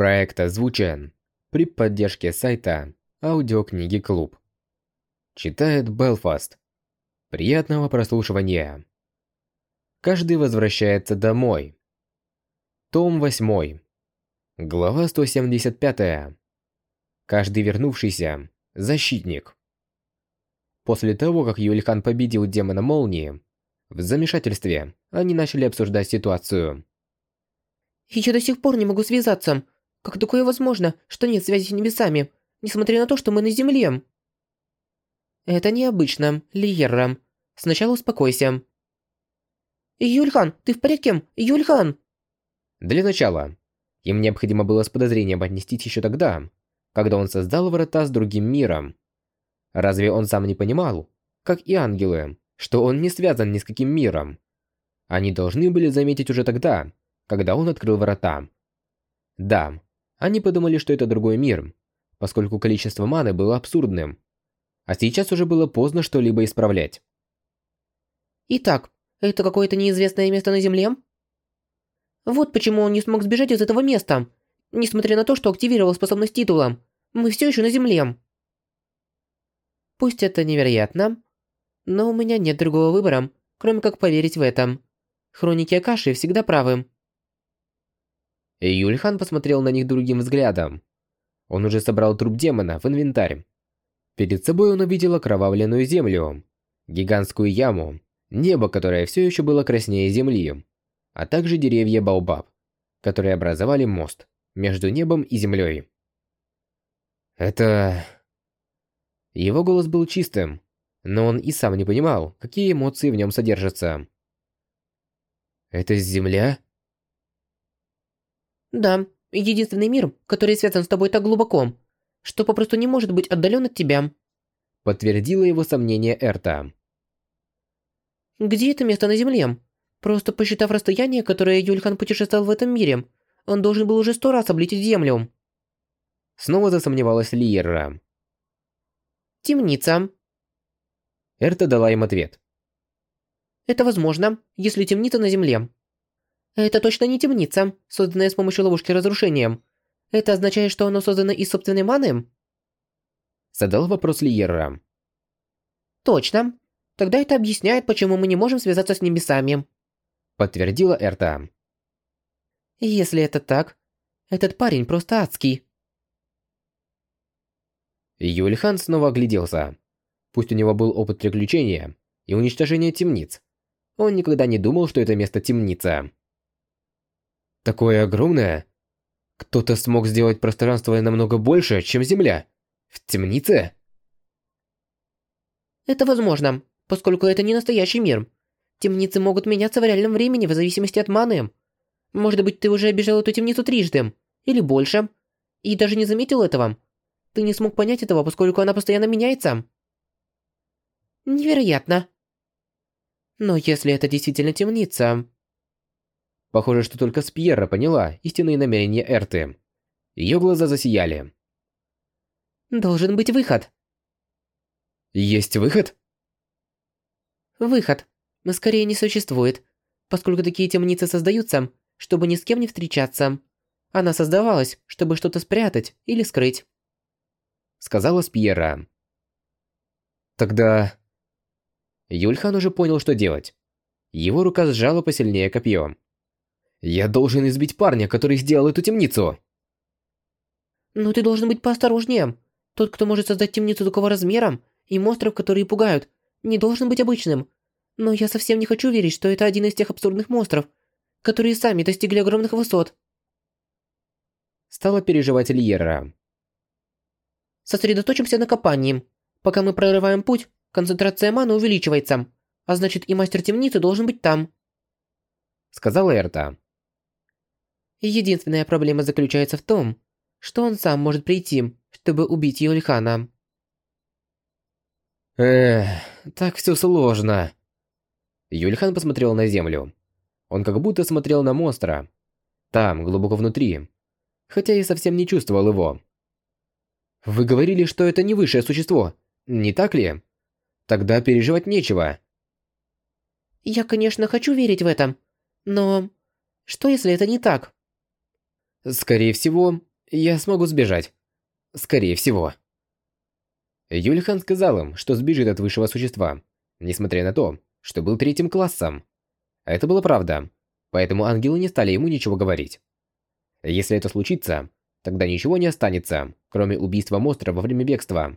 Проект озвучен при поддержке сайта Аудиокниги Клуб. Читает Белфаст. Приятного прослушивания. Каждый возвращается домой. Том 8. Глава 175. Каждый вернувшийся – защитник. После того, как Юльхан победил демона молнии, в замешательстве они начали обсуждать ситуацию. Я до сих пор не могу связаться. Как такое возможно, что нет связи с небесами, несмотря на то, что мы на земле? Это необычно, Лиерра. Сначала успокойся. Юльхан, ты в порядке? Юльхан! Для начала, им необходимо было с подозрением отнестись еще тогда, когда он создал врата с другим миром. Разве он сам не понимал, как и ангелы, что он не связан ни с каким миром? Они должны были заметить уже тогда, когда он открыл врата. Да, они подумали, что это другой мир, поскольку количество маны было абсурдным. А сейчас уже было поздно что-либо исправлять. Итак, это какое-то неизвестное место на Земле? Вот почему он не смог сбежать из этого места. Несмотря на то, что активировал способность титула. Мы все еще на Земле. Пусть это невероятно, но у меня нет другого выбора, кроме как поверить в это. Хроники Акаши всегда правы. Юльхан посмотрел на них другим взглядом. Он уже собрал труп демона в инвентарь. Перед собой он увидел окровавленную землю, гигантскую яму, небо, которое все еще было краснее земли, а также деревья Баобаб, которые образовали мост между небом и землей. Это... Его голос был чистым, но он и сам не понимал, какие эмоции в нем содержатся. Это земля? Да, единственный мир, который связан с тобой так глубоко, что попросту не может быть отдален от тебя. Подтвердила его сомнение Эрта. Где это место на Земле? Просто посчитав расстояние, которое Юльхан путешествовал в этом мире, он должен был уже сто раз облететь Землю. Снова засомневалась Лиера. Темница. Эрта дала им ответ. Это возможно, если темница на Земле. Это точно не темница, созданная с помощью ловушки разрушения. Это означает, что оно создано из собственной маны? Задал вопрос Лиера. Точно. Тогда это объясняет, почему мы не можем связаться с небесами. Подтвердила Эрта. Если это так, этот парень просто адский. Юльхан снова огляделся. Пусть у него был опыт приключения и уничтожения темниц, он никогда не думал, что это место темница. Такое огромное. Кто-то смог сделать пространство намного больше, чем Земля. В темнице? Это возможно, поскольку это не настоящий мир. Темницы могут меняться в реальном времени в зависимости от маны. Может быть, ты уже обижал эту темницу трижды, или больше, и даже не заметил этого. Ты не смог понять этого, поскольку она постоянно меняется. Невероятно. Но если это действительно темница... Похоже, что только Спьерра поняла истинные намерения Эрты. Ее глаза засияли. Должен быть выход. Есть выход? Выход. Но скорее не существует, поскольку такие темницы создаются, чтобы ни с кем не встречаться. Она создавалась, чтобы что-то спрятать или скрыть. Сказала Спьера. Тогда... Юльхан уже понял, что делать. Его рука сжала посильнее копье. «Я должен избить парня, который сделал эту темницу!» «Но ты должен быть поосторожнее. Тот, кто может создать темницу такого размера, и монстров, которые пугают, не должен быть обычным. Но я совсем не хочу верить, что это один из тех абсурдных монстров, которые сами достигли огромных высот». Стала переживать Льера. «Сосредоточимся на копании. Пока мы прорываем путь, концентрация маны увеличивается, а значит и мастер темницы должен быть там», — сказала Эрта. Единственная проблема заключается в том, что он сам может прийти, чтобы убить Юльхана. Эх, так все сложно. Юльхан посмотрел на землю. Он как будто смотрел на монстра. Там, глубоко внутри. Хотя и совсем не чувствовал его. Вы говорили, что это не высшее существо, не так ли? Тогда переживать нечего. Я, конечно, хочу верить в это, но... Что, если это не так? Скорее всего, Я смогу сбежать. Скорее всего. Юльхан сказал им, что сбежит от высшего существа, несмотря на то, что был третьим классом. Это было правда, поэтому ангелы не стали ему ничего говорить. Если это случится, тогда ничего не останется, кроме убийства монстра во время бегства.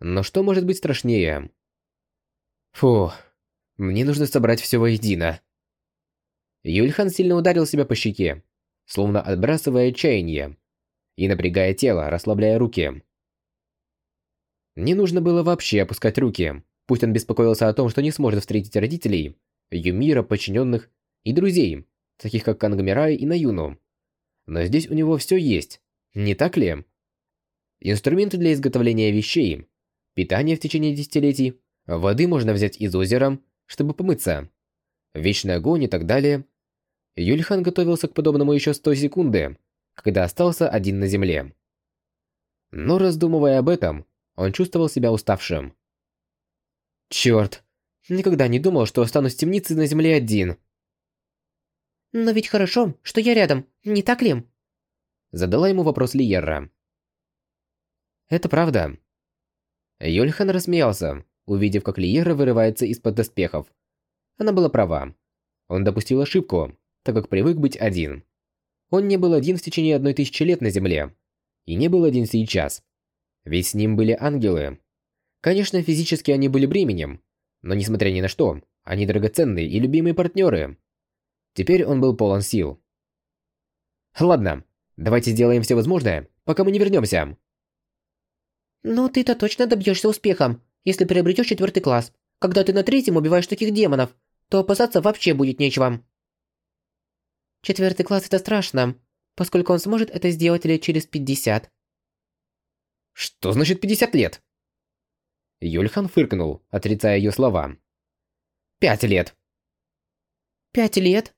Но что может быть страшнее? Фу, мне нужно собрать все воедино. Юльхан сильно ударил себя по щеке, словно отбрасывая отчаяние, и напрягая тело, расслабляя руки. Не нужно было вообще опускать руки. Пусть он беспокоился о том, что не сможет встретить родителей, Юмира, подчиненных и друзей, таких как Кангмирай и Наюну. Но здесь у него все есть, не так ли? Инструменты для изготовления вещей, питание в течение десятилетий, воды можно взять из озера, чтобы помыться, вечный огонь и так далее. Юльхан готовился к подобному еще 100 секунды, когда остался один на земле. Но раздумывая об этом, он чувствовал себя уставшим. Черт, никогда не думал, что останусь в темнице на земле один. Но ведь хорошо, что я рядом, не так ли? Задала ему вопрос Лиерра. Это правда. Юльхан рассмеялся, увидев, как Лиера вырывается из-под доспехов. Она была права. Он допустил ошибку, так как привык быть один. Он не был один в течение одной тысячи лет на Земле. И не был один сейчас. Ведь с ним были ангелы. Конечно, физически они были бременем, но несмотря ни на что, они драгоценные и любимые партнеры. Теперь он был полон сил. Ладно, давайте сделаем все возможное, пока мы не вернемся. Но ты-то точно добьешься успеха, если приобретешь четвертый класс. Когда ты на третьем убиваешь таких демонов, то опасаться вообще будет нечего. Четвертый класс это страшно, поскольку он сможет это сделать лет через 50. Что значит 50 лет? Юльхан фыркнул, отрицая ее слова. Пять лет. Пять лет?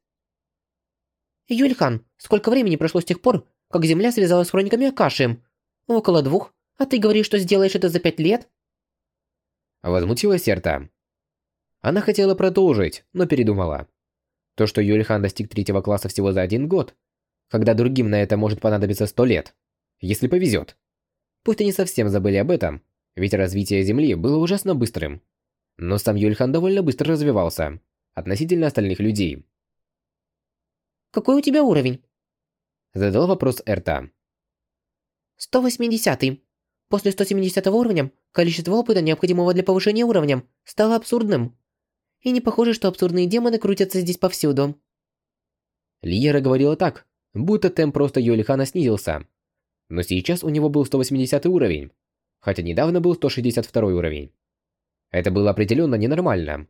Юльхан, сколько времени прошло с тех пор, как Земля связалась с хрониками Акаши? Около двух. А ты говоришь, что сделаешь это за пять лет? Возмутилась Эрта. Она хотела продолжить, но передумала. То, что Юльхан достиг третьего класса всего за один год, когда другим на это может понадобиться сто лет, если повезет. Пусть они совсем забыли об этом, ведь развитие Земли было ужасно быстрым. Но сам Юльхан довольно быстро развивался, относительно остальных людей. «Какой у тебя уровень?» Задал вопрос Эрта. «180-й. После 170 уровня количество опыта, необходимого для повышения уровня, стало абсурдным. И не похоже, что абсурдные демоны крутятся здесь повсюду. Лиера говорила так, будто темп просто Юлихана снизился. Но сейчас у него был 180 уровень, хотя недавно был 162 уровень. Это было определенно ненормально.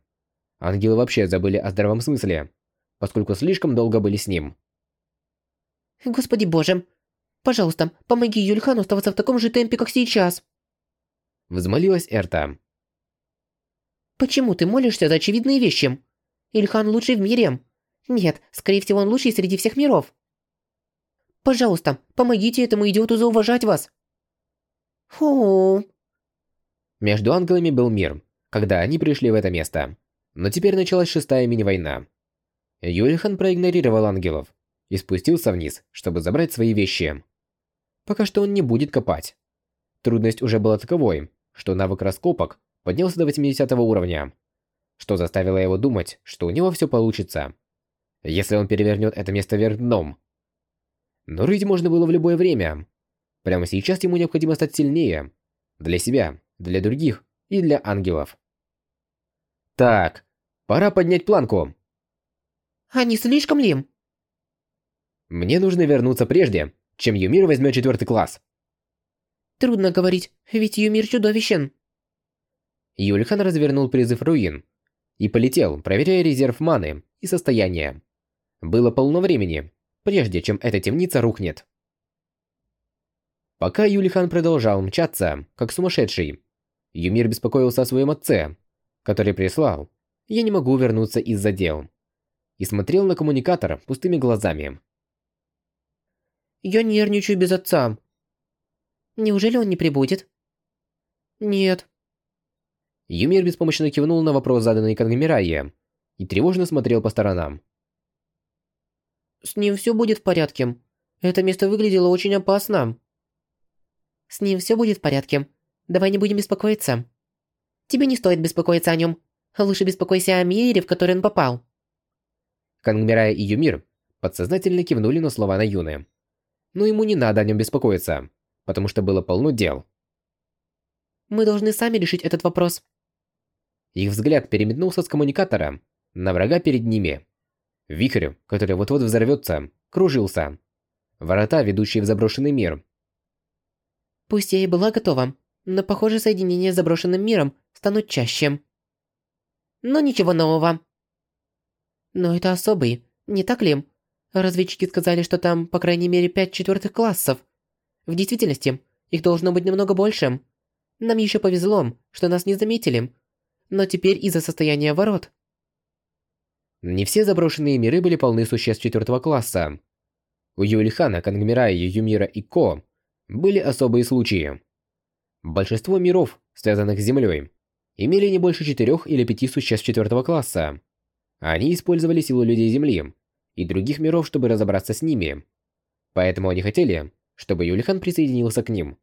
Ангелы вообще забыли о здравом смысле, поскольку слишком долго были с ним. Господи боже, пожалуйста, помоги Юльхану оставаться в таком же темпе, как сейчас. Взмолилась Эрта. Почему ты молишься за очевидные вещи? Ильхан лучший в мире. Нет, скорее всего, он лучший среди всех миров. Пожалуйста, помогите этому идиоту зауважать вас. Фу. Между ангелами был мир, когда они пришли в это место. Но теперь началась шестая мини-война. Юлихан проигнорировал ангелов и спустился вниз, чтобы забрать свои вещи. Пока что он не будет копать. Трудность уже была таковой, что навык раскопок поднялся до 80 уровня, что заставило его думать, что у него все получится. Если он перевернет это место вверх дном. Но рыть можно было в любое время. Прямо сейчас ему необходимо стать сильнее. Для себя, для других и для ангелов. Так, пора поднять планку. А не слишком ли? Мне нужно вернуться прежде, чем Юмир возьмет четвертый класс. Трудно говорить, ведь Юмир чудовищен. Юльхан развернул призыв руин и полетел, проверяя резерв маны и состояние. Было полно времени, прежде чем эта темница рухнет. Пока Юлихан продолжал мчаться, как сумасшедший, Юмир беспокоился о своем отце, который прислал «Я не могу вернуться из-за дел» и смотрел на коммуникатор пустыми глазами. «Я нервничаю без отца». «Неужели он не прибудет?» «Нет, Юмир беспомощно кивнул на вопрос, заданный Кангмирайе, и тревожно смотрел по сторонам. «С ним все будет в порядке. Это место выглядело очень опасно. С ним все будет в порядке. Давай не будем беспокоиться. Тебе не стоит беспокоиться о нем. Лучше беспокойся о мире, в который он попал. Кангмирая и Юмир подсознательно кивнули на слова Наюны. Но ему не надо о нем беспокоиться, потому что было полно дел. Мы должны сами решить этот вопрос. Их взгляд переметнулся с коммуникатора на врага перед ними. Вихрь, который вот-вот взорвется, кружился. Ворота, ведущие в заброшенный мир. Пусть я и была готова, но, похоже, соединения с заброшенным миром станут чаще. Но ничего нового. Но это особый, не так ли? Разведчики сказали, что там, по крайней мере, пять четвертых классов. В действительности, их должно быть намного больше. Нам еще повезло, что нас не заметили. Но теперь из-за состояния ворот. Не все заброшенные миры были полны существ четвертого класса. У Юлихана, Кангмирая, Юмира и Ко были особые случаи. Большинство миров, связанных с Землей, имели не больше четырех или пяти существ четвертого класса. Они использовали силу людей Земли и других миров, чтобы разобраться с ними. Поэтому они хотели, чтобы Юлихан присоединился к ним.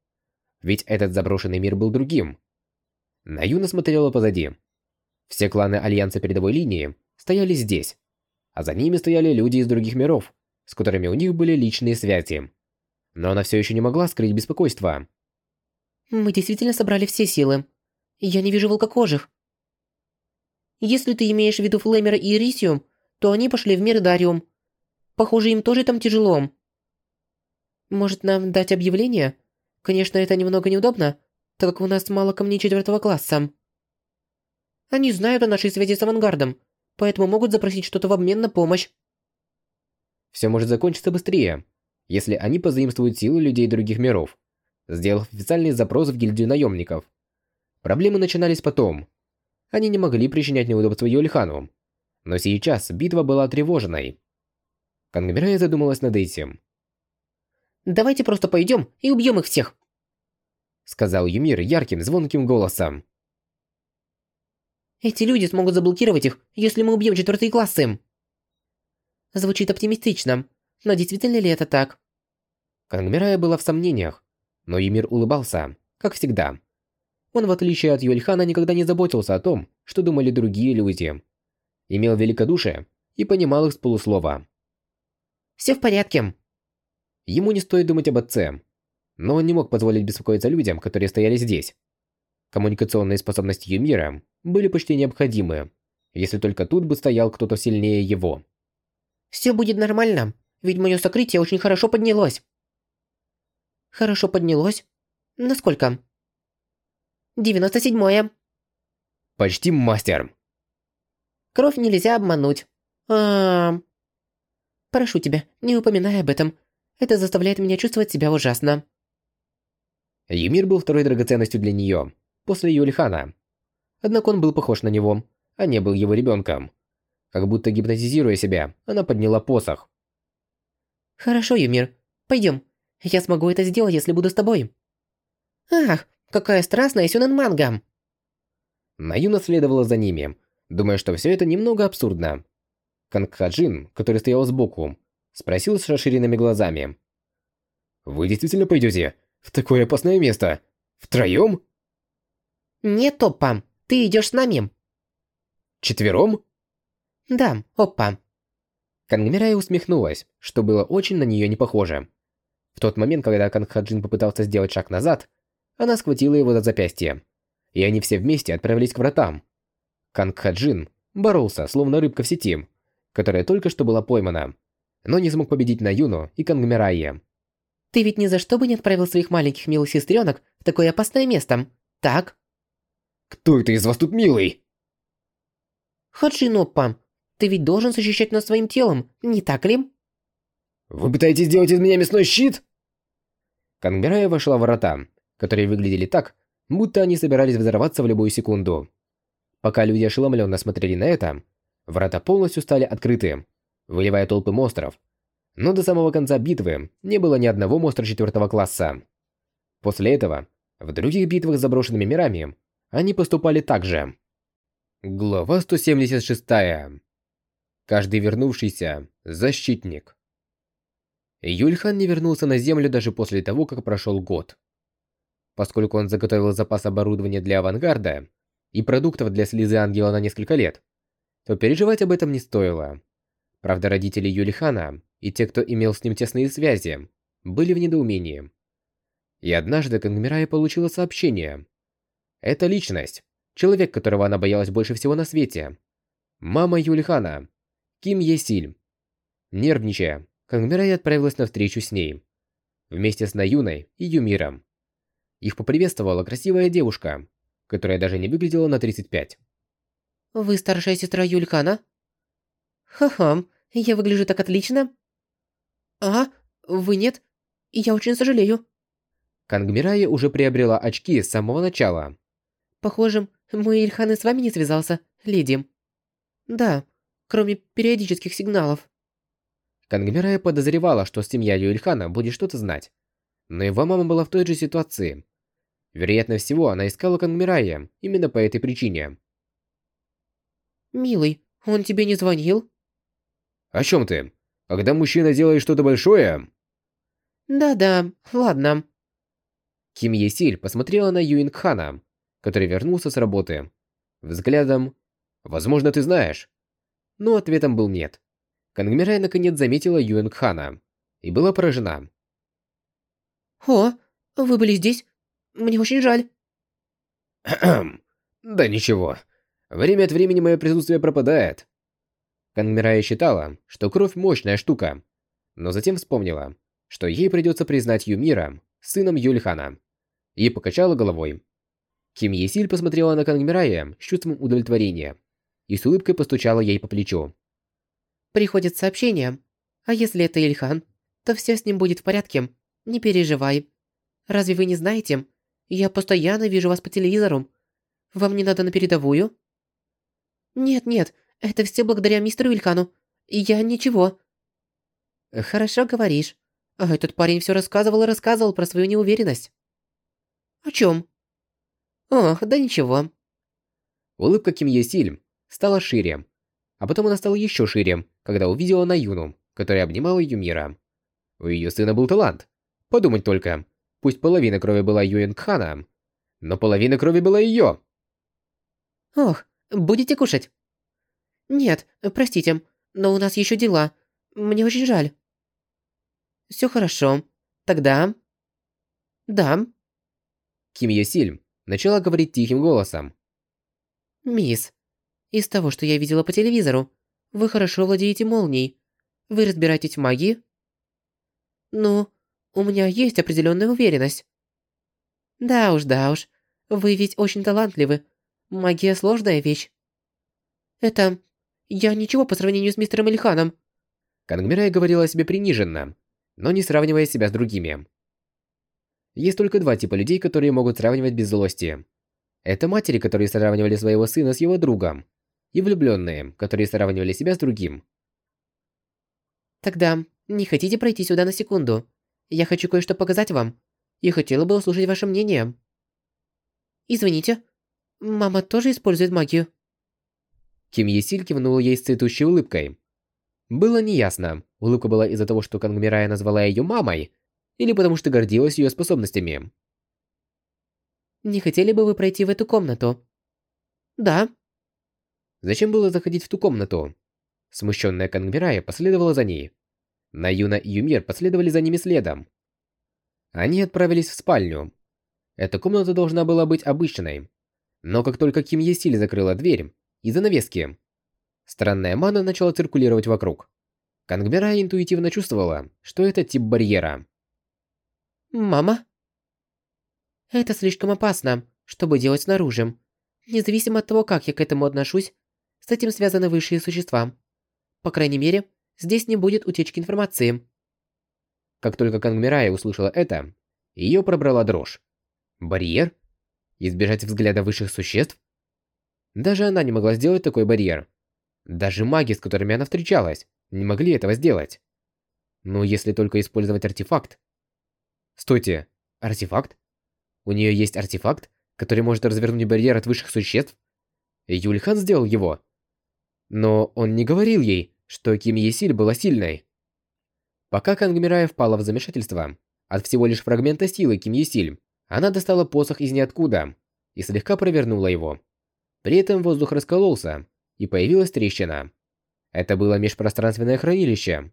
Ведь этот заброшенный мир был другим. Наюна смотрела позади. Все кланы Альянса передовой линии стояли здесь, а за ними стояли люди из других миров, с которыми у них были личные связи. Но она все еще не могла скрыть беспокойство. Мы действительно собрали все силы. Я не вижу волкокожих. Если ты имеешь в виду Флемера и Ирисиум, то они пошли в мир Дариум. Похоже, им тоже там тяжело. Может, нам дать объявление? Конечно, это немного неудобно, так как у нас мало камней четвертого класса. Они знают о нашей связи с авангардом, поэтому могут запросить что-то в обмен на помощь. Все может закончиться быстрее, если они позаимствуют силы людей других миров, сделав официальный запрос в гильдию наемников. Проблемы начинались потом. Они не могли причинять неудобства Юльхану. Но сейчас битва была тревожной. Кангмирая задумалась над этим. «Давайте просто пойдем и убьем их всех!» Сказал Юмир ярким, звонким голосом. «Эти люди смогут заблокировать их, если мы убьем четвертые классы!» Звучит оптимистично, но действительно ли это так? Кангмирая была в сомнениях, но Юмир улыбался, как всегда. Он, в отличие от Юльхана, никогда не заботился о том, что думали другие люди. Имел великодушие и понимал их с полуслова. «Все в порядке». Ему не стоит думать об отце, но он не мог позволить беспокоиться людям, которые стояли здесь. Коммуникационные способности Юмира были почти необходимы, если только тут бы стоял кто-то сильнее его. «Все будет нормально, ведь мое сокрытие очень хорошо поднялось». «Хорошо поднялось? Насколько?» Девяносто седьмое. Почти мастер. Кровь нельзя обмануть. А, Прошу тебя, не упоминай об этом. Это заставляет меня чувствовать себя ужасно. Юмир был второй драгоценностью для нее, после Юльхана. Однако он был похож на него, а не был его ребенком. Как будто гипнотизируя себя, она подняла посох. Хорошо, Юмир, пойдем. Я смогу это сделать, если буду с тобой. Ах, Какая страстная сюнэн-манга!» Наюна следовала за ними, думая, что все это немного абсурдно. Кангхаджин, который стоял сбоку, спросил с расширенными глазами. «Вы действительно пойдете в такое опасное место? Втроем?» «Нет, Оппа, ты идешь с нами». «Четвером?» «Да, Оппа». Кангмирая усмехнулась, что было очень на нее не похоже. В тот момент, когда Кангхаджин попытался сделать шаг назад, она схватила его за запястье. И они все вместе отправились к вратам. Канг Хаджин боролся, словно рыбка в сети, которая только что была поймана, но не смог победить Наюну и Кангмирайе. «Ты ведь ни за что бы не отправил своих маленьких милых сестренок в такое опасное место, так?» «Кто это из вас тут милый?» «Хаджин Оппа, ты ведь должен защищать нас своим телом, не так ли?» «Вы пытаетесь сделать из меня мясной щит?» Кангмирая вошла в ворота которые выглядели так, будто они собирались взорваться в любую секунду. Пока люди ошеломленно смотрели на это, врата полностью стали открыты, выливая толпы монстров. Но до самого конца битвы не было ни одного монстра четвертого класса. После этого, в других битвах с заброшенными мирами, они поступали так же. Глава 176. Каждый вернувшийся – защитник. Юльхан не вернулся на Землю даже после того, как прошел год. Поскольку он заготовил запас оборудования для авангарда и продуктов для слезы ангела на несколько лет, то переживать об этом не стоило. Правда, родители Юлихана и те, кто имел с ним тесные связи, были в недоумении. И однажды Кангмирая получила сообщение. Это личность, человек, которого она боялась больше всего на свете. Мама Юлихана, Ким Есиль. Нервничая, Кангмирая отправилась на встречу с ней. Вместе с Наюной и Юмиром. Их поприветствовала красивая девушка, которая даже не выглядела на 35. «Вы старшая сестра Юлькана?» «Ха-ха, я выгляжу так отлично». «А, вы нет? Я очень сожалею». Кангмирая уже приобрела очки с самого начала. «Похоже, мой Ильхан и с вами не связался, леди». «Да, кроме периодических сигналов». Кангмирая подозревала, что семья Юльхана будет что-то знать. Но его мама была в той же ситуации. Вероятно всего, она искала Кангмирая именно по этой причине. «Милый, он тебе не звонил?» «О чем ты? Когда мужчина делает что-то большое...» «Да-да, ладно». Ким Есиль посмотрела на Юингхана, который вернулся с работы. Взглядом «Возможно, ты знаешь». Но ответом был нет. Кангмирай наконец заметила Юингхана и была поражена. «О, вы были здесь? Мне очень жаль». Да ничего. Время от времени мое присутствие пропадает. Кангмирая считала, что кровь мощная штука, но затем вспомнила, что ей придется признать Юмира сыном Юльхана, и покачала головой. Ким Есиль посмотрела на Кангмирая с чувством удовлетворения и с улыбкой постучала ей по плечу. «Приходит сообщение. А если это Ильхан, то все с ним будет в порядке. Не переживай. Разве вы не знаете? Я постоянно вижу вас по телевизору. Вам не надо на передовую?» «Нет-нет, это все благодаря мистеру Ильхану. Я ничего». «Хорошо говоришь. А этот парень все рассказывал и рассказывал про свою неуверенность». «О чем?» «Ох, да ничего». Улыбка Ким Есиль стала шире, а потом она стала еще шире, когда увидела Наюну, которая обнимала Юмира. У ее сына был талант. Подумать только, пусть половина крови была Юэнгхана, но половина крови была ее. «Ох, будете кушать?» «Нет, простите, но у нас еще дела. Мне очень жаль». «Все хорошо. Тогда...» «Да». Ким Йосиль начала говорить тихим голосом. «Мисс, из того, что я видела по телевизору, вы хорошо владеете молнией. Вы разбираетесь в магии?» «Ну, у меня есть определенная уверенность». «Да уж, да уж. Вы ведь очень талантливы. Магия сложная вещь». «Это... Я ничего по сравнению с мистером Ильханом». Кангмирай говорила о себе приниженно, но не сравнивая себя с другими. Есть только два типа людей, которые могут сравнивать без злости. Это матери, которые сравнивали своего сына с его другом, и влюбленные, которые сравнивали себя с другим. Тогда не хотите пройти сюда на секунду? Я хочу кое-что показать вам. И хотела бы услышать ваше мнение. Извините, мама тоже использует магию. Ким Есиль кивнула ей с цветущей улыбкой. Было неясно, улыбка была из-за того, что Кангмирая назвала ее мамой, или потому что гордилась ее способностями. «Не хотели бы вы пройти в эту комнату?» «Да». Зачем было заходить в ту комнату? Смущенная Кангмирая последовала за ней. Наюна и Юмир последовали за ними следом. Они отправились в спальню. Эта комната должна была быть обычной. Но как только Ким Есиль закрыла дверь и занавески, странная мана начала циркулировать вокруг. Кангмирая интуитивно чувствовала, что это тип барьера. «Мама?» «Это слишком опасно, чтобы делать снаружи. Независимо от того, как я к этому отношусь, с этим связаны высшие существа. По крайней мере, здесь не будет утечки информации». Как только Кангмирая услышала это, ее пробрала дрожь. Барьер? Избежать взгляда высших существ? Даже она не могла сделать такой барьер. Даже маги, с которыми она встречалась, не могли этого сделать. Ну, если только использовать артефакт. Стойте, артефакт? У нее есть артефакт, который может развернуть барьер от высших существ? Юльхан сделал его. Но он не говорил ей, что Ким Есиль была сильной. Пока Кангмирая впала в замешательство от всего лишь фрагмента силы Ким Есиль, она достала посох из ниоткуда и слегка провернула его. При этом воздух раскололся, и появилась трещина. Это было межпространственное хранилище.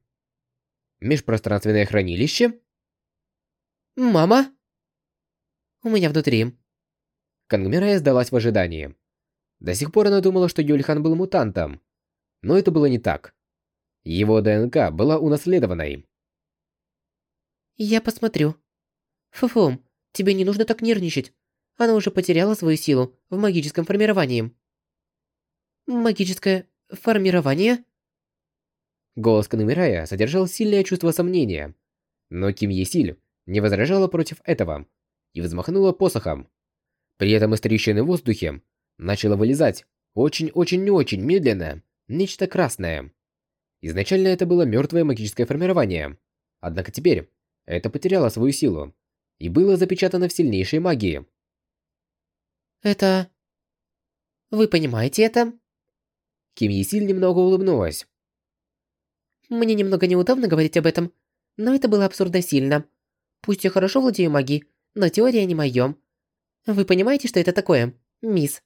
Межпространственное хранилище? Мама? У меня внутри. Кангмирая сдалась в ожидании. До сих пор она думала, что Юльхан был мутантом. Но это было не так. Его ДНК была унаследованной. Я посмотрю. Фу-фу, тебе не нужно так нервничать. Она уже потеряла свою силу в магическом формировании. Магическое формирование? Голос Канемирая содержал сильное чувство сомнения. Но Ким Есиль не возражала против этого и взмахнула посохом. При этом из трещины в воздухе начало вылезать очень-очень-очень медленно нечто красное. Изначально это было мертвое магическое формирование. Однако теперь это потеряло свою силу и было запечатано в сильнейшей магии. Это... Вы понимаете это? Ким Есиль немного улыбнулась. Мне немного неудобно говорить об этом, но это было абсурдно сильно. Пусть я хорошо владею магией, но теория не моё. Вы понимаете, что это такое, мисс?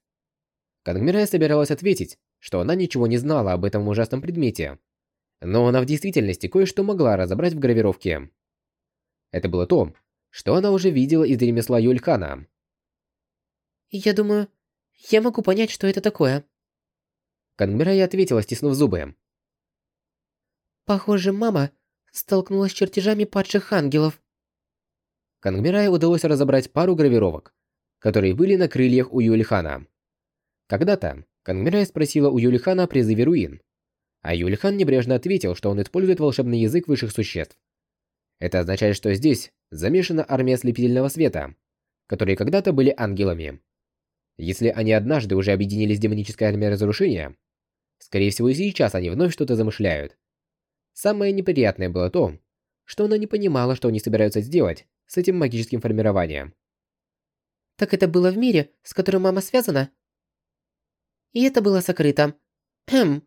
Кангмирая собиралась ответить, что она ничего не знала об этом ужасном предмете. Но она в действительности кое-что могла разобрать в гравировке. Это было то, что она уже видела из ремесла Юльхана. Я думаю, я могу понять, что это такое. Кангмирая ответила, стиснув зубы. Похоже, мама столкнулась с чертежами падших ангелов. Кангмирае удалось разобрать пару гравировок, которые были на крыльях у Юлихана. Когда-то Кангмирая спросила у Юлихана о призыве руин, а Юлихан небрежно ответил, что он использует волшебный язык высших существ. Это означает, что здесь замешана армия ослепительного света, которые когда-то были ангелами. Если они однажды уже объединились с демонической армией разрушения, скорее всего и сейчас они вновь что-то замышляют. Самое неприятное было то, что она не понимала, что они собираются сделать с этим магическим формированием. Так это было в мире, с которым мама связана? И это было сокрыто. Хм.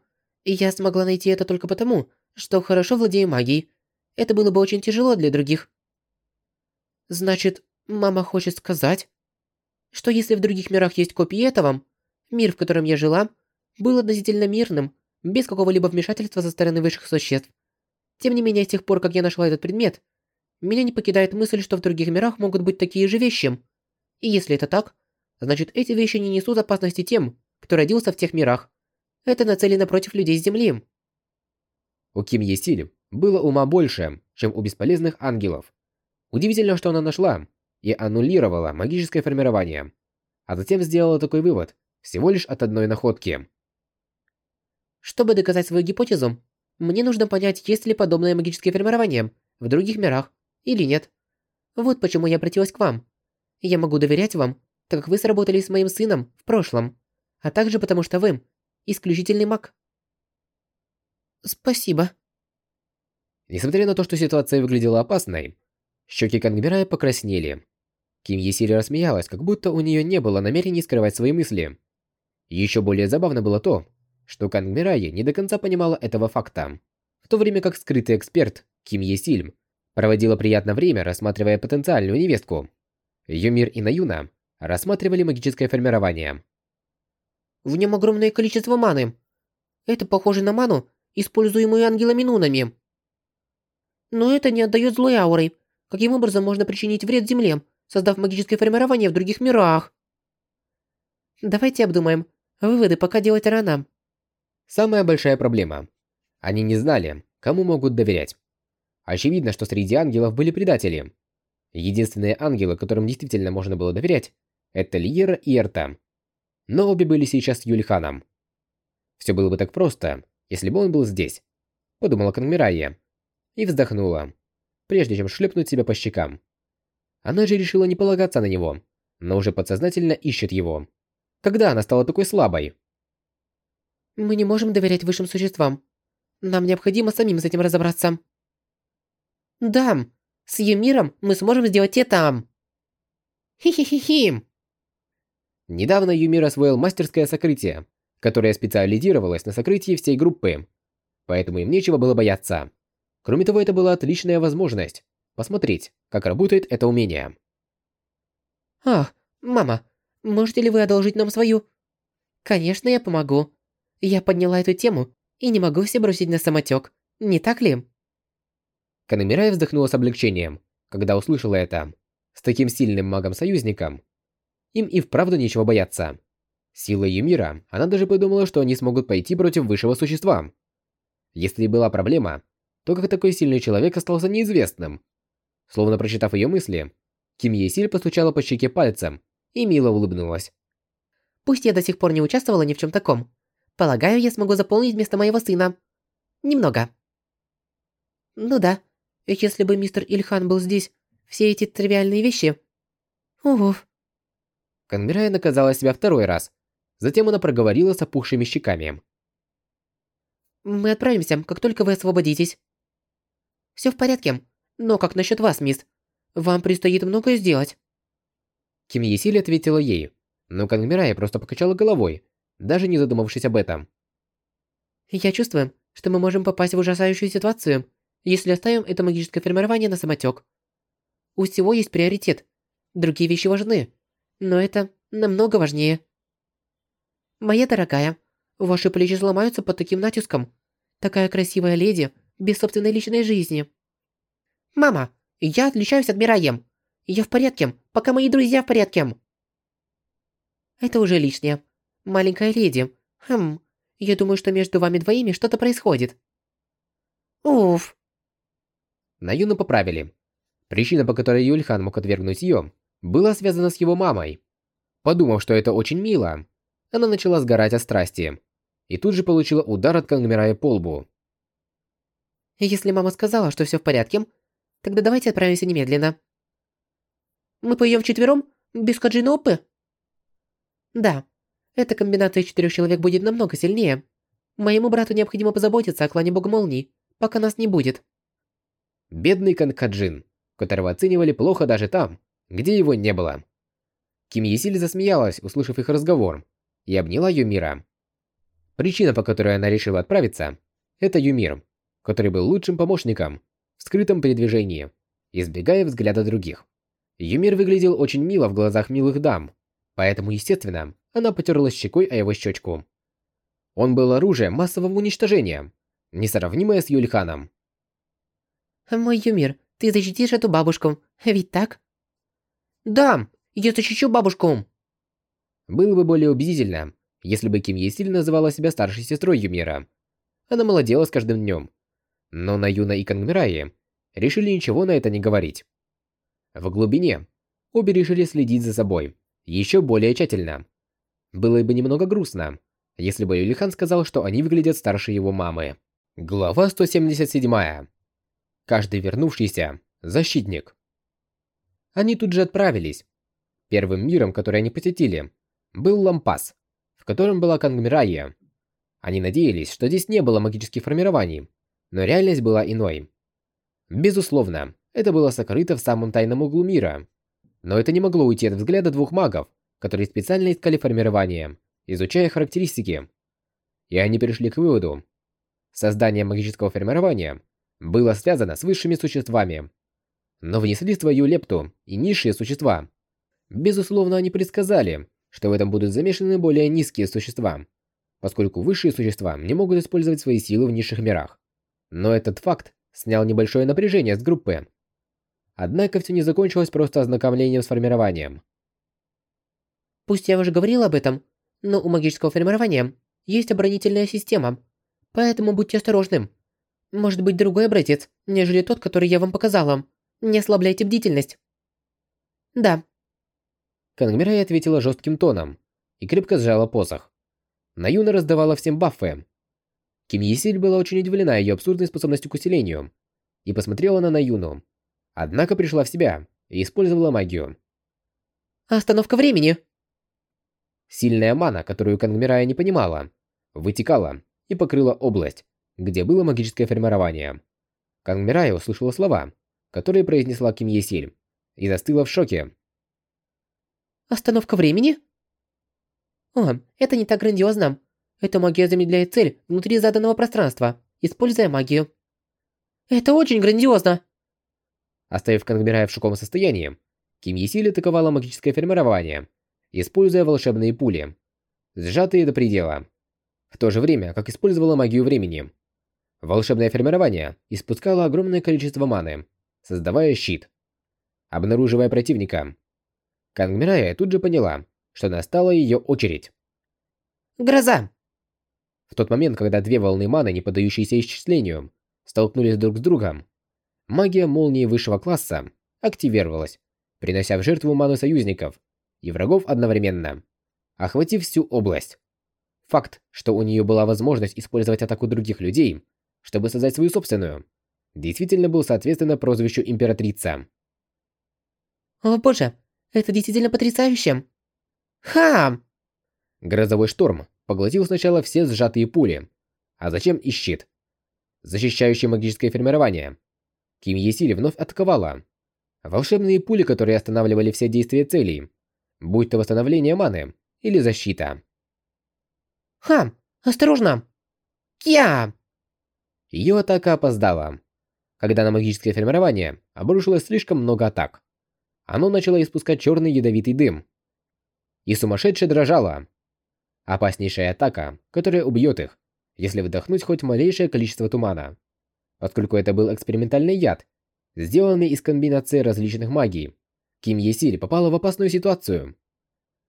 Я смогла найти это только потому, что хорошо владею магией. Это было бы очень тяжело для других. Значит, мама хочет сказать, что если в других мирах есть копии этого, мир, в котором я жила, был относительно мирным, без какого-либо вмешательства со стороны высших существ. Тем не менее, с тех пор, как я нашла этот предмет, меня не покидает мысль, что в других мирах могут быть такие же вещи. И если это так, значит эти вещи не несут опасности тем, кто родился в тех мирах. Это нацелено против людей с Земли. У Ким Есиль было ума больше, чем у бесполезных ангелов. Удивительно, что она нашла и аннулировала магическое формирование, а затем сделала такой вывод всего лишь от одной находки. Чтобы доказать свою гипотезу, мне нужно понять, есть ли подобное магическое формирование в других мирах или нет. Вот почему я обратилась к вам. Я могу доверять вам, так как вы сработали с моим сыном в прошлом, а также потому что вы исключительный маг. Спасибо. Несмотря на то, что ситуация выглядела опасной, щеки Кангбирая покраснели. Ким Есири рассмеялась, как будто у нее не было намерений скрывать свои мысли. Еще более забавно было то, что Кангмирая не до конца понимала этого факта, в то время как скрытый эксперт Ким Есильм проводила приятное время, рассматривая потенциальную невестку. Юмир и Наюна рассматривали магическое формирование. В нем огромное количество маны. Это похоже на ману, используемую ангелами-нунами. Но это не отдает злой аурой. Каким образом можно причинить вред Земле, создав магическое формирование в других мирах? Давайте обдумаем. Выводы пока делать рано. Самая большая проблема. Они не знали, кому могут доверять. Очевидно, что среди ангелов были предатели. Единственные ангелы, которым действительно можно было доверять, это Лиера и Эрта. Но обе были сейчас с Юльханом. Все было бы так просто, если бы он был здесь, подумала Канмирая и вздохнула, прежде чем шлепнуть себя по щекам. Она же решила не полагаться на него, но уже подсознательно ищет его. Когда она стала такой слабой? Мы не можем доверять высшим существам. Нам необходимо самим с этим разобраться. Да, с ее миром мы сможем сделать это. Хи-хи-хи-хи. Недавно Юмир освоил мастерское сокрытие, которое специализировалось на сокрытии всей группы, поэтому им нечего было бояться. Кроме того, это была отличная возможность посмотреть, как работает это умение. Ах, мама, можете ли вы одолжить нам свою? Конечно, я помогу. Я подняла эту тему и не могу все бросить на самотек, не так ли? Канамирай вздохнула с облегчением, когда услышала это. С таким сильным магом-союзником им и вправду нечего бояться. Силой Юмира она даже подумала, что они смогут пойти против высшего существа. Если была проблема, то как такой сильный человек остался неизвестным. Словно прочитав ее мысли, Ким Есиль постучала по щеке пальцем и мило улыбнулась. Пусть я до сих пор не участвовала ни в чем таком. Полагаю, я смогу заполнить вместо моего сына. Немного. Ну да, если бы мистер Ильхан был здесь, все эти тривиальные вещи... Уф. Канмирая наказала себя второй раз. Затем она проговорила с опухшими щеками. «Мы отправимся, как только вы освободитесь». «Все в порядке. Но как насчет вас, мисс? Вам предстоит многое сделать». Ким Есиль ответила ей, но Кангмирая просто покачала головой, даже не задумавшись об этом. «Я чувствую, что мы можем попасть в ужасающую ситуацию, если оставим это магическое формирование на самотек. У всего есть приоритет. Другие вещи важны, но это намного важнее. Моя дорогая, ваши плечи сломаются под таким натиском. Такая красивая леди, без собственной личной жизни. Мама, я отличаюсь от Мираем. Я в порядке, пока мои друзья в порядке. Это уже лишнее. Маленькая леди. Хм, я думаю, что между вами двоими что-то происходит. Уф. Наюну поправили. Причина, по которой Юльхан мог отвергнуть ее, была связана с его мамой. Подумав, что это очень мило, она начала сгорать от страсти. И тут же получила удар от Кангмирая по лбу. «Если мама сказала, что все в порядке, тогда давайте отправимся немедленно». «Мы поем вчетвером? Без Каджинопы?» «Да. Эта комбинация четырех человек будет намного сильнее. Моему брату необходимо позаботиться о клане Бога Молний, пока нас не будет». Бедный Канкаджин, которого оценивали плохо даже там, где его не было. Ким Есиль засмеялась, услышав их разговор, и обняла Юмира. Причина, по которой она решила отправиться, это Юмир, который был лучшим помощником в скрытом передвижении, избегая взгляда других. Юмир выглядел очень мило в глазах милых дам, поэтому, естественно, она потерлась щекой о его щечку. Он был оружием массового уничтожения, несравнимое с Юльханом. «Мой Юмир, ты защитишь эту бабушку, ведь так?» «Да, я защищу бабушку!» Было бы более убедительно, если бы Ким Есиль называла себя старшей сестрой Юмира. Она молодела с каждым днем. Но Наюна и Кангмираи решили ничего на это не говорить. В глубине обе решили следить за собой еще более тщательно. Было бы немного грустно, если бы Юлихан сказал, что они выглядят старше его мамы. Глава 177. Каждый вернувшийся – защитник. Они тут же отправились. Первым миром, который они посетили, был Лампас, в котором была Кангмирайя. Они надеялись, что здесь не было магических формирований, но реальность была иной. Безусловно, это было сокрыто в самом тайном углу мира. Но это не могло уйти от взгляда двух магов, которые специально искали формирование, изучая характеристики. И они пришли к выводу. Создание магического формирования было связано с высшими существами. Но внесли свою лепту и низшие существа. Безусловно, они предсказали, что в этом будут замешаны более низкие существа, поскольку высшие существа не могут использовать свои силы в низших мирах. Но этот факт снял небольшое напряжение с группы. Однако все не закончилось просто ознакомлением с формированием. Пусть я уже говорил об этом, но у магического формирования есть оборонительная система, поэтому будьте осторожны. Может быть другой образец, нежели тот, который я вам показала. Не ослабляйте бдительность. Да, Кангмирай ответила жестким тоном и крепко сжала посох. Наюна раздавала всем баффы. Ким Есиль была очень удивлена ее абсурдной способностью к усилению и посмотрела на Наюну. Однако пришла в себя и использовала магию. «Остановка времени!» Сильная мана, которую Кангмирая не понимала, вытекала и покрыла область, где было магическое формирование. Кангмирая услышала слова, которые произнесла Ким Есиль, и застыла в шоке. Остановка времени? О, это не так грандиозно. Эта магия замедляет цель внутри заданного пространства, используя магию. Это очень грандиозно. Оставив Кангмирая в шоковом состоянии, Ким Есиль атаковала магическое формирование, используя волшебные пули, сжатые до предела. В то же время, как использовала магию времени. Волшебное формирование испускало огромное количество маны, создавая щит. Обнаруживая противника, Кангмирая тут же поняла, что настала ее очередь. Гроза! В тот момент, когда две волны маны, не поддающиеся исчислению, столкнулись друг с другом, магия молнии высшего класса активировалась, принося в жертву ману союзников и врагов одновременно, охватив всю область. Факт, что у нее была возможность использовать атаку других людей, чтобы создать свою собственную, действительно был соответственно прозвищу императрица. О боже, это действительно потрясающе. Ха! Грозовой шторм поглотил сначала все сжатые пули, а затем и щит, защищающий магическое формирование. Ким Есиль вновь атаковала. Волшебные пули, которые останавливали все действия целей, будь то восстановление маны или защита. Ха! Осторожно! Кья! Ее атака опоздала. Когда на магическое формирование обрушилось слишком много атак, оно начало испускать черный ядовитый дым. И сумасшедше дрожало. Опаснейшая атака, которая убьет их, если вдохнуть хоть малейшее количество тумана. Поскольку это был экспериментальный яд, сделанный из комбинации различных магий, Ким Есиль попала в опасную ситуацию.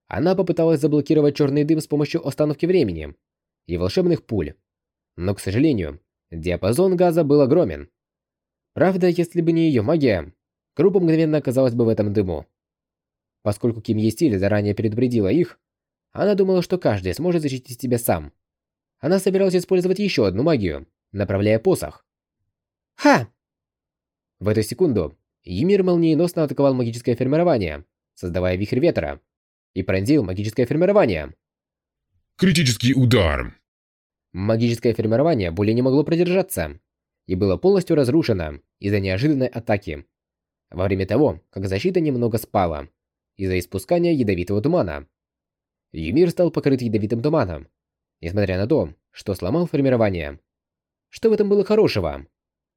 Она попыталась заблокировать черный дым с помощью остановки времени и волшебных пуль. Но, к сожалению, диапазон газа был огромен. Правда, если бы не ее магия, группа мгновенно оказалась бы в этом дыму. Поскольку Ким Есиль заранее предупредила их, она думала, что каждый сможет защитить себя сам. Она собиралась использовать еще одну магию, направляя посох. Ха! В эту секунду Емир молниеносно атаковал магическое формирование, создавая вихрь ветра, и пронзил магическое формирование. Критический удар. Магическое формирование более не могло продержаться и было полностью разрушено из-за неожиданной атаки. Во время того, как защита немного спала из-за испускания ядовитого тумана. Юмир стал покрыт ядовитым туманом, несмотря на то, что сломал формирование. Что в этом было хорошего?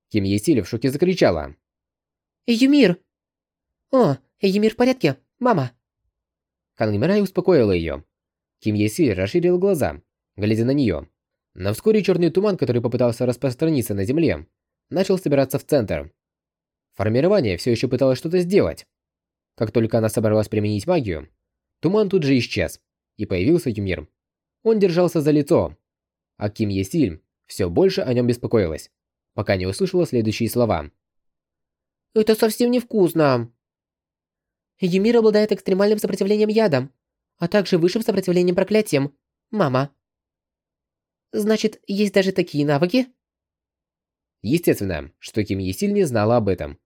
Ким Есиль в шоке закричала. Юмир! О, Юмир в порядке, мама! Кангмирай успокоила ее. Ким Еси расширил глаза, глядя на нее. Но вскоре черный туман, который попытался распространиться на земле, начал собираться в центр. Формирование все еще пыталось что-то сделать. Как только она собралась применить магию, туман тут же исчез, и появился Юмир. Он держался за лицо, а Ким Есиль все больше о нем беспокоилась, пока не услышала следующие слова. «Это совсем невкусно!» Юмир обладает экстремальным сопротивлением ядам, а также высшим сопротивлением проклятиям. Мама. Значит, есть даже такие навыки? Естественно, что Ким Есиль не знала об этом.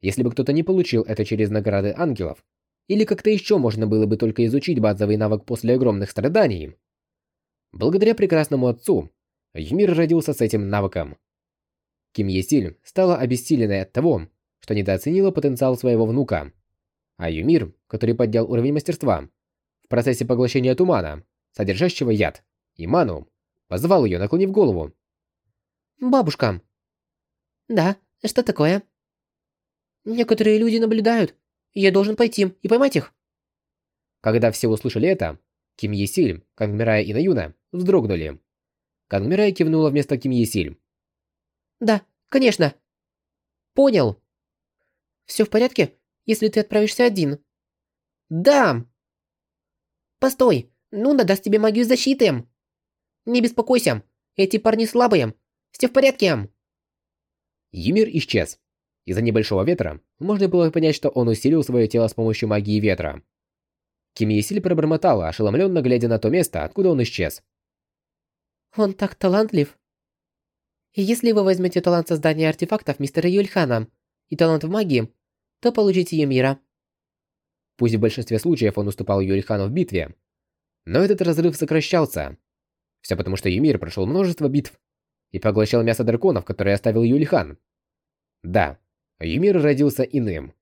Если бы кто-то не получил это через награды ангелов, или как-то еще можно было бы только изучить базовый навык после огромных страданий. Благодаря прекрасному отцу, Юмир родился с этим навыком. Ким Есиль стала обессиленной от того, что недооценила потенциал своего внука. А Юмир, который поднял уровень мастерства, в процессе поглощения тумана, содержащего яд, и ману, позвал ее, наклонив голову. «Бабушка». «Да, что такое?» «Некоторые люди наблюдают. Я должен пойти и поймать их». Когда все услышали это, Ким Есиль, Кангмирая и Наюна вздрогнули. Кангмирая кивнула вместо Ким Есиль. «Да, конечно». «Понял». «Все в порядке, если ты отправишься один?» «Да!» «Постой, Нуна даст тебе магию защиты!» «Не беспокойся, эти парни слабые, все в порядке!» Юмир исчез. Из-за небольшого ветра можно было понять, что он усилил свое тело с помощью магии ветра. Ким Есиль пробормотала, ошеломленно глядя на то место, откуда он исчез. «Он так талантлив!» «Если вы возьмете талант создания артефактов мистера Юльхана и талант в магии, то получите Юмира. Пусть в большинстве случаев он уступал Юльхану в битве, но этот разрыв сокращался. Все потому, что Юмир прошел множество битв и поглощал мясо драконов, которые оставил Юльхан. Да, Юмир родился иным.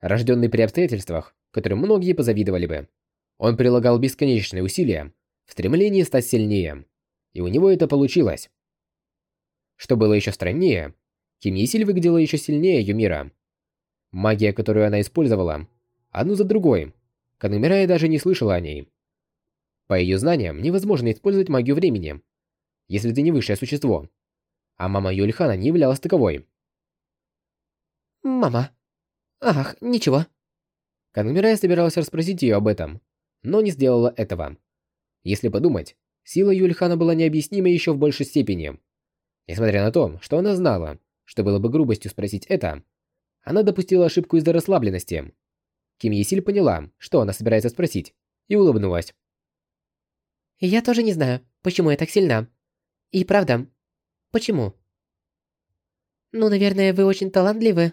Рожденный при обстоятельствах, которым многие позавидовали бы. Он прилагал бесконечные усилия в стремлении стать сильнее, и у него это получилось. Что было еще страннее, Ким Есиль выглядела еще сильнее Юмира. Магия, которую она использовала, одну за другой, Канемирая даже не слышала о ней. По ее знаниям, невозможно использовать магию времени, если ты не высшее существо. А мама Юльхана не являлась таковой. Мама. Ах, ничего. Канемирая собиралась расспросить ее об этом, но не сделала этого. Если подумать, сила Юльхана была необъяснима еще в большей степени. Несмотря на то, что она знала, что было бы грубостью спросить это, она допустила ошибку из-за расслабленности. Ким Есиль поняла, что она собирается спросить, и улыбнулась. Я тоже не знаю, почему я так сильна. И правда, почему? Ну, наверное, вы очень талантливы.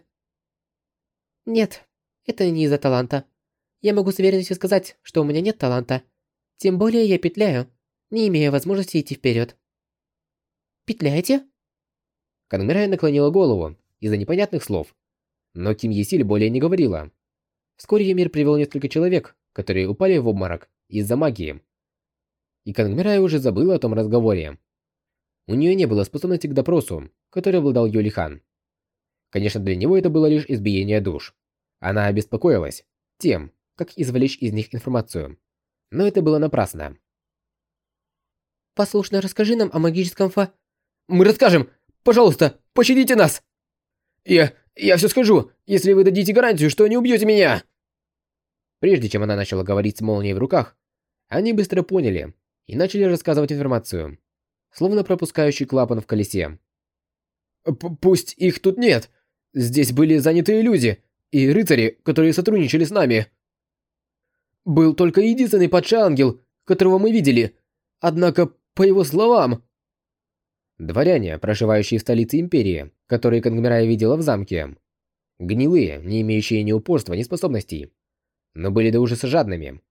Нет, это не из-за таланта. Я могу с уверенностью сказать, что у меня нет таланта. Тем более я петляю, не имея возможности идти вперед. Петляете? Канмирая наклонила голову из-за непонятных слов. Но Ким Есиль более не говорила. Вскоре ее мир привел несколько человек, которые упали в обморок из-за магии. И Кангмирая уже забыла о том разговоре. У нее не было способности к допросу, который обладал Юлихан. Конечно, для него это было лишь избиение душ. Она обеспокоилась тем, как извлечь из них информацию. Но это было напрасно. Послушно расскажи нам о магическом фа... Мы расскажем! Пожалуйста, пощадите нас! Я... я все скажу, если вы дадите гарантию, что не убьете меня! Прежде чем она начала говорить с молнией в руках, они быстро поняли и начали рассказывать информацию, словно пропускающий клапан в колесе. П «Пусть их тут нет. Здесь были занятые люди и рыцари, которые сотрудничали с нами. Был только единственный падший ангел, которого мы видели. Однако, по его словам...» Дворяне, проживающие в столице Империи, которые Кангмирая видела в замке. Гнилые, не имеющие ни упорства, ни способностей. Но были до ужаса жадными.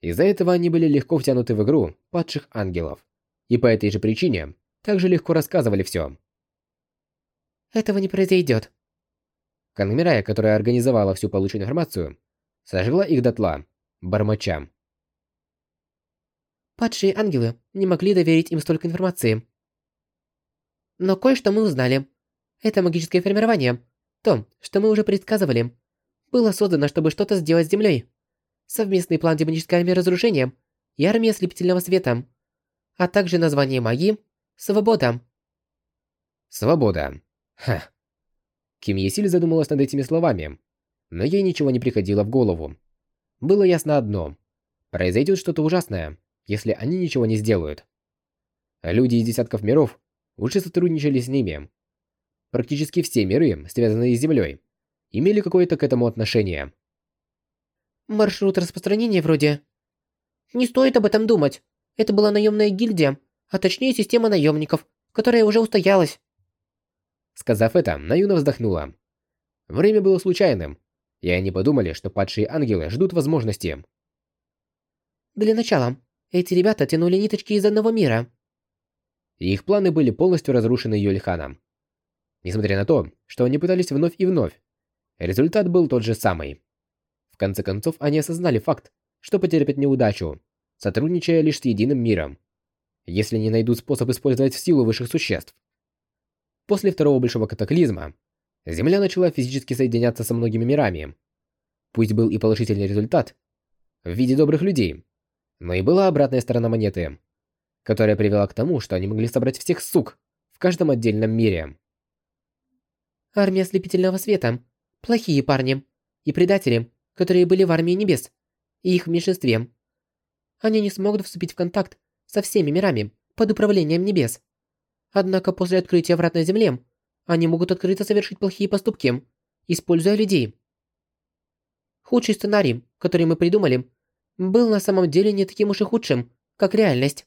Из-за этого они были легко втянуты в игру падших ангелов. И по этой же причине также легко рассказывали все. Этого не произойдет. Кангмирая, которая организовала всю полученную информацию, сожгла их дотла, бормоча. Падшие ангелы не могли доверить им столько информации. Но кое-что мы узнали. Это магическое формирование, то, что мы уже предсказывали, было создано, чтобы что-то сделать с Землей совместный план демонической армии разрушения и армия ослепительного света, а также название магии «Свобода». Свобода. Ха. Ким Есиль задумалась над этими словами, но ей ничего не приходило в голову. Было ясно одно. Произойдет что-то ужасное, если они ничего не сделают. Люди из десятков миров уже сотрудничали с ними. Практически все миры, связанные с Землей, имели какое-то к этому отношение. Маршрут распространения вроде... Не стоит об этом думать. Это была наемная гильдия, а точнее система наемников, которая уже устоялась. Сказав это, Наюна вздохнула. Время было случайным, и они подумали, что падшие ангелы ждут возможности. Для начала, эти ребята тянули ниточки из одного мира. И их планы были полностью разрушены Юлиханом. Несмотря на то, что они пытались вновь и вновь, результат был тот же самый. В конце концов, они осознали факт, что потерпят неудачу, сотрудничая лишь с единым миром, если не найдут способ использовать силу высших существ. После второго большого катаклизма, Земля начала физически соединяться со многими мирами. Пусть был и положительный результат в виде добрых людей, но и была обратная сторона монеты, которая привела к тому, что они могли собрать всех сук в каждом отдельном мире. Армия ослепительного света, плохие парни и предатели которые были в Армии Небес, и их в меньшинстве. Они не смогут вступить в контакт со всеми мирами под управлением Небес. Однако после открытия врат на Земле, они могут открыто совершить плохие поступки, используя людей. Худший сценарий, который мы придумали, был на самом деле не таким уж и худшим, как реальность.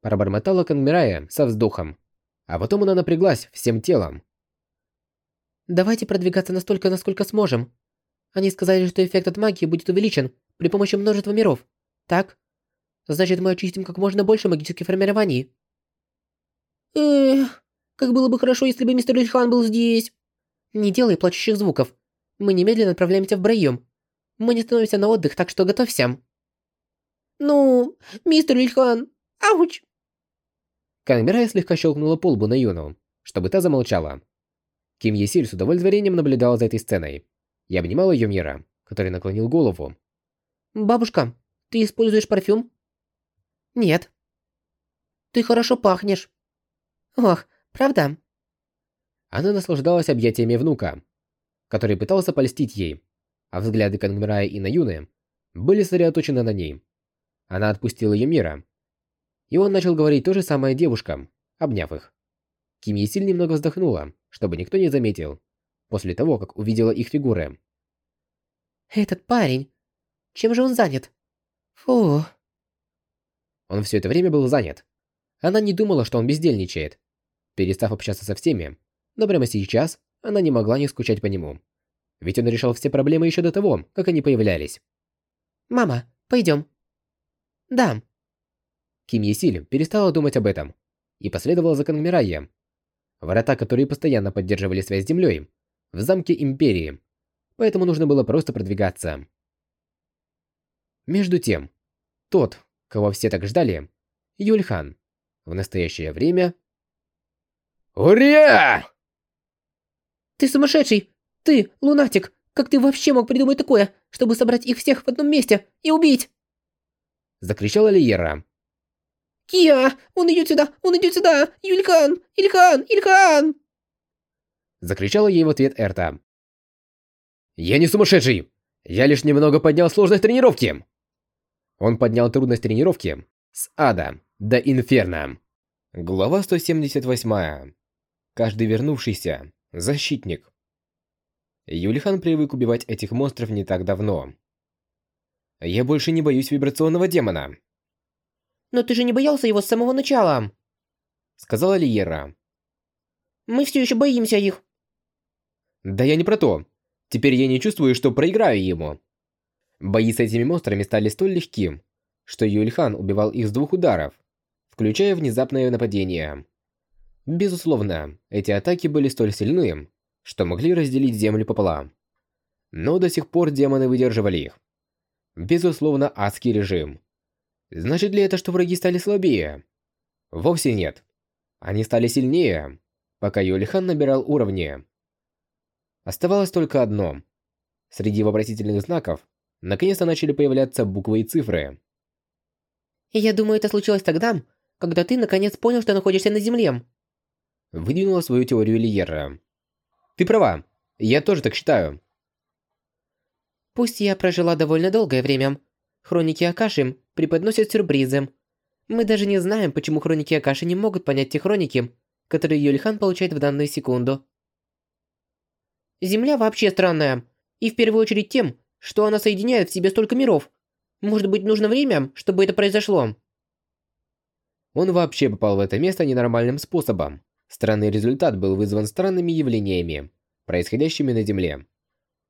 Пробормотала Кангмирая со вздохом, а потом она напряглась всем телом. Давайте продвигаться настолько, насколько сможем. Они сказали, что эффект от магии будет увеличен при помощи множества миров. Так? Значит, мы очистим как можно больше магических формирований. Эх, как было бы хорошо, если бы мистер Ильхан был здесь. Не делай плачущих звуков. Мы немедленно отправляемся в Брайем. Мы не становимся на отдых, так что готовься. Ну, мистер Ильхан, ауч. Канберая слегка щелкнула по лбу на Юну, чтобы та замолчала, Ким Есиль с удовлетворением наблюдала за этой сценой и обнимала ее мира, который наклонил голову. «Бабушка, ты используешь парфюм?» «Нет». «Ты хорошо пахнешь». «Ох, правда?» Она наслаждалась объятиями внука, который пытался польстить ей, а взгляды Кангмирая и Наюны были сосредоточены на ней. Она отпустила ее мира, и он начал говорить то же самое девушкам, обняв их. Ким Есиль немного вздохнула, чтобы никто не заметил, после того, как увидела их фигуры. «Этот парень, чем же он занят? Фу...» Он все это время был занят. Она не думала, что он бездельничает. Перестав общаться со всеми, но прямо сейчас она не могла не скучать по нему. Ведь он решал все проблемы еще до того, как они появлялись. «Мама, пойдем». «Да». Ким Есиль перестала думать об этом и последовала за Кангмирайя. Врата, которые постоянно поддерживали связь с землей, в замке Империи, поэтому нужно было просто продвигаться. Между тем, тот, кого все так ждали, Юльхан, в настоящее время... Ура! «Ты сумасшедший! Ты, лунатик! Как ты вообще мог придумать такое, чтобы собрать их всех в одном месте и убить?» Закричала Лиера. «Кия! Он идет сюда! Он идет сюда! Юльхан! Ильхан! Ильхан!» Закричала ей в ответ Эрта. «Я не сумасшедший! Я лишь немного поднял сложность тренировки!» Он поднял трудность тренировки с ада до инферно. Глава 178. Каждый вернувшийся – защитник. Юлихан привык убивать этих монстров не так давно. Я больше не боюсь вибрационного демона. «Но ты же не боялся его с самого начала!» Сказала Лиера. «Мы все еще боимся их!» Да я не про то. Теперь я не чувствую, что проиграю ему. Бои с этими монстрами стали столь легки, что Юльхан убивал их с двух ударов, включая внезапное нападение. Безусловно, эти атаки были столь сильны, что могли разделить землю пополам. Но до сих пор демоны выдерживали их. Безусловно, адский режим. Значит ли это, что враги стали слабее? Вовсе нет. Они стали сильнее, пока Юлихан набирал уровни. Оставалось только одно. Среди вопросительных знаков наконец-то начали появляться буквы и цифры. «Я думаю, это случилось тогда, когда ты наконец понял, что находишься на Земле». Выдвинула свою теорию Лиера. «Ты права. Я тоже так считаю». «Пусть я прожила довольно долгое время. Хроники Акаши преподносят сюрпризы. Мы даже не знаем, почему Хроники Акаши не могут понять те хроники, которые Юльхан получает в данную секунду. Земля вообще странная. И в первую очередь тем, что она соединяет в себе столько миров. Может быть, нужно время, чтобы это произошло? Он вообще попал в это место ненормальным способом. Странный результат был вызван странными явлениями, происходящими на Земле.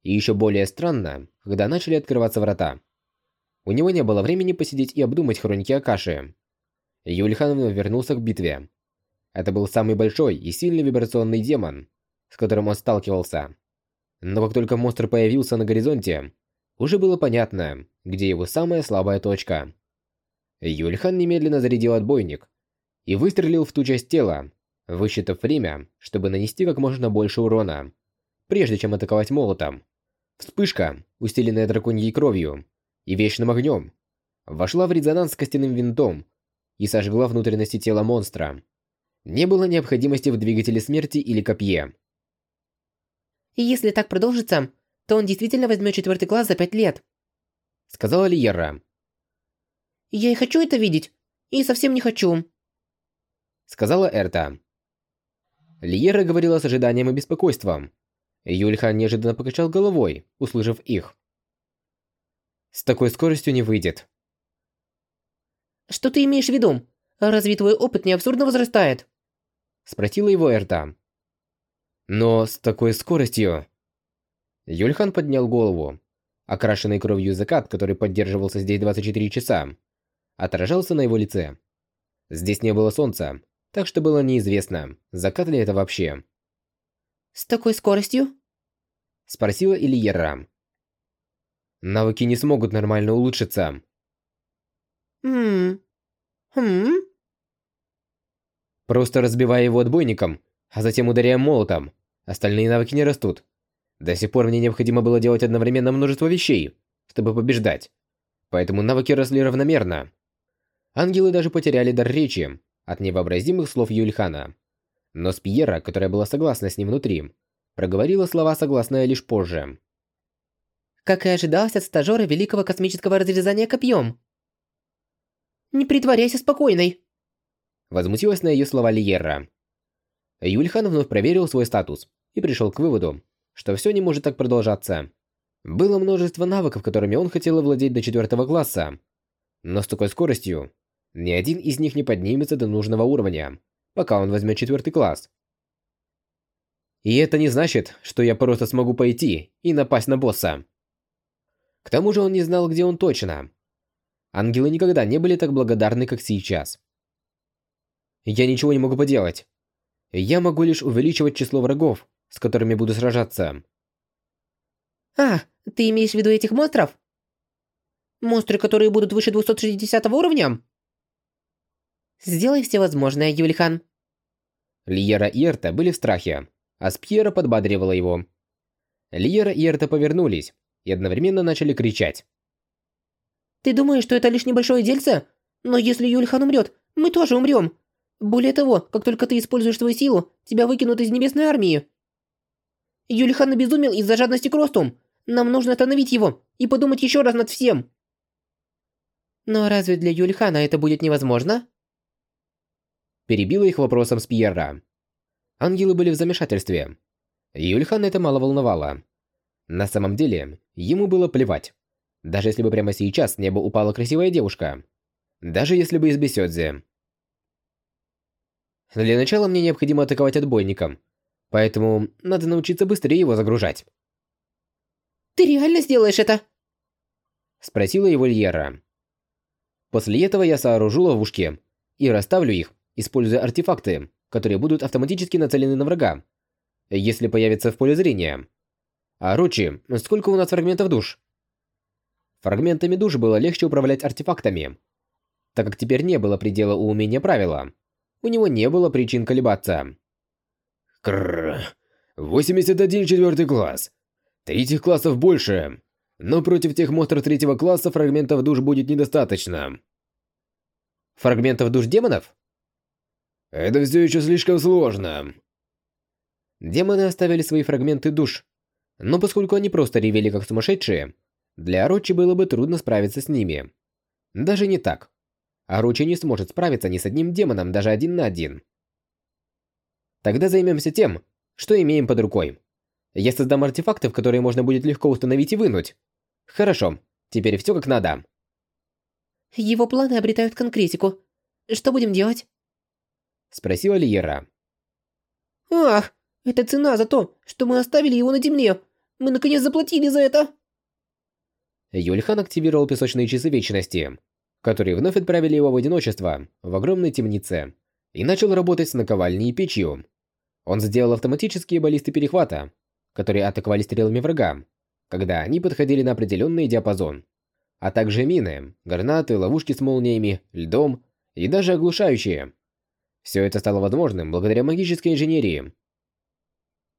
И еще более странно, когда начали открываться врата. У него не было времени посидеть и обдумать хроники Акаши. Юльхан вернулся к битве. Это был самый большой и сильный вибрационный демон, с которым он сталкивался. Но как только монстр появился на горизонте, уже было понятно, где его самая слабая точка. Юльхан немедленно зарядил отбойник и выстрелил в ту часть тела, высчитав время, чтобы нанести как можно больше урона, прежде чем атаковать молотом. Вспышка, усиленная драконьей кровью и вечным огнем, вошла в резонанс с костяным винтом и сожгла внутренности тела монстра. Не было необходимости в двигателе смерти или копье. И если так продолжится, то он действительно возьмет четвертый класс за пять лет. Сказала Лиера. Я и хочу это видеть, и совсем не хочу. Сказала Эрта. Лиера говорила с ожиданием и беспокойством. Юльхан неожиданно покачал головой, услышав их. С такой скоростью не выйдет. Что ты имеешь в виду? Разве твой опыт не абсурдно возрастает? Спросила его Эрта. Но с такой скоростью... Юльхан поднял голову. Окрашенный кровью закат, который поддерживался здесь 24 часа, отражался на его лице. Здесь не было солнца, так что было неизвестно, закат ли это вообще. «С такой скоростью?» Спросила Ильера. Навыки не смогут нормально улучшиться. Хм. Хм. Просто разбивая его отбойником, а затем ударяя молотом, Остальные навыки не растут. До сих пор мне необходимо было делать одновременно множество вещей, чтобы побеждать. Поэтому навыки росли равномерно. Ангелы даже потеряли дар речи от невообразимых слов Юльхана. Но Спиера, которая была согласна с ним внутри, проговорила слова, согласные лишь позже. Как и ожидалось от стажера Великого Космического Разрезания Копьем. Не притворяйся спокойной. Возмутилась на ее слова Лиерра. Юльхан вновь проверил свой статус и пришел к выводу, что все не может так продолжаться. Было множество навыков, которыми он хотел овладеть до четвертого класса. Но с такой скоростью, ни один из них не поднимется до нужного уровня, пока он возьмет четвертый класс. И это не значит, что я просто смогу пойти и напасть на босса. К тому же он не знал, где он точно. Ангелы никогда не были так благодарны, как сейчас. Я ничего не могу поделать. Я могу лишь увеличивать число врагов, с которыми буду сражаться. А, ты имеешь в виду этих монстров? Монстры, которые будут выше 260 уровня? Сделай все возможное, Юлихан. Лиера и Эрта были в страхе, а Спьера подбадривала его. Лиера и Эрта повернулись и одновременно начали кричать. «Ты думаешь, что это лишь небольшое дельце? Но если Юльхан умрет, мы тоже умрем. Более того, как только ты используешь свою силу, тебя выкинут из Небесной Армии. Юльхан обезумел из-за жадности к росту. Нам нужно остановить его и подумать еще раз над всем. Но разве для Юльхана это будет невозможно? Перебила их вопросом Спьерра. Ангелы были в замешательстве. Юльхан это мало волновало. На самом деле, ему было плевать. Даже если бы прямо сейчас с неба упала красивая девушка. Даже если бы из Бесёдзи. Для начала мне необходимо атаковать отбойником. Поэтому надо научиться быстрее его загружать. «Ты реально сделаешь это?» Спросила его Льера. После этого я сооружу ловушки и расставлю их, используя артефакты, которые будут автоматически нацелены на врага, если появится в поле зрения. А Рочи, сколько у нас фрагментов душ? Фрагментами душ было легче управлять артефактами, так как теперь не было предела у умения правила. У него не было причин колебаться. Крррр. 81 четвертый класс. Третьих классов больше. Но против тех монстров третьего класса фрагментов душ будет недостаточно. Фрагментов душ демонов? Это все еще слишком сложно. Демоны оставили свои фрагменты душ. Но поскольку они просто ревели как сумасшедшие, для Орочи было бы трудно справиться с ними. Даже не так. Орочи не сможет справиться ни с одним демоном даже один на один. Тогда займемся тем, что имеем под рукой. Я создам артефакты, в которые можно будет легко установить и вынуть. Хорошо, теперь все как надо. Его планы обретают конкретику. Что будем делать? Спросила Лиера. Ах, это цена за то, что мы оставили его на земле. Мы наконец заплатили за это. Юльхан активировал песочные часы вечности, которые вновь отправили его в одиночество в огромной темнице, и начал работать с наковальней и печью. Он сделал автоматические баллисты перехвата, которые атаковали стрелами врага, когда они подходили на определенный диапазон, а также мины, гранаты, ловушки с молниями, льдом и даже оглушающие. Все это стало возможным благодаря магической инженерии.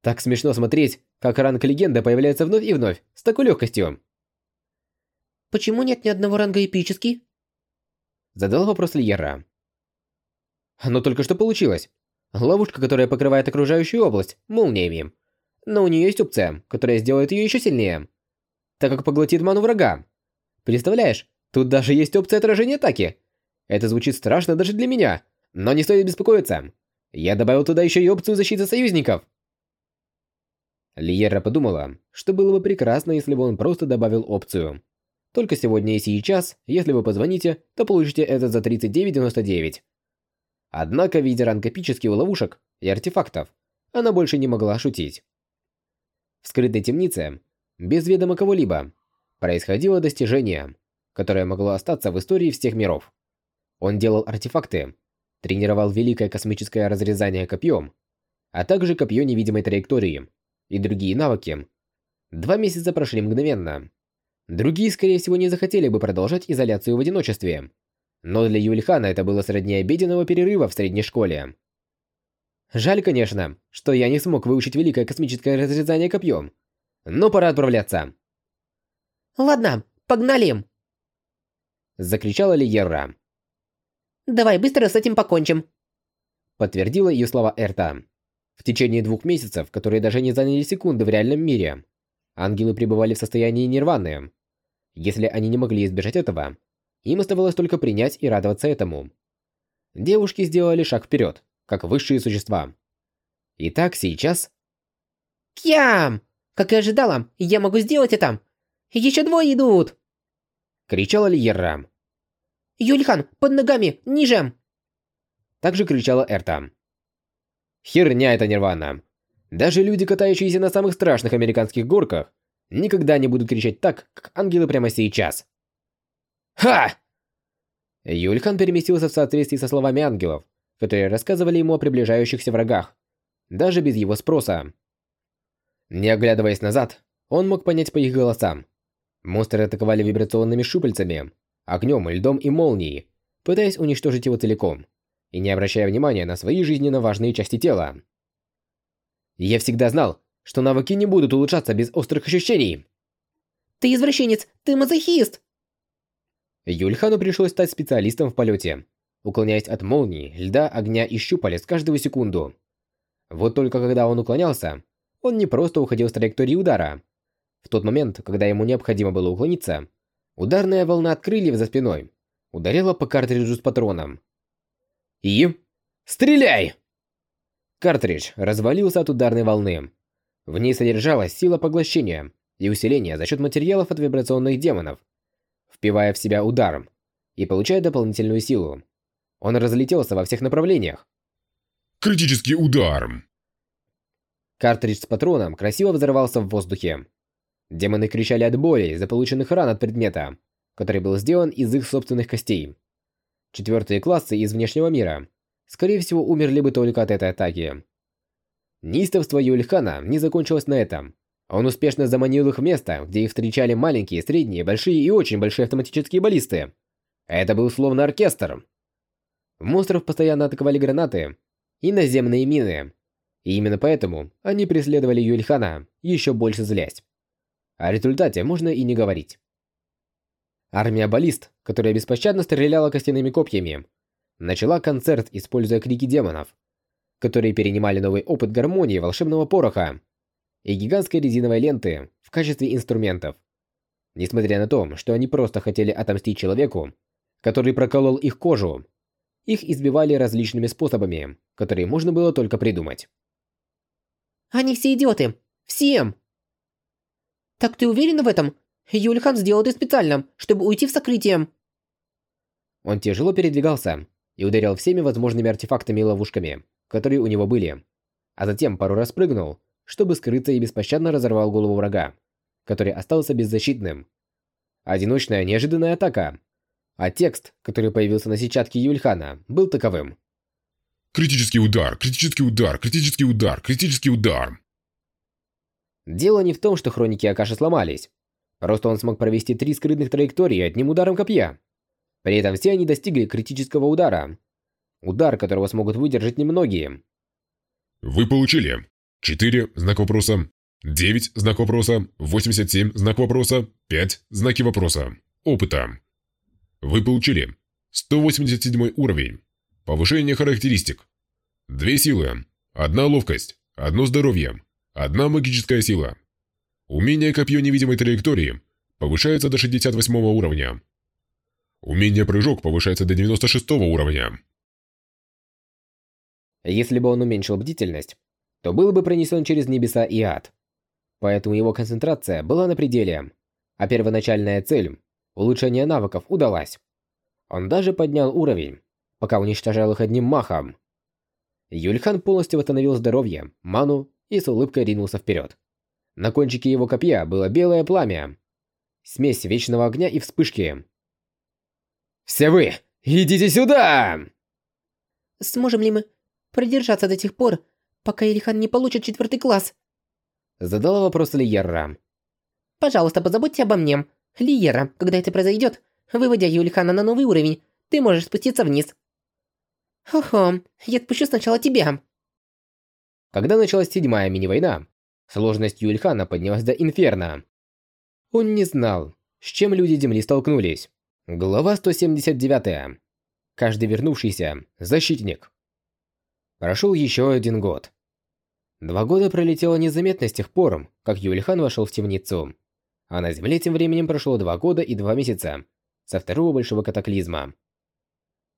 Так смешно смотреть, как ранг легенда появляется вновь и вновь, с такой легкостью. «Почему нет ни одного ранга эпический?» Задал вопрос Льера. Оно только что получилось. Ловушка, которая покрывает окружающую область молниями. Но у нее есть опция, которая сделает ее еще сильнее. Так как поглотит ману врага. Представляешь, тут даже есть опция отражения атаки. Это звучит страшно даже для меня, но не стоит беспокоиться. Я добавил туда еще и опцию защиты союзников. Лиера подумала, что было бы прекрасно, если бы он просто добавил опцию. Только сегодня и сейчас, если вы позвоните, то получите это за 39.99. Однако, видя ранг эпических ловушек и артефактов, она больше не могла шутить. В скрытой темнице, без ведома кого-либо, происходило достижение, которое могло остаться в истории всех миров. Он делал артефакты, тренировал великое космическое разрезание копьем, а также копье невидимой траектории и другие навыки. Два месяца прошли мгновенно. Другие, скорее всего, не захотели бы продолжать изоляцию в одиночестве, но для Юльхана это было сродни обеденного перерыва в средней школе. Жаль, конечно, что я не смог выучить великое космическое разрезание копьем. Но пора отправляться. Ладно, погнали. Закричала Лиерра. Давай быстро с этим покончим. Подтвердила ее слова Эрта. В течение двух месяцев, которые даже не заняли секунды в реальном мире, ангелы пребывали в состоянии нирваны. Если они не могли избежать этого, им оставалось только принять и радоваться этому. Девушки сделали шаг вперед, как высшие существа. Итак, сейчас... Кям! Как и ожидала, я могу сделать это! Еще двое идут! Кричала Лиерра. Юльхан, под ногами, ниже! Также кричала Эрта. Херня это нирвана. Даже люди, катающиеся на самых страшных американских горках, никогда не будут кричать так, как ангелы прямо сейчас. Ха! Юльхан переместился в соответствии со словами ангелов, которые рассказывали ему о приближающихся врагах, даже без его спроса. Не оглядываясь назад, он мог понять по их голосам. Монстры атаковали вибрационными щупальцами, огнем, льдом и молнией, пытаясь уничтожить его целиком и не обращая внимания на свои жизненно важные части тела. Я всегда знал, что навыки не будут улучшаться без острых ощущений. Ты извращенец, ты мазохист! Юльхану пришлось стать специалистом в полете, уклоняясь от молний, льда, огня и щупалец каждую секунду. Вот только когда он уклонялся, он не просто уходил с траектории удара. В тот момент, когда ему необходимо было уклониться, ударная волна от крыльев за спиной ударила по картриджу с патроном, и... Стреляй! Картридж развалился от ударной волны. В ней содержалась сила поглощения и усиления за счет материалов от вибрационных демонов, впивая в себя ударом и получая дополнительную силу. Он разлетелся во всех направлениях. Критический удар! Картридж с патроном красиво взорвался в воздухе. Демоны кричали от боли из-за полученных ран от предмета, который был сделан из их собственных костей. Четвертые классы из внешнего мира, скорее всего, умерли бы только от этой атаки. Неистовство Юльхана не закончилось на этом. Он успешно заманил их в место, где их встречали маленькие, средние, большие и очень большие автоматические баллисты. Это был словно оркестр. Монстров постоянно атаковали гранаты и наземные мины. И именно поэтому они преследовали Юльхана, еще больше злясь. О результате можно и не говорить. Армия баллист, которая беспощадно стреляла костяными копьями, начала концерт, используя крики демонов, которые перенимали новый опыт гармонии волшебного пороха и гигантской резиновой ленты в качестве инструментов. Несмотря на то, что они просто хотели отомстить человеку, который проколол их кожу, их избивали различными способами, которые можно было только придумать. Они все идиоты! Всем! Так ты уверен в этом? Юльхан сделал это специально, чтобы уйти в сокрытие. Он тяжело передвигался и ударил всеми возможными артефактами и ловушками, которые у него были, а затем пару раз прыгнул, чтобы скрыться и беспощадно разорвал голову врага, который остался беззащитным. Одиночная неожиданная атака. А текст, который появился на сетчатке Юльхана, был таковым. Критический удар, критический удар, критический удар, критический удар. Дело не в том, что хроники Акаши сломались. Просто он смог провести три скрытных траектории одним ударом копья. При этом все они достигли критического удара. Удар, которого смогут выдержать немногие. Вы получили 4 знак вопроса, 9 знак вопроса, 87 знак вопроса, 5 знаки вопроса. Опыта. Вы получили 187 уровень. Повышение характеристик. Две силы. Одна ловкость. Одно здоровье. Одна магическая сила. Умение копье невидимой траектории повышается до 68 уровня. Умение прыжок повышается до 96 уровня. Если бы он уменьшил бдительность, то был бы пронесен через небеса и ад. Поэтому его концентрация была на пределе, а первоначальная цель – улучшение навыков – удалась. Он даже поднял уровень, пока уничтожал их одним махом. Юльхан полностью восстановил здоровье, ману и с улыбкой ринулся вперед. На кончике его копья было белое пламя. Смесь вечного огня и вспышки. «Все вы, идите сюда!» Сможем ли мы продержаться до тех пор, пока Ильхан не получит четвертый класс? Задала вопрос Лиерра. Пожалуйста, позаботьте обо мне. Лиера, когда это произойдет, выводя Юльхана на новый уровень, ты можешь спуститься вниз. Хо-хо, я отпущу сначала тебя. Когда началась седьмая мини-война, сложность Юльхана поднялась до инферно. Он не знал, с чем люди Земли столкнулись. Глава 179. Каждый вернувшийся – защитник. Прошел еще один год. Два года пролетело незаметно с тех пор, как Юльхан вошел в темницу. А на Земле тем временем прошло два года и два месяца со второго большого катаклизма.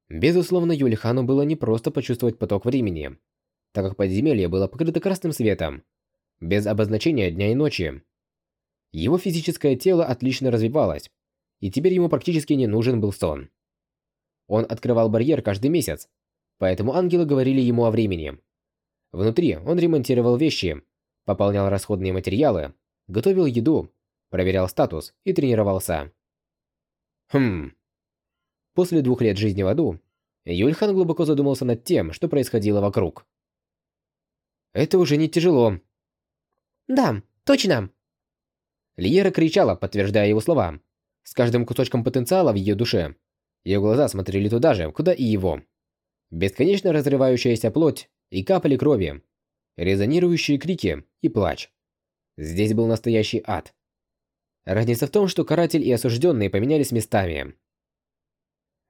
Безусловно, Юльхану было непросто почувствовать поток времени, так как подземелье было покрыто красным светом, без обозначения дня и ночи. Его физическое тело отлично развивалось, и теперь ему практически не нужен был сон. Он открывал барьер каждый месяц, поэтому ангелы говорили ему о времени. Внутри он ремонтировал вещи, пополнял расходные материалы, готовил еду, проверял статус и тренировался. Хм. После двух лет жизни в аду, Юльхан глубоко задумался над тем, что происходило вокруг. Это уже не тяжело. Да, точно. Лиера кричала, подтверждая его слова. С каждым кусочком потенциала в ее душе. Ее глаза смотрели туда же, куда и его. Бесконечно разрывающаяся плоть и капли крови, резонирующие крики и плач. Здесь был настоящий ад. Разница в том, что каратель и осужденные поменялись местами.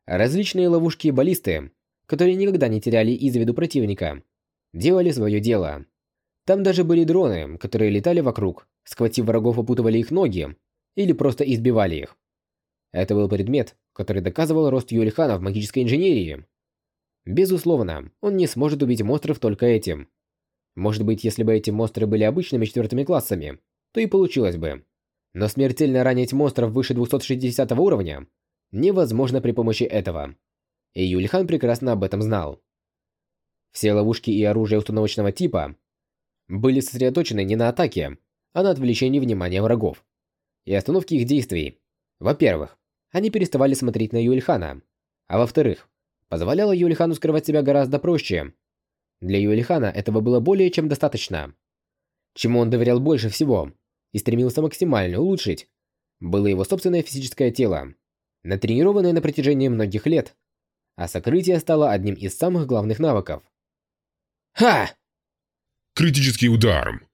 Различные ловушки и баллисты, которые никогда не теряли из виду противника, делали свое дело. Там даже были дроны, которые летали вокруг, схватив врагов, опутывали их ноги или просто избивали их. Это был предмет, который доказывал рост Юлихана в магической инженерии. Безусловно, он не сможет убить монстров только этим. Может быть, если бы эти монстры были обычными четвертыми классами, то и получилось бы. Но смертельно ранить монстров выше 260 уровня невозможно при помощи этого. И Юлихан прекрасно об этом знал. Все ловушки и оружие установочного типа были сосредоточены не на атаке, а на отвлечении внимания врагов и остановке их действий. Во-первых, они переставали смотреть на Юльхана, а во-вторых, позволяло Юльхану скрывать себя гораздо проще. Для Юльхана этого было более чем достаточно. Чему он доверял больше всего и стремился максимально улучшить, было его собственное физическое тело, натренированное на протяжении многих лет, а сокрытие стало одним из самых главных навыков. Ха! Критический удар.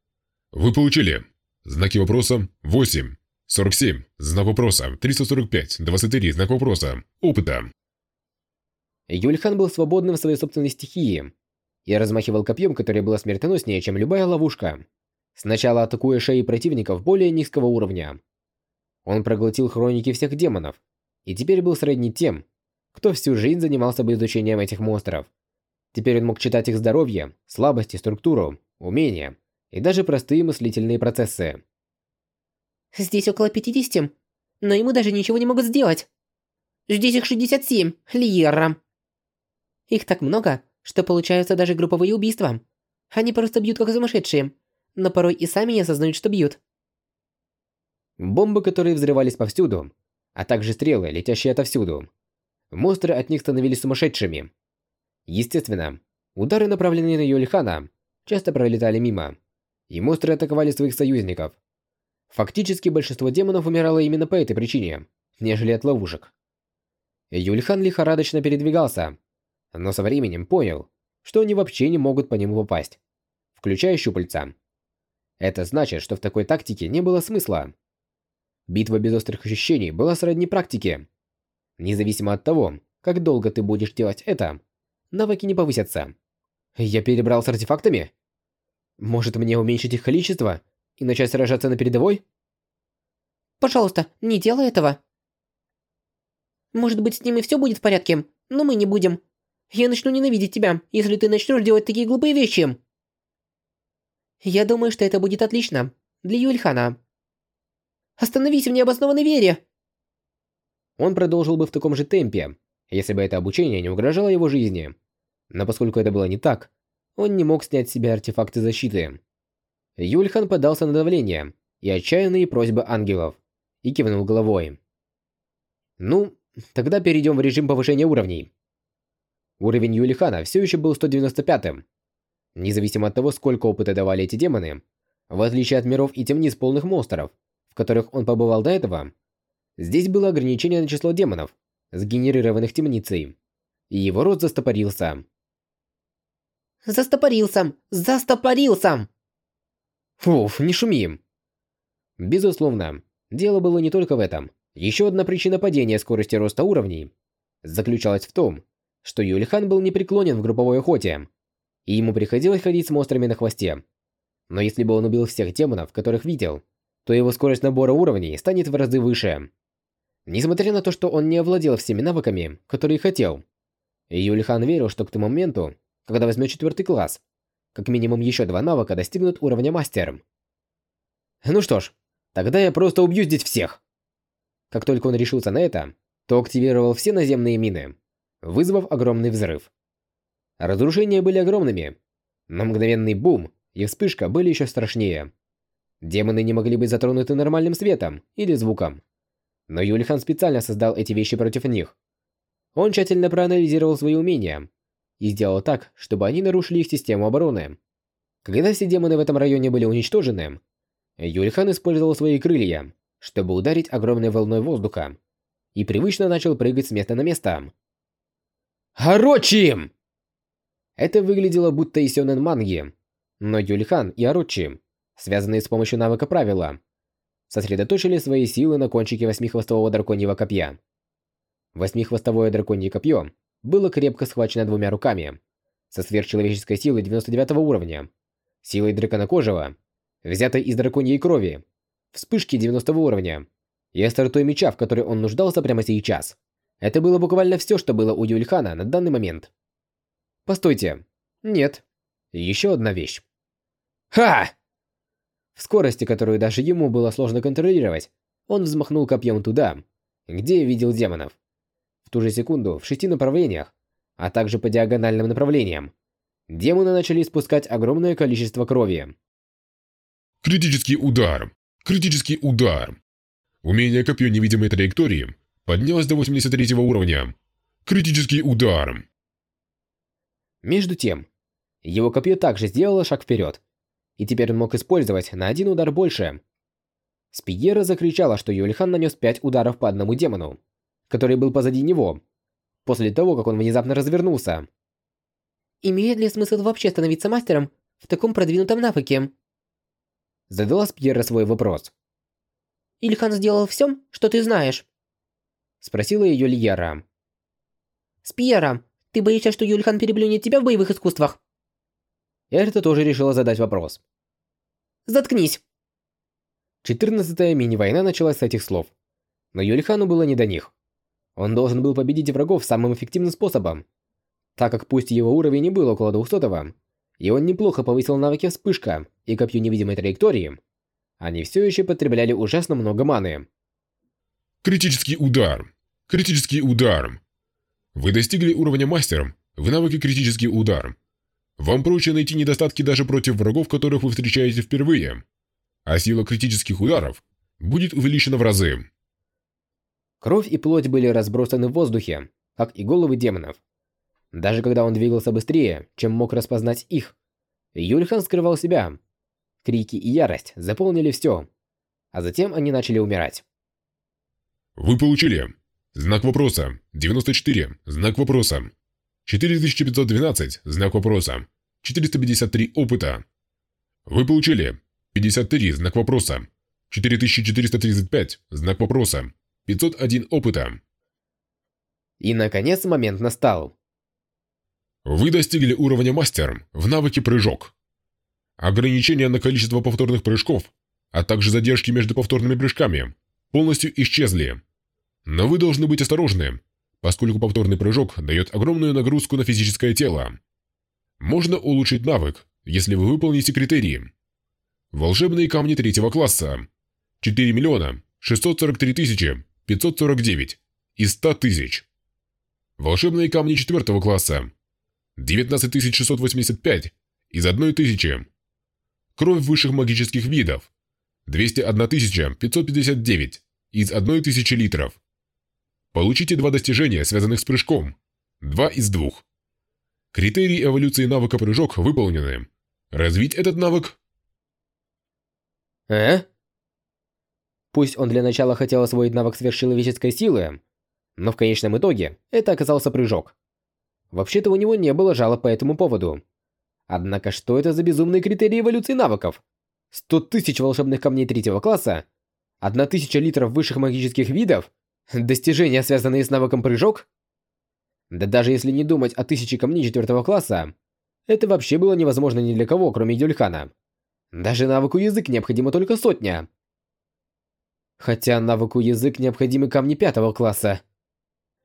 Вы получили знаки вопроса 8, 47, знак вопроса 345, 23, знак вопроса, опыта. Юльхан был свободным в своей собственной стихии и размахивал копьем, которое было смертоноснее, чем любая ловушка. Сначала атакуя шеи противников более низкого уровня. Он проглотил хроники всех демонов и теперь был сродни тем, кто всю жизнь занимался бы изучением этих монстров. Теперь он мог читать их здоровье, слабости, структуру, умения и даже простые мыслительные процессы. Здесь около 50, но ему даже ничего не могут сделать. Здесь их 67, Лиера. Их так много, что получаются даже групповые убийства. Они просто бьют как сумасшедшие, но порой и сами не осознают, что бьют. Бомбы, которые взрывались повсюду, а также стрелы, летящие отовсюду. Монстры от них становились сумасшедшими. Естественно, удары, направленные на Юльхана, часто пролетали мимо, и монстры атаковали своих союзников. Фактически большинство демонов умирало именно по этой причине, нежели от ловушек. Юльхан лихорадочно передвигался, но со временем понял, что они вообще не могут по нему попасть, включая щупальца. Это значит, что в такой тактике не было смысла. Битва без острых ощущений была сродни практике. Независимо от того, как долго ты будешь делать это, навыки не повысятся. Я перебрал с артефактами? Может мне уменьшить их количество и начать сражаться на передовой? Пожалуйста, не делай этого. Может быть, с ним и все будет в порядке, но мы не будем. Я начну ненавидеть тебя, если ты начнешь делать такие глупые вещи. Я думаю, что это будет отлично. Для Юльхана. Остановись в необоснованной вере! Он продолжил бы в таком же темпе, если бы это обучение не угрожало его жизни. Но поскольку это было не так, он не мог снять с себя артефакты защиты. Юльхан подался на давление и отчаянные просьбы ангелов и кивнул головой. Ну, тогда перейдем в режим повышения уровней. Уровень Юлихана все еще был 195-м. Независимо от того, сколько опыта давали эти демоны, в отличие от миров и темниц полных монстров, в которых он побывал до этого, здесь было ограничение на число демонов, сгенерированных темницей, и его рот застопорился. Застопорился! Застопорился! Фуф, не шумим. Безусловно, дело было не только в этом. Еще одна причина падения скорости роста уровней заключалась в том, что Юльхан был непреклонен в групповой охоте, и ему приходилось ходить с монстрами на хвосте. Но если бы он убил всех демонов, которых видел, то его скорость набора уровней станет в разы выше. Несмотря на то, что он не овладел всеми навыками, которые хотел, Юльхан верил, что к тому моменту, когда возьмет четвертый класс, как минимум еще два навыка достигнут уровня мастер. Ну что ж, тогда я просто убью здесь всех. Как только он решился на это, то активировал все наземные мины, вызвав огромный взрыв. Разрушения были огромными, но мгновенный бум и вспышка были еще страшнее. Демоны не могли быть затронуты нормальным светом или звуком. Но Юльхан специально создал эти вещи против них. Он тщательно проанализировал свои умения и сделал так, чтобы они нарушили их систему обороны. Когда все демоны в этом районе были уничтожены, Юльхан использовал свои крылья, чтобы ударить огромной волной воздуха, и привычно начал прыгать с места на место. «Орочи!» Это выглядело будто и сёнэн манги, но Юльхан и Орочи, связанные с помощью навыка правила, сосредоточили свои силы на кончике восьмихвостового драконьего копья. Восьмихвостовое драконье копье было крепко схвачено двумя руками, со сверхчеловеческой силой 99 уровня, силой драконокожего, взятой из драконьей крови, вспышки 90 уровня и остротой меча, в которой он нуждался прямо сейчас. Это было буквально все, что было у Юльхана на данный момент. Постойте. Нет. Еще одна вещь. Ха! В скорости, которую даже ему было сложно контролировать, он взмахнул копьем туда, где видел демонов ту же секунду в шести направлениях, а также по диагональным направлениям. Демоны начали испускать огромное количество крови. Критический удар. Критический удар. Умение копье невидимой траектории поднялось до 83 уровня. Критический удар. Между тем, его копье также сделало шаг вперед, и теперь он мог использовать на один удар больше. Спиера закричала, что Юльхан нанес 5 ударов по одному демону который был позади него, после того, как он внезапно развернулся. «Имеет ли смысл вообще становиться мастером в таком продвинутом навыке?» Задала Спьера свой вопрос. «Ильхан сделал все, что ты знаешь?» Спросила ее Льера. «Спьера, ты боишься, что Юльхан переплюнет тебя в боевых искусствах?» Эрта тоже решила задать вопрос. «Заткнись!» Четырнадцатая мини-война началась с этих слов. Но Юльхану было не до них. Он должен был победить врагов самым эффективным способом. Так как пусть его уровень не был около 200 и он неплохо повысил навыки вспышка и копью невидимой траектории, они все еще потребляли ужасно много маны. Критический удар. Критический удар. Вы достигли уровня мастером в навыке критический удар. Вам проще найти недостатки даже против врагов, которых вы встречаете впервые. А сила критических ударов будет увеличена в разы. Кровь и плоть были разбросаны в воздухе, как и головы демонов. Даже когда он двигался быстрее, чем мог распознать их, Юльхан скрывал себя. Крики и ярость заполнили все, а затем они начали умирать. Вы получили знак вопроса 94, знак вопроса 4512, знак вопроса 453 опыта. Вы получили 53, знак вопроса 4435, знак вопроса 501 опыта. И, наконец, момент настал. Вы достигли уровня мастер в навыке прыжок. Ограничения на количество повторных прыжков, а также задержки между повторными прыжками, полностью исчезли. Но вы должны быть осторожны, поскольку повторный прыжок дает огромную нагрузку на физическое тело. Можно улучшить навык, если вы выполните критерии. Волшебные камни третьего класса. 4 миллиона 643 тысячи 549 из 100 тысяч. Волшебные камни четвертого класса. 19685 из 1000. Кровь высших магических видов. 201 559 из 1000 литров. Получите два достижения, связанных с прыжком. Два из двух. Критерии эволюции навыка прыжок выполнены. Развить этот навык? Э? Пусть он для начала хотел освоить навык сверхчеловеческой силы, но в конечном итоге это оказался прыжок. Вообще-то у него не было жалоб по этому поводу. Однако что это за безумные критерии эволюции навыков? 100 тысяч волшебных камней третьего класса? 1000 литров высших магических видов? Достижения, связанные с навыком прыжок? Да даже если не думать о тысяче камней четвертого класса, это вообще было невозможно ни для кого, кроме Юльхана. Даже навыку язык необходимо только сотня. Хотя навыку язык необходимы камни пятого класса.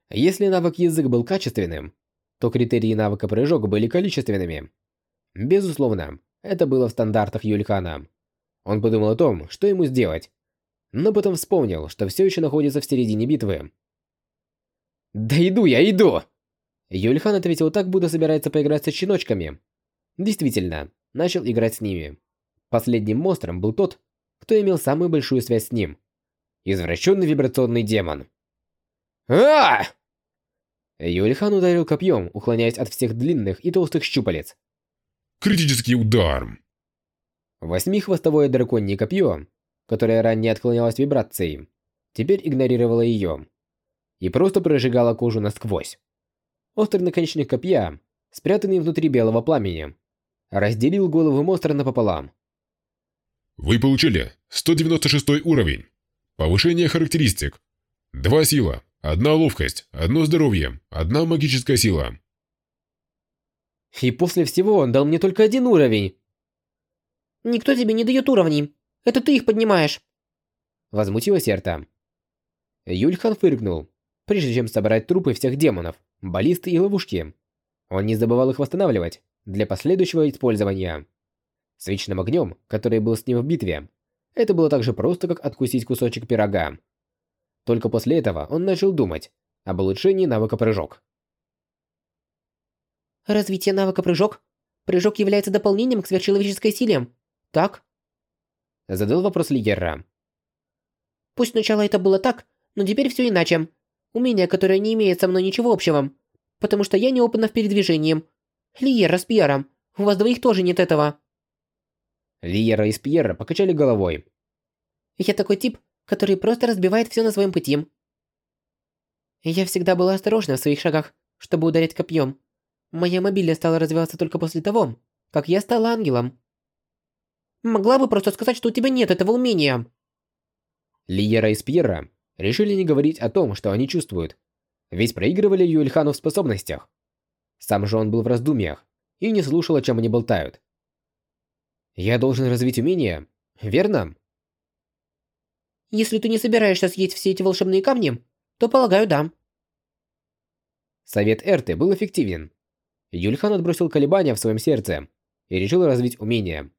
Если навык язык был качественным, то критерии навыка прыжок были количественными. Безусловно, это было в стандартах Юльхана. Он подумал о том, что ему сделать, но потом вспомнил, что все еще находится в середине битвы. «Да иду я, иду!» Юльхан ответил так, будто собирается поиграть со щеночками. Действительно, начал играть с ними. Последним монстром был тот, кто имел самую большую связь с ним. Извращенный вибрационный демон. а Юльхан ударил копьем, уклоняясь от всех длинных и толстых щупалец. Критический удар. Восьмихвостовое драконье копье, которое ранее отклонялось вибрацией, теперь игнорировало ее и просто прожигало кожу насквозь. Острый наконечник копья, спрятанный внутри белого пламени, разделил голову монстра напополам. Вы получили 196 уровень. Повышение характеристик. Два сила, одна ловкость, одно здоровье, одна магическая сила. И после всего он дал мне только один уровень. Никто тебе не дает уровней. Это ты их поднимаешь. Возмутилась Эрта. Юльхан фыркнул, прежде чем собрать трупы всех демонов, баллисты и ловушки. Он не забывал их восстанавливать для последующего использования с вечным огнем, который был с ним в битве. Это было так же просто, как откусить кусочек пирога. Только после этого он начал думать об улучшении навыка прыжок. Развитие навыка прыжок? Прыжок является дополнением к сверхчеловеческой силе, так? Задал вопрос Лигерра. Пусть сначала это было так, но теперь все иначе. Умение, которое не имеет со мной ничего общего, потому что я неопытна в передвижении. Лиера с Пьером, у вас двоих тоже нет этого. Лиера и Спьерра покачали головой. Я такой тип, который просто разбивает все на своем пути. Я всегда была осторожна в своих шагах, чтобы ударить копьем. Моя мобильность стала развиваться только после того, как я стала ангелом. Могла бы просто сказать, что у тебя нет этого умения. Лиера и Спьерра решили не говорить о том, что они чувствуют, ведь проигрывали Юэльхану в способностях. Сам же он был в раздумьях и не слушал, о чем они болтают. Я должен развить умение, верно? Если ты не собираешься съесть все эти волшебные камни, то, полагаю, да. Совет Эрты был эффективен. Юльхан отбросил колебания в своем сердце и решил развить умение.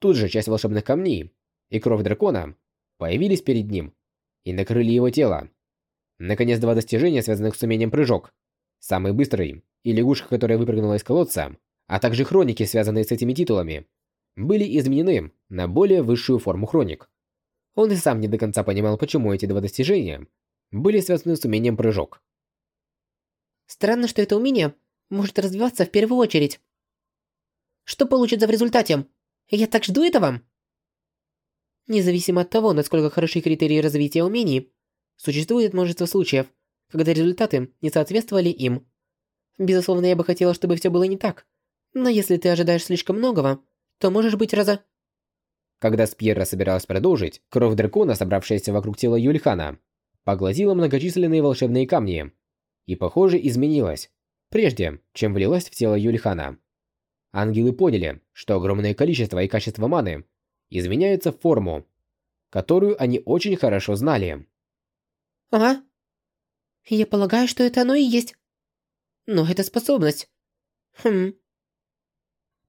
Тут же часть волшебных камней и кровь дракона появились перед ним и накрыли его тело. Наконец, два достижения, связанных с умением прыжок. Самый быстрый и лягушка, которая выпрыгнула из колодца, а также хроники, связанные с этими титулами, были изменены на более высшую форму хроник. Он и сам не до конца понимал, почему эти два достижения были связаны с умением прыжок. Странно, что это умение может развиваться в первую очередь. Что получится в результате? Я так жду этого. Независимо от того, насколько хороши критерии развития умений, существует множество случаев, когда результаты не соответствовали им. Безусловно, я бы хотела, чтобы все было не так. Но если ты ожидаешь слишком многого, то можешь быть раза...» Когда Спьерра собиралась продолжить, кровь дракона, собравшаяся вокруг тела Юльхана, поглотила многочисленные волшебные камни и, похоже, изменилась, прежде чем влилась в тело Юльхана. Ангелы поняли, что огромное количество и качество маны изменяются в форму, которую они очень хорошо знали. «Ага. Я полагаю, что это оно и есть. Но это способность. Хм,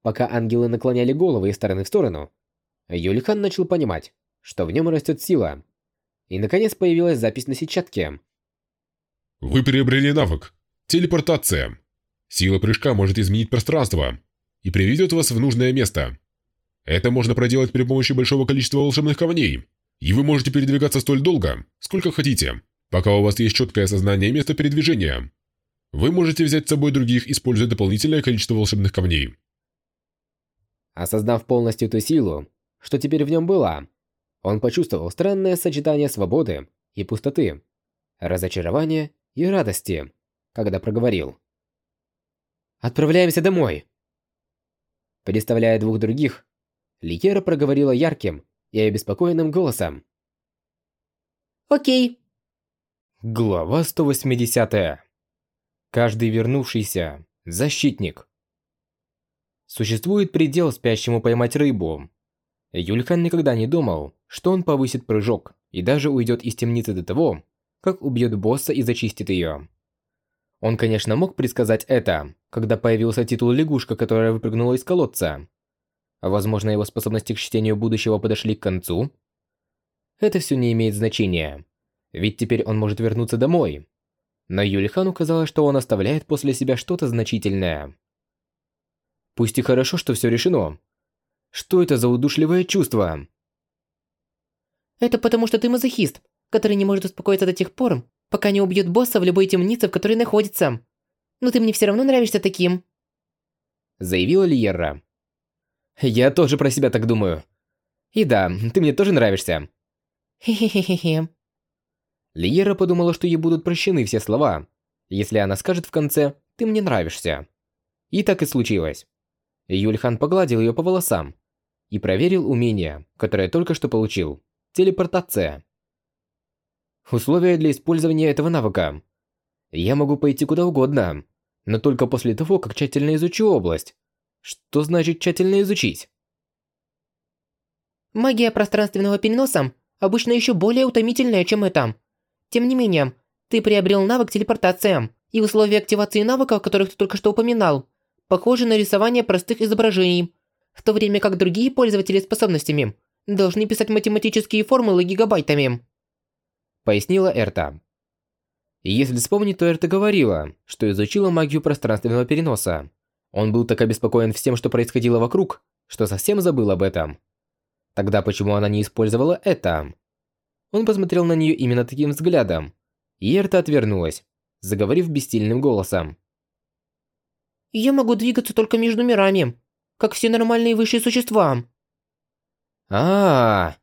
Пока ангелы наклоняли головы из стороны в сторону, Юльхан начал понимать, что в нем растет сила. И наконец появилась запись на сетчатке. Вы приобрели навык. Телепортация. Сила прыжка может изменить пространство и приведет вас в нужное место. Это можно проделать при помощи большого количества волшебных камней, и вы можете передвигаться столь долго, сколько хотите, пока у вас есть четкое осознание места передвижения. Вы можете взять с собой других, используя дополнительное количество волшебных камней. Осознав полностью ту силу, что теперь в нем была, он почувствовал странное сочетание свободы и пустоты, разочарования и радости, когда проговорил. «Отправляемся домой!» Представляя двух других, Ликера проговорила ярким и обеспокоенным голосом. Окей. Глава 180. Каждый вернувшийся – защитник. Существует предел спящему поймать рыбу. Юльхан никогда не думал, что он повысит прыжок и даже уйдет из темницы до того, как убьет босса и зачистит ее. Он, конечно, мог предсказать это, когда появился титул лягушка, которая выпрыгнула из колодца. Возможно, его способности к чтению будущего подошли к концу. Это все не имеет значения, ведь теперь он может вернуться домой. Но Юлихану казалось, что он оставляет после себя что-то значительное. Пусть и хорошо, что все решено. Что это за удушливое чувство? Это потому, что ты мазохист, который не может успокоиться до тех пор, пока не убьет босса в любой темнице, в которой находится. Но ты мне все равно нравишься таким. Заявила Лиерра. Я тоже про себя так думаю. И да, ты мне тоже нравишься. Хе-хе-хе-хе. Лиера подумала, что ей будут прощены все слова, если она скажет в конце «ты мне нравишься». И так и случилось. Юльхан погладил ее по волосам и проверил умение, которое только что получил. Телепортация. Условия для использования этого навыка. Я могу пойти куда угодно, но только после того, как тщательно изучу область. Что значит тщательно изучить? Магия пространственного переноса обычно еще более утомительная, чем это. Тем не менее, ты приобрел навык телепортация, и условия активации навыка, о которых ты только что упоминал, похожи на рисование простых изображений, в то время как другие пользователи способностями должны писать математические формулы гигабайтами. Пояснила Эрта. Если вспомнить, то Эрта говорила, что изучила магию пространственного переноса. Он был так обеспокоен всем, что происходило вокруг, что совсем забыл об этом. Тогда почему она не использовала это? Он посмотрел на нее именно таким взглядом. И Эрта отвернулась, заговорив бестильным голосом. «Я могу двигаться только между мирами, как все нормальные высшие существа». А, -а, а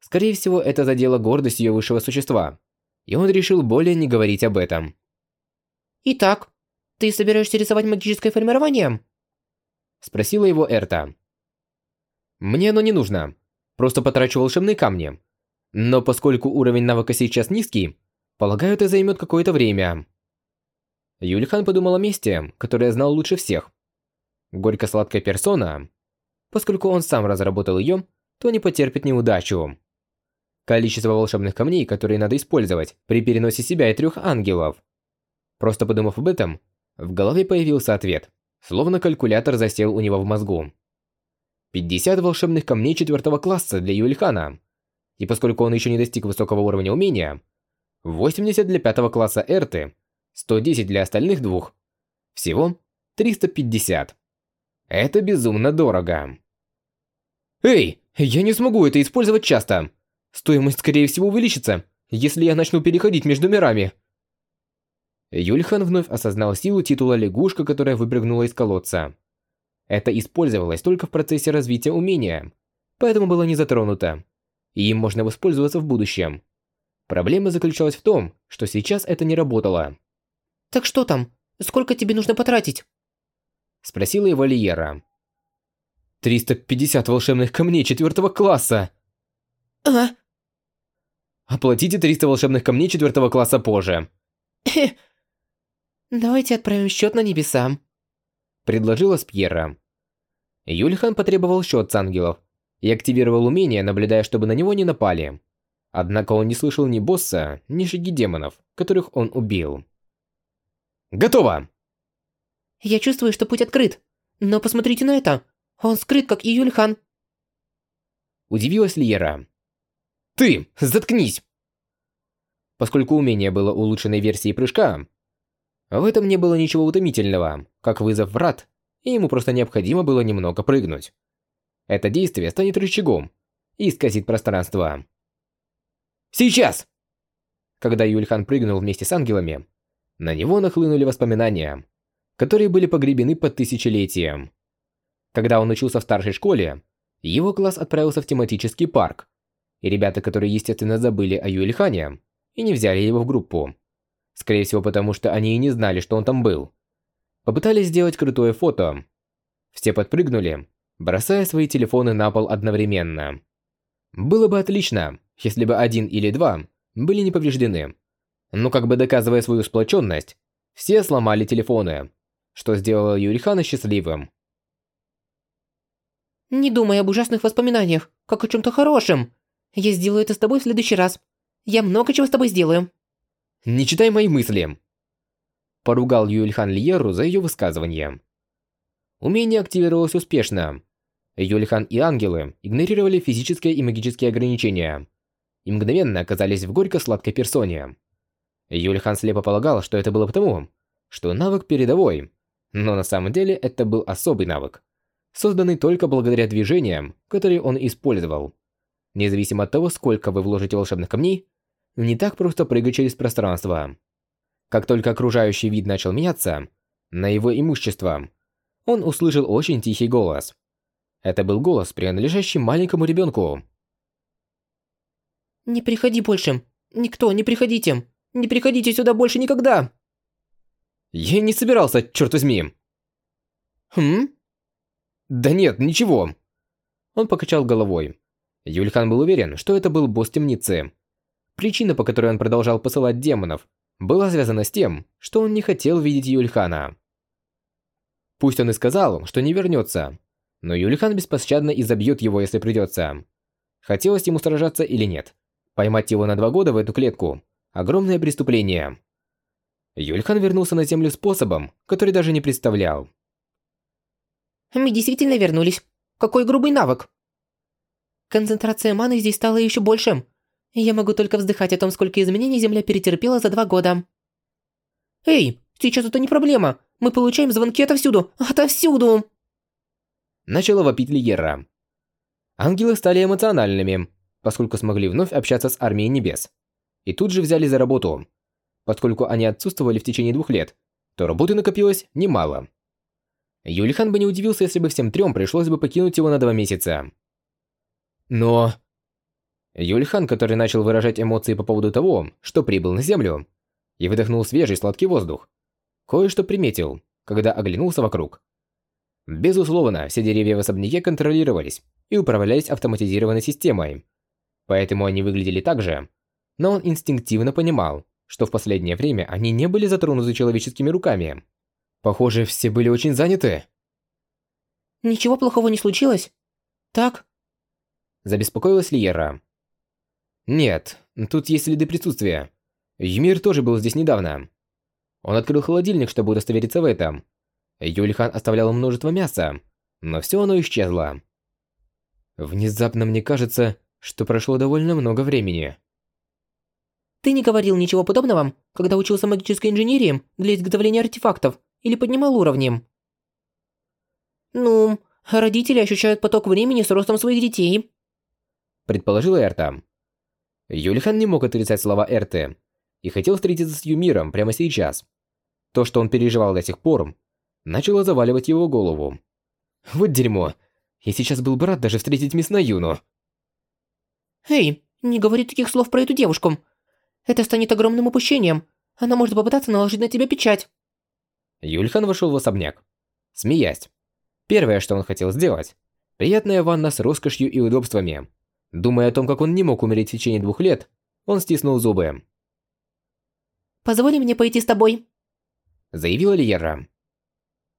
Скорее всего, это задело гордость ее высшего существа, и он решил более не говорить об этом. «Итак, ты собираешься рисовать магическое формирование?» Спросила его Эрта. «Мне оно не нужно. Просто потрачу волшебные камни. Но поскольку уровень навыка сейчас низкий, полагаю, это займет какое-то время. Юльхан подумал о месте, которое знал лучше всех. Горько-сладкая персона. Поскольку он сам разработал ее, то не потерпит неудачу. Количество волшебных камней, которые надо использовать при переносе себя и трех ангелов. Просто подумав об этом, в голове появился ответ, словно калькулятор засел у него в мозгу. 50 волшебных камней четвертого класса для Юльхана. И поскольку он еще не достиг высокого уровня умения, 80 для пятого класса Эрты, 110 для остальных двух. Всего 350. Это безумно дорого. Эй, я не смогу это использовать часто. Стоимость, скорее всего, увеличится, если я начну переходить между мирами. Юльхан вновь осознал силу титула лягушка, которая выпрыгнула из колодца. Это использовалось только в процессе развития умения, поэтому было не затронуто и им можно воспользоваться в будущем. Проблема заключалась в том, что сейчас это не работало. «Так что там? Сколько тебе нужно потратить?» Спросила его Лиера. «350 волшебных камней четвертого класса!» «А?» «Оплатите 300 волшебных камней четвертого класса позже». «Давайте отправим счет на небеса», — предложила Спьера. Юльхан потребовал счет с ангелов, и активировал умение, наблюдая, чтобы на него не напали. Однако он не слышал ни босса, ни шаги демонов, которых он убил. «Готово!» «Я чувствую, что путь открыт, но посмотрите на это, он скрыт, как и Юльхан». Удивилась Лиера. «Ты, заткнись!» Поскольку умение было улучшенной версией прыжка, в этом не было ничего утомительного, как вызов врат, и ему просто необходимо было немного прыгнуть. Это действие станет рычагом и исказит пространство. Сейчас! Когда Юльхан прыгнул вместе с ангелами, на него нахлынули воспоминания, которые были погребены под тысячелетием. Когда он учился в старшей школе, его класс отправился в тематический парк, и ребята, которые, естественно, забыли о Юльхане и не взяли его в группу, скорее всего потому, что они и не знали, что он там был, попытались сделать крутое фото. Все подпрыгнули, бросая свои телефоны на пол одновременно. Было бы отлично, если бы один или два были не повреждены. Но как бы доказывая свою сплоченность, все сломали телефоны, что сделало Юрихана счастливым. Не думай об ужасных воспоминаниях, как о чем-то хорошем. Я сделаю это с тобой в следующий раз. Я много чего с тобой сделаю. Не читай мои мысли. Поругал Юльхан Льеру за ее высказывание. Умение активировалось успешно. Юльхан и ангелы игнорировали физические и магические ограничения и мгновенно оказались в горько-сладкой персоне. Юльхан слепо полагал, что это было потому, что навык передовой, но на самом деле это был особый навык, созданный только благодаря движениям, которые он использовал. Независимо от того, сколько вы вложите волшебных камней, не так просто прыгать через пространство. Как только окружающий вид начал меняться, на его имущество, он услышал очень тихий голос. Это был голос, принадлежащий маленькому ребенку. «Не приходи больше. Никто, не приходите. Не приходите сюда больше никогда!» «Я не собирался, черт возьми!» «Хм?» «Да нет, ничего!» Он покачал головой. Юльхан был уверен, что это был босс темницы. Причина, по которой он продолжал посылать демонов, была связана с тем, что он не хотел видеть Юльхана. Пусть он и сказал, что не вернется, но Юльхан беспощадно изобьет его, если придется. Хотелось ему сражаться или нет. Поймать его на два года в эту клетку – огромное преступление. Юльхан вернулся на Землю способом, который даже не представлял. Мы действительно вернулись. Какой грубый навык. Концентрация маны здесь стала еще больше. Я могу только вздыхать о том, сколько изменений Земля перетерпела за два года. Эй, сейчас это не проблема. Мы получаем звонки отовсюду, отовсюду. Начала вопить Лиера. Ангелы стали эмоциональными, поскольку смогли вновь общаться с Армией Небес. И тут же взяли за работу. Поскольку они отсутствовали в течение двух лет, то работы накопилось немало. Юлихан бы не удивился, если бы всем трем пришлось бы покинуть его на два месяца. Но... Юльхан, который начал выражать эмоции по поводу того, что прибыл на Землю, и выдохнул свежий сладкий воздух, кое-что приметил, когда оглянулся вокруг. Безусловно, все деревья в особняке контролировались и управлялись автоматизированной системой, поэтому они выглядели так же, но он инстинктивно понимал, что в последнее время они не были затронуты человеческими руками. Похоже, все были очень заняты. Ничего плохого не случилось? Так? Забеспокоилась Лиера. Нет, тут есть следы присутствия. Юмир тоже был здесь недавно. Он открыл холодильник, чтобы удостовериться в этом. Юльхан оставлял множество мяса, но все оно исчезло. Внезапно мне кажется, что прошло довольно много времени. Ты не говорил ничего подобного, когда учился магической инженерии для изготовления артефактов или поднимал уровни? Ну, родители ощущают поток времени с ростом своих детей. Предположила Эрта. Юлихан не мог отрицать слова Эрты и хотел встретиться с Юмиром прямо сейчас. То, что он переживал до сих пор, начало заваливать его голову. Вот дерьмо. Я сейчас был бы рад даже встретить мисс Наюну. «Эй, не говори таких слов про эту девушку. Это станет огромным упущением. Она может попытаться наложить на тебя печать». Юльхан вошел в особняк, смеясь. Первое, что он хотел сделать – приятная ванна с роскошью и удобствами. Думая о том, как он не мог умереть в течение двух лет, он стиснул зубы. «Позволь мне пойти с тобой», – заявила Лиера.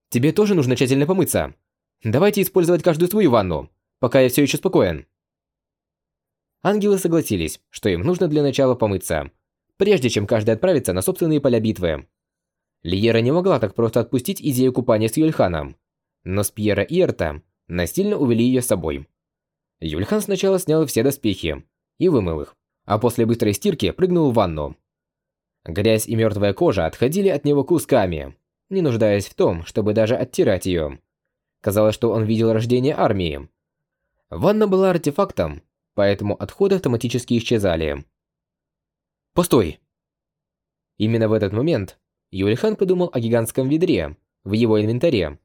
«Тебе тоже нужно тщательно помыться. Давайте использовать каждую свою ванну, пока я все еще спокоен». Ангелы согласились, что им нужно для начала помыться, прежде чем каждый отправится на собственные поля битвы. Лиера не могла так просто отпустить идею купания с Юльханом, но Спьера и Эрта насильно увели ее с собой. Юльхан сначала снял все доспехи и вымыл их, а после быстрой стирки прыгнул в ванну. Грязь и мертвая кожа отходили от него кусками, не нуждаясь в том, чтобы даже оттирать ее. Казалось, что он видел рождение армии. Ванна была артефактом, поэтому отходы автоматически исчезали. «Постой!» Именно в этот момент Юлихан подумал о гигантском ведре в его инвентаре.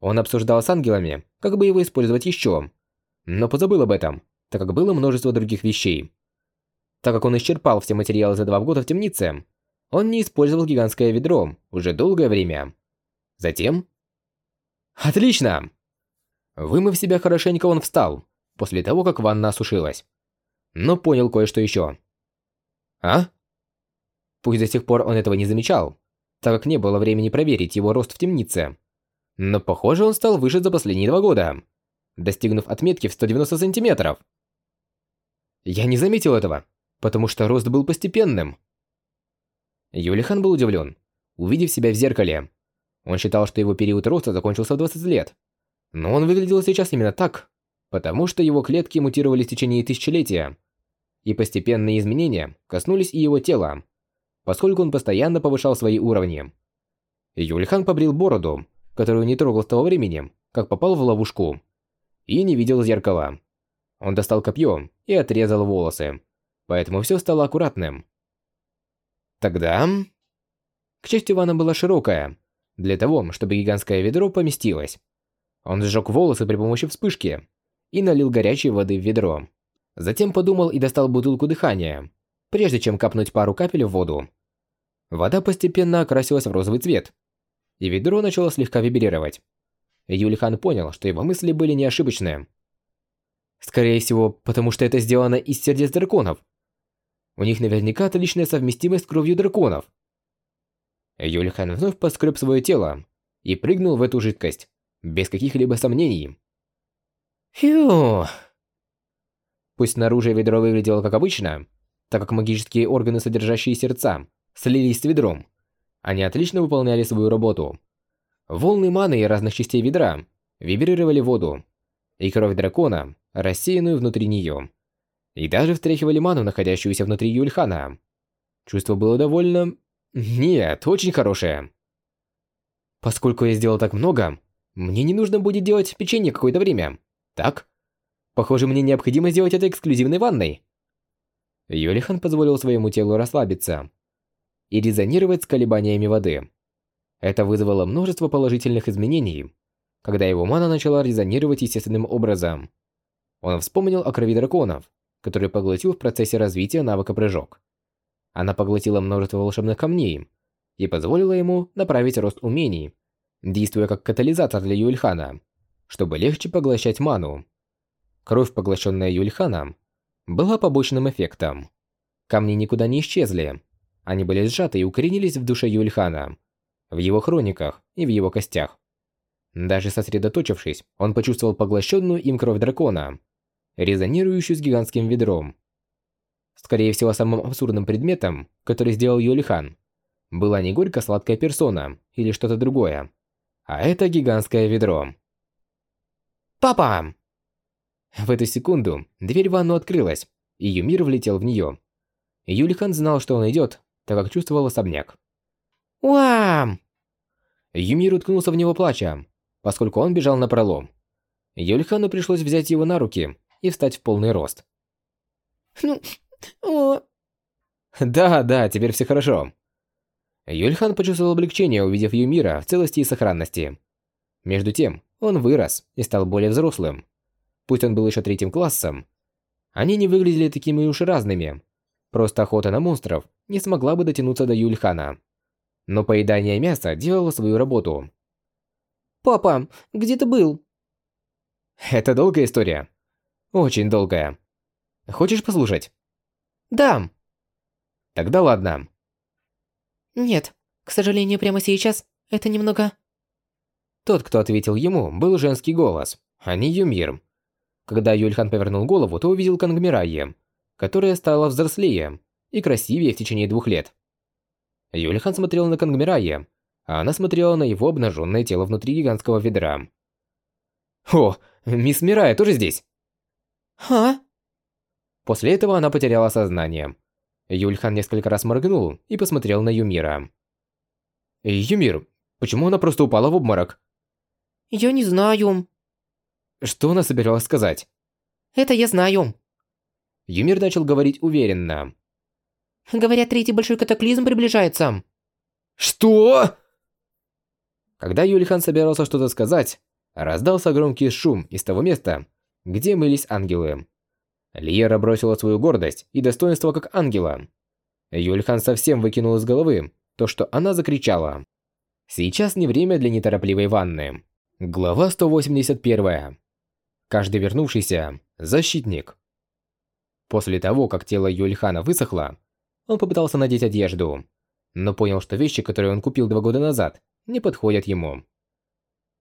Он обсуждал с ангелами, как бы его использовать еще, но позабыл об этом, так как было множество других вещей. Так как он исчерпал все материалы за два года в темнице, он не использовал гигантское ведро уже долгое время. Затем... Отлично! Вымыв себя хорошенько, он встал, после того, как ванна осушилась. Но понял кое-что еще. А? Пусть до сих пор он этого не замечал, так как не было времени проверить его рост в темнице. Но похоже, он стал выше за последние два года, достигнув отметки в 190 сантиметров. Я не заметил этого, потому что рост был постепенным. Юлихан был удивлен, увидев себя в зеркале. Он считал, что его период роста закончился в 20 лет. Но он выглядел сейчас именно так, потому что его клетки мутировали в течение тысячелетия. И постепенные изменения коснулись и его тела, поскольку он постоянно повышал свои уровни. Юльхан побрил бороду, которую не трогал с того времени, как попал в ловушку, и не видел зеркала. Он достал копье и отрезал волосы, поэтому все стало аккуратным. Тогда... К счастью, ванна была широкая, для того, чтобы гигантское ведро поместилось. Он сжег волосы при помощи вспышки и налил горячей воды в ведро. Затем подумал и достал бутылку дыхания, прежде чем капнуть пару капель в воду. Вода постепенно окрасилась в розовый цвет, и ведро начало слегка вибрировать. Юлихан понял, что его мысли были не ошибочные. Скорее всего, потому что это сделано из сердец драконов. У них наверняка отличная совместимость с кровью драконов. Юлихан вновь поскреб свое тело и прыгнул в эту жидкость, без каких-либо сомнений. Фью. Пусть снаружи ведро выглядело как обычно, так как магические органы, содержащие сердца, слились с ведром. Они отлично выполняли свою работу. Волны маны и разных частей ведра вибрировали воду, и кровь дракона, рассеянную внутри нее. И даже встряхивали ману, находящуюся внутри Юльхана. Чувство было довольно... Нет, очень хорошее. Поскольку я сделал так много, мне не нужно будет делать печенье какое-то время. Так? Похоже, мне необходимо сделать это эксклюзивной ванной. Юлихан позволил своему телу расслабиться и резонировать с колебаниями воды. Это вызвало множество положительных изменений, когда его мана начала резонировать естественным образом. Он вспомнил о крови драконов, который поглотил в процессе развития навыка прыжок. Она поглотила множество волшебных камней и позволила ему направить рост умений, действуя как катализатор для Юльхана, чтобы легче поглощать ману. Кровь, поглощенная Юльханом, была побочным эффектом. Камни никуда не исчезли, они были сжаты и укоренились в душе Юльхана, в его хрониках и в его костях. Даже сосредоточившись, он почувствовал поглощенную им кровь дракона, резонирующую с гигантским ведром. Скорее всего, самым абсурдным предметом, который сделал Юлихан, была не горько-сладкая персона или что-то другое, а это гигантское ведро. «Папа!» В эту секунду дверь в ванну открылась, и Юмир влетел в нее. Юлихан знал, что он идет, так как чувствовал особняк. «Уам!» Юмир уткнулся в него плача, поскольку он бежал на пролом. Юльхану пришлось взять его на руки и встать в полный рост. «Ну, о...» «Да, да, теперь все хорошо». Юльхан почувствовал облегчение, увидев Юмира в целости и сохранности. Между тем, он вырос и стал более взрослым. Пусть он был еще третьим классом, они не выглядели такими уж разными. Просто охота на монстров не смогла бы дотянуться до Юльхана. Но поедание мяса делало свою работу. «Папа, где ты был?» Это долгая история. Очень долгая. Хочешь послушать? Да. Тогда ладно. Нет, к сожалению, прямо сейчас это немного... Тот, кто ответил ему, был женский голос, а не Юмир. Когда Юльхан повернул голову, то увидел Кангмирайе, которая стала взрослее и красивее в течение двух лет. Юльхан смотрел на Кангмирайе, а она смотрела на его обнаженное тело внутри гигантского ведра. «О, мисс Мирая тоже здесь?» «А?» После этого она потеряла сознание. Юльхан несколько раз моргнул и посмотрел на Юмира. «Юмир, почему она просто упала в обморок?» «Я не знаю». Что она собиралась сказать? «Это я знаю». Юмир начал говорить уверенно. «Говорят, третий большой катаклизм приближается». «Что?» Когда Юлихан собирался что-то сказать, раздался громкий шум из того места, где мылись ангелы. Лиера бросила свою гордость и достоинство как ангела. Юльхан совсем выкинул из головы то, что она закричала. Сейчас не время для неторопливой ванны. Глава 181. Каждый вернувшийся – защитник. После того, как тело Юльхана высохло, он попытался надеть одежду, но понял, что вещи, которые он купил два года назад, не подходят ему.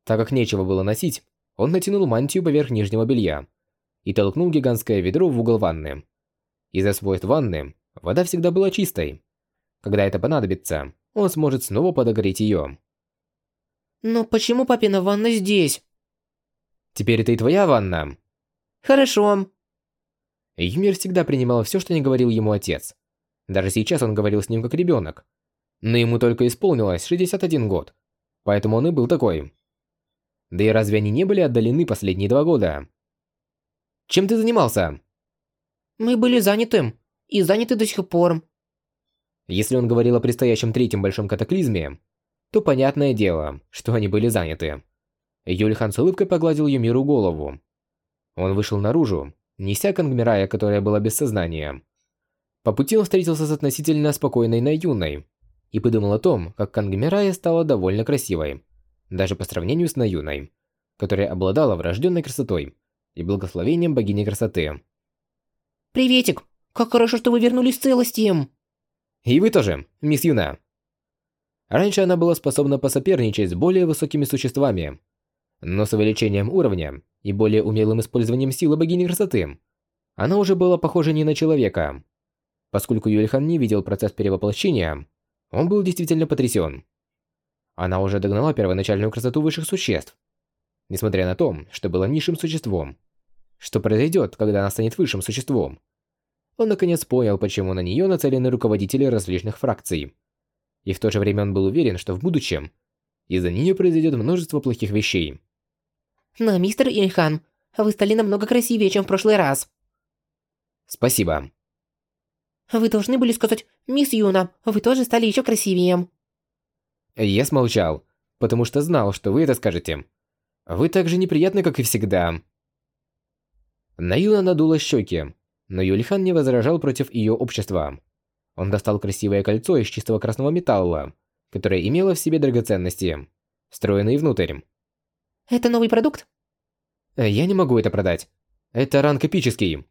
Так как нечего было носить, он натянул мантию поверх нижнего белья и толкнул гигантское ведро в угол ванны. Из-за свойств ванны вода всегда была чистой. Когда это понадобится, он сможет снова подогреть ее. Но почему папина ванна здесь? Теперь это и твоя ванна. Хорошо. Юмир всегда принимал все, что не говорил ему отец. Даже сейчас он говорил с ним как ребенок. Но ему только исполнилось 61 год. Поэтому он и был такой. Да и разве они не были отдалены последние два года? Чем ты занимался? Мы были заняты. И заняты до сих пор. Если он говорил о предстоящем третьем большом катаклизме, то понятное дело, что они были заняты. Юльхан с улыбкой погладил Юмиру голову. Он вышел наружу, неся Кангмирая, которая была без сознания. По пути он встретился с относительно спокойной Наюной и подумал о том, как Кангмирая стала довольно красивой, даже по сравнению с Наюной, которая обладала врожденной красотой и благословением богини красоты. «Приветик! Как хорошо, что вы вернулись в целости!» «И вы тоже, мисс Юна!» Раньше она была способна посоперничать с более высокими существами, но с увеличением уровня и более умелым использованием силы богини красоты, она уже была похожа не на человека. Поскольку Юльхан не видел процесс перевоплощения, он был действительно потрясен. Она уже догнала первоначальную красоту высших существ. Несмотря на то, что была низшим существом. Что произойдет, когда она станет высшим существом? Он наконец понял, почему на нее нацелены руководители различных фракций. И в то же время он был уверен, что в будущем из-за нее произойдет множество плохих вещей. Но, мистер Ильхан, вы стали намного красивее, чем в прошлый раз. Спасибо. Вы должны были сказать, мисс Юна, вы тоже стали еще красивее. Я смолчал, потому что знал, что вы это скажете. Вы так же неприятны, как и всегда. Наюна надула щеки, но Юльхан не возражал против ее общества. Он достал красивое кольцо из чистого красного металла, которое имело в себе драгоценности, встроенные внутрь. Это новый продукт? Я не могу это продать. Это ранг эпический.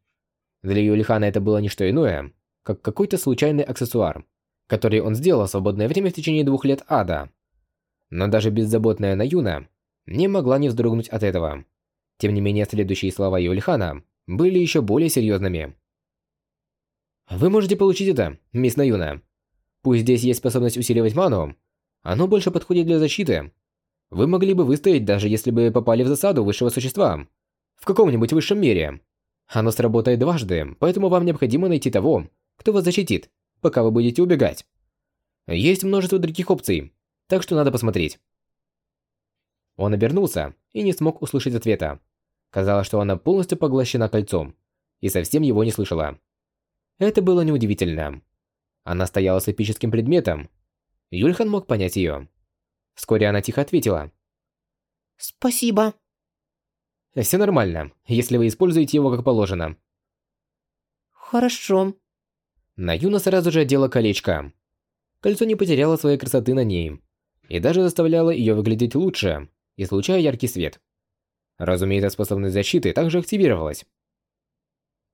Для Юльхана это было не что иное, как какой-то случайный аксессуар, который он сделал в свободное время в течение двух лет ада. Но даже беззаботная Наюна не могла не вздрогнуть от этого. Тем не менее, следующие слова Юльхана были еще более серьезными. «Вы можете получить это, мисс Наюна. Пусть здесь есть способность усиливать ману, оно больше подходит для защиты. Вы могли бы выстоять, даже если бы попали в засаду высшего существа. В каком-нибудь высшем мире. Оно сработает дважды, поэтому вам необходимо найти того, кто вас защитит, пока вы будете убегать. Есть множество других опций, так что надо посмотреть. Он обернулся и не смог услышать ответа. Казалось, что она полностью поглощена кольцом и совсем его не слышала. Это было неудивительно. Она стояла с эпическим предметом. Юльхан мог понять ее. Вскоре она тихо ответила. «Спасибо». «Все нормально, если вы используете его как положено». «Хорошо». Наюна сразу же одела колечко. Кольцо не потеряло своей красоты на ней, и даже заставляло ее выглядеть лучше, излучая яркий свет. Разумеется, способность защиты также активировалась.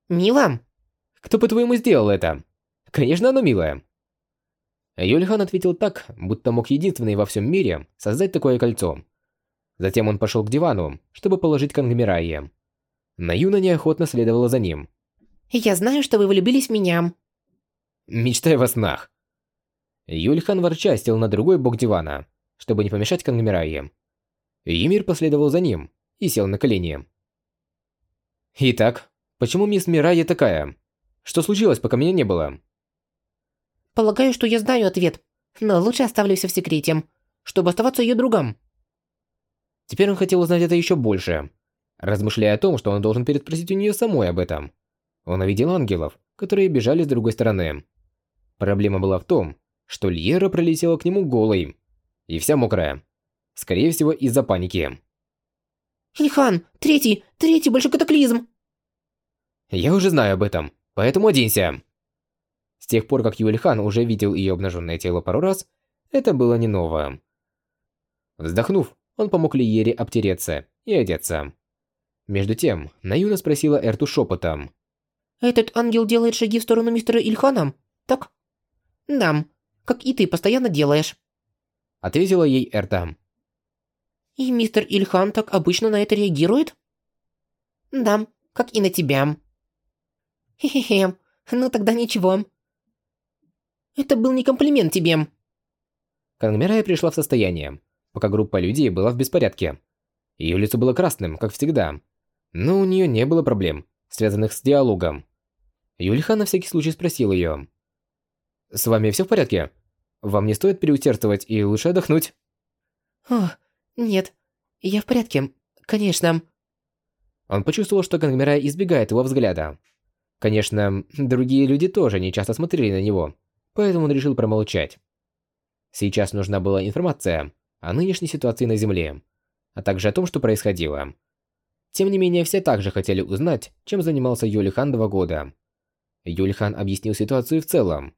«Мило?» «Кто по-твоему сделал это?» «Конечно, оно милое». Юльхан ответил так, будто мог единственный во всем мире создать такое кольцо. Затем он пошел к дивану, чтобы положить Кангмирайе. Наюна неохотно следовала за ним. «Я знаю, что вы влюбились в меня». Мечтай во снах. Юльхан ворча сел на другой бок дивана, чтобы не помешать Кангмирае. Емир последовал за ним и сел на колени. «Итак, почему мисс Мирайя такая? Что случилось, пока меня не было?» «Полагаю, что я знаю ответ, но лучше оставлю все в секрете, чтобы оставаться ее другом». Теперь он хотел узнать это еще больше, размышляя о том, что он должен переспросить у нее самой об этом. Он увидел ангелов, которые бежали с другой стороны. Проблема была в том, что Льера пролетела к нему голой. И вся мокрая. Скорее всего, из-за паники. «Ильхан, третий, третий большой катаклизм!» «Я уже знаю об этом, поэтому оденься!» С тех пор, как Юльхан уже видел ее обнаженное тело пару раз, это было не ново. Вздохнув, он помог Лиере обтереться и одеться. Между тем, Наюна спросила Эрту шепотом. Этот ангел делает шаги в сторону мистера Ильхана, так? Да, как и ты постоянно делаешь. Ответила ей Эрта. И мистер Ильхан так обычно на это реагирует? Да, как и на тебя. Хе-хе-хе, ну тогда ничего. Это был не комплимент тебе. Кангмирая пришла в состояние, пока группа людей была в беспорядке. Ее лицо было красным, как всегда. Но у нее не было проблем, связанных с диалогом. Юльхан на всякий случай спросил ее. «С вами все в порядке? Вам не стоит переусердствовать и лучше отдохнуть?» «О, нет, я в порядке, конечно». Он почувствовал, что Кангмирая избегает его взгляда. Конечно, другие люди тоже не часто смотрели на него, поэтому он решил промолчать. Сейчас нужна была информация о нынешней ситуации на Земле, а также о том, что происходило. Тем не менее, все также хотели узнать, чем занимался Юлихан два года. Юлихан объяснил ситуацию в целом.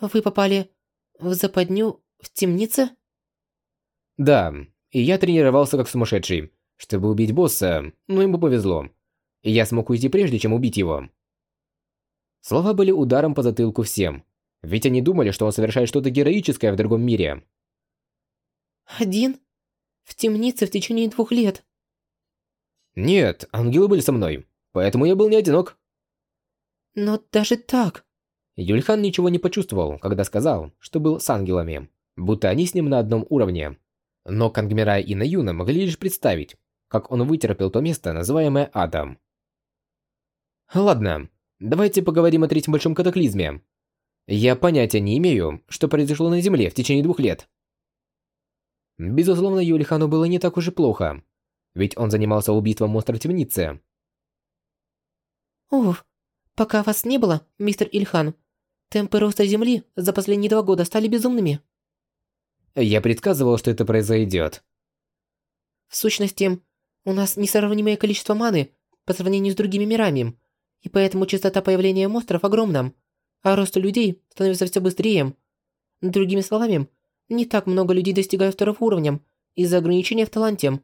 «Вы попали в западню в темнице?» «Да, и я тренировался как сумасшедший, чтобы убить босса, но ему повезло. И я смог уйти прежде, чем убить его». Слова были ударом по затылку всем, ведь они думали, что он совершает что-то героическое в другом мире. «Один? В темнице в течение двух лет?» «Нет, ангелы были со мной, поэтому я был не одинок». «Но даже так...» Юльхан ничего не почувствовал, когда сказал, что был с ангелами, будто они с ним на одном уровне. Но Кангмирай и Наюна могли лишь представить, как он вытерпел то место, называемое адом. Ладно, давайте поговорим о третьем большом катаклизме. Я понятия не имею, что произошло на Земле в течение двух лет. Безусловно, Юлихану было не так уж и плохо, ведь он занимался убийством монстра в темнице. «Уф, пока вас не было, мистер Ильхан, темпы роста Земли за последние два года стали безумными». Я предсказывал, что это произойдет. В сущности, у нас несравнимое количество маны по сравнению с другими мирами, и поэтому частота появления монстров огромна, а рост людей становится все быстрее. Другими словами, не так много людей достигают второго уровня из-за ограничения в таланте,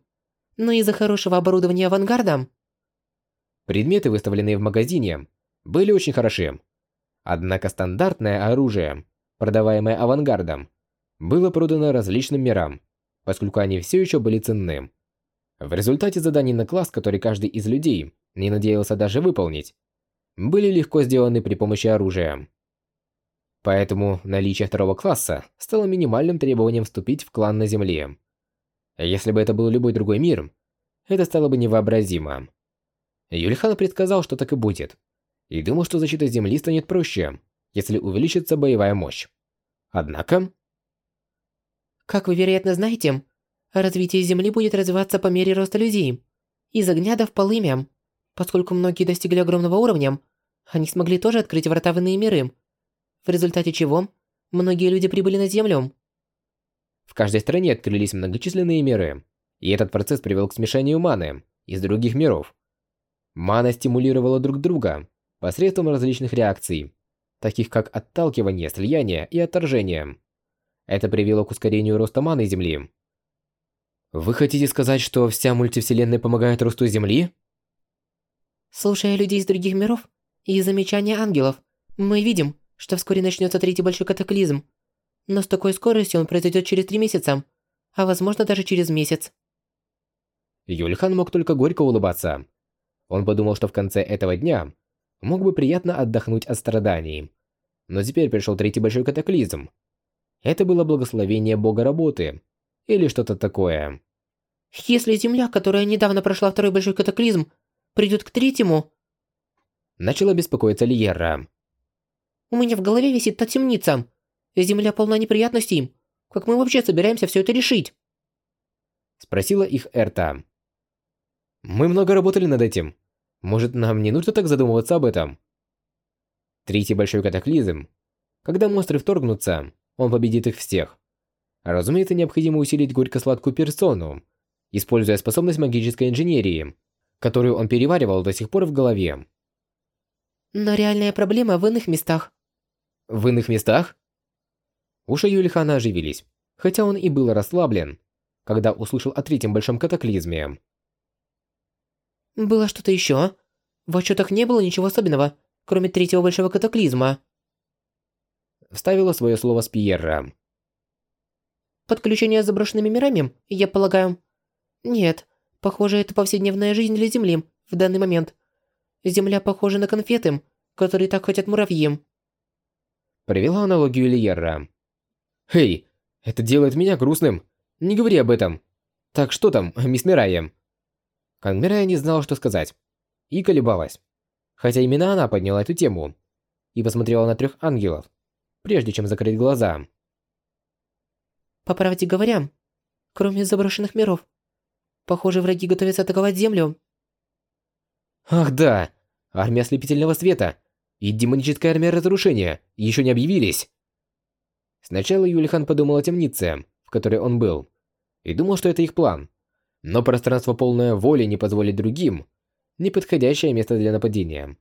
но из-за хорошего оборудования авангарда. Предметы, выставленные в магазине, были очень хороши. Однако стандартное оружие, продаваемое авангардом, было продано различным мирам, поскольку они все еще были ценны. В результате заданий на класс, который каждый из людей не надеялся даже выполнить, были легко сделаны при помощи оружия. Поэтому наличие второго класса стало минимальным требованием вступить в клан на Земле. Если бы это был любой другой мир, это стало бы невообразимо. Юльхан предсказал, что так и будет, и думал, что защита Земли станет проще, если увеличится боевая мощь. Однако... Как вы, вероятно, знаете, развитие Земли будет развиваться по мере роста людей. Из огня до полымя. Поскольку многие достигли огромного уровня, они смогли тоже открыть врата в иные миры. В результате чего, многие люди прибыли на Землю. В каждой стране открылись многочисленные миры, и этот процесс привел к смешению маны из других миров. Мана стимулировала друг друга посредством различных реакций, таких как отталкивание, слияние и отторжение. Это привело к ускорению роста маны Земли. Вы хотите сказать, что вся мультивселенная помогает росту Земли? Слушая людей из других миров и замечания ангелов, мы видим, что вскоре начнется третий большой катаклизм. Но с такой скоростью он произойдет через три месяца, а возможно даже через месяц. Юльхан мог только горько улыбаться. Он подумал, что в конце этого дня мог бы приятно отдохнуть от страданий. Но теперь пришел третий большой катаклизм. Это было благословение бога работы. Или что-то такое. Если Земля, которая недавно прошла второй большой катаклизм, придет к третьему... Начала беспокоиться Лиера. У меня в голове висит та темница. Земля полна неприятностей. Как мы вообще собираемся все это решить? Спросила их Эрта. Мы много работали над этим. Может, нам не нужно так задумываться об этом? Третий большой катаклизм. Когда монстры вторгнутся, он победит их всех. Разумеется, необходимо усилить горько-сладкую персону, используя способность магической инженерии, которую он переваривал до сих пор в голове. Но реальная проблема в иных местах. В иных местах? Уши Юлихана оживились, хотя он и был расслаблен, когда услышал о третьем большом катаклизме. Было что-то еще? В отчетах не было ничего особенного, кроме третьего большого катаклизма. Вставила свое слово Спиерра. Подключение с заброшенными мирами, я полагаю. Нет, похоже, это повседневная жизнь для Земли в данный момент. Земля похожа на конфеты, которые так хотят муравьи. Привела аналогию Лиерра. «Эй, это делает меня грустным. Не говори об этом. Так что там, мисс Мирайя?» Кангмирая не знала, что сказать. И колебалась. Хотя именно она подняла эту тему. И посмотрела на трех ангелов, прежде чем закрыть глаза. По правде говоря, кроме заброшенных миров, похоже, враги готовятся атаковать Землю. Ах да, армия ослепительного света и демоническая армия разрушения еще не объявились. Сначала Юлихан подумал о темнице, в которой он был, и думал, что это их план. Но пространство полное воли не позволит другим неподходящее место для нападения.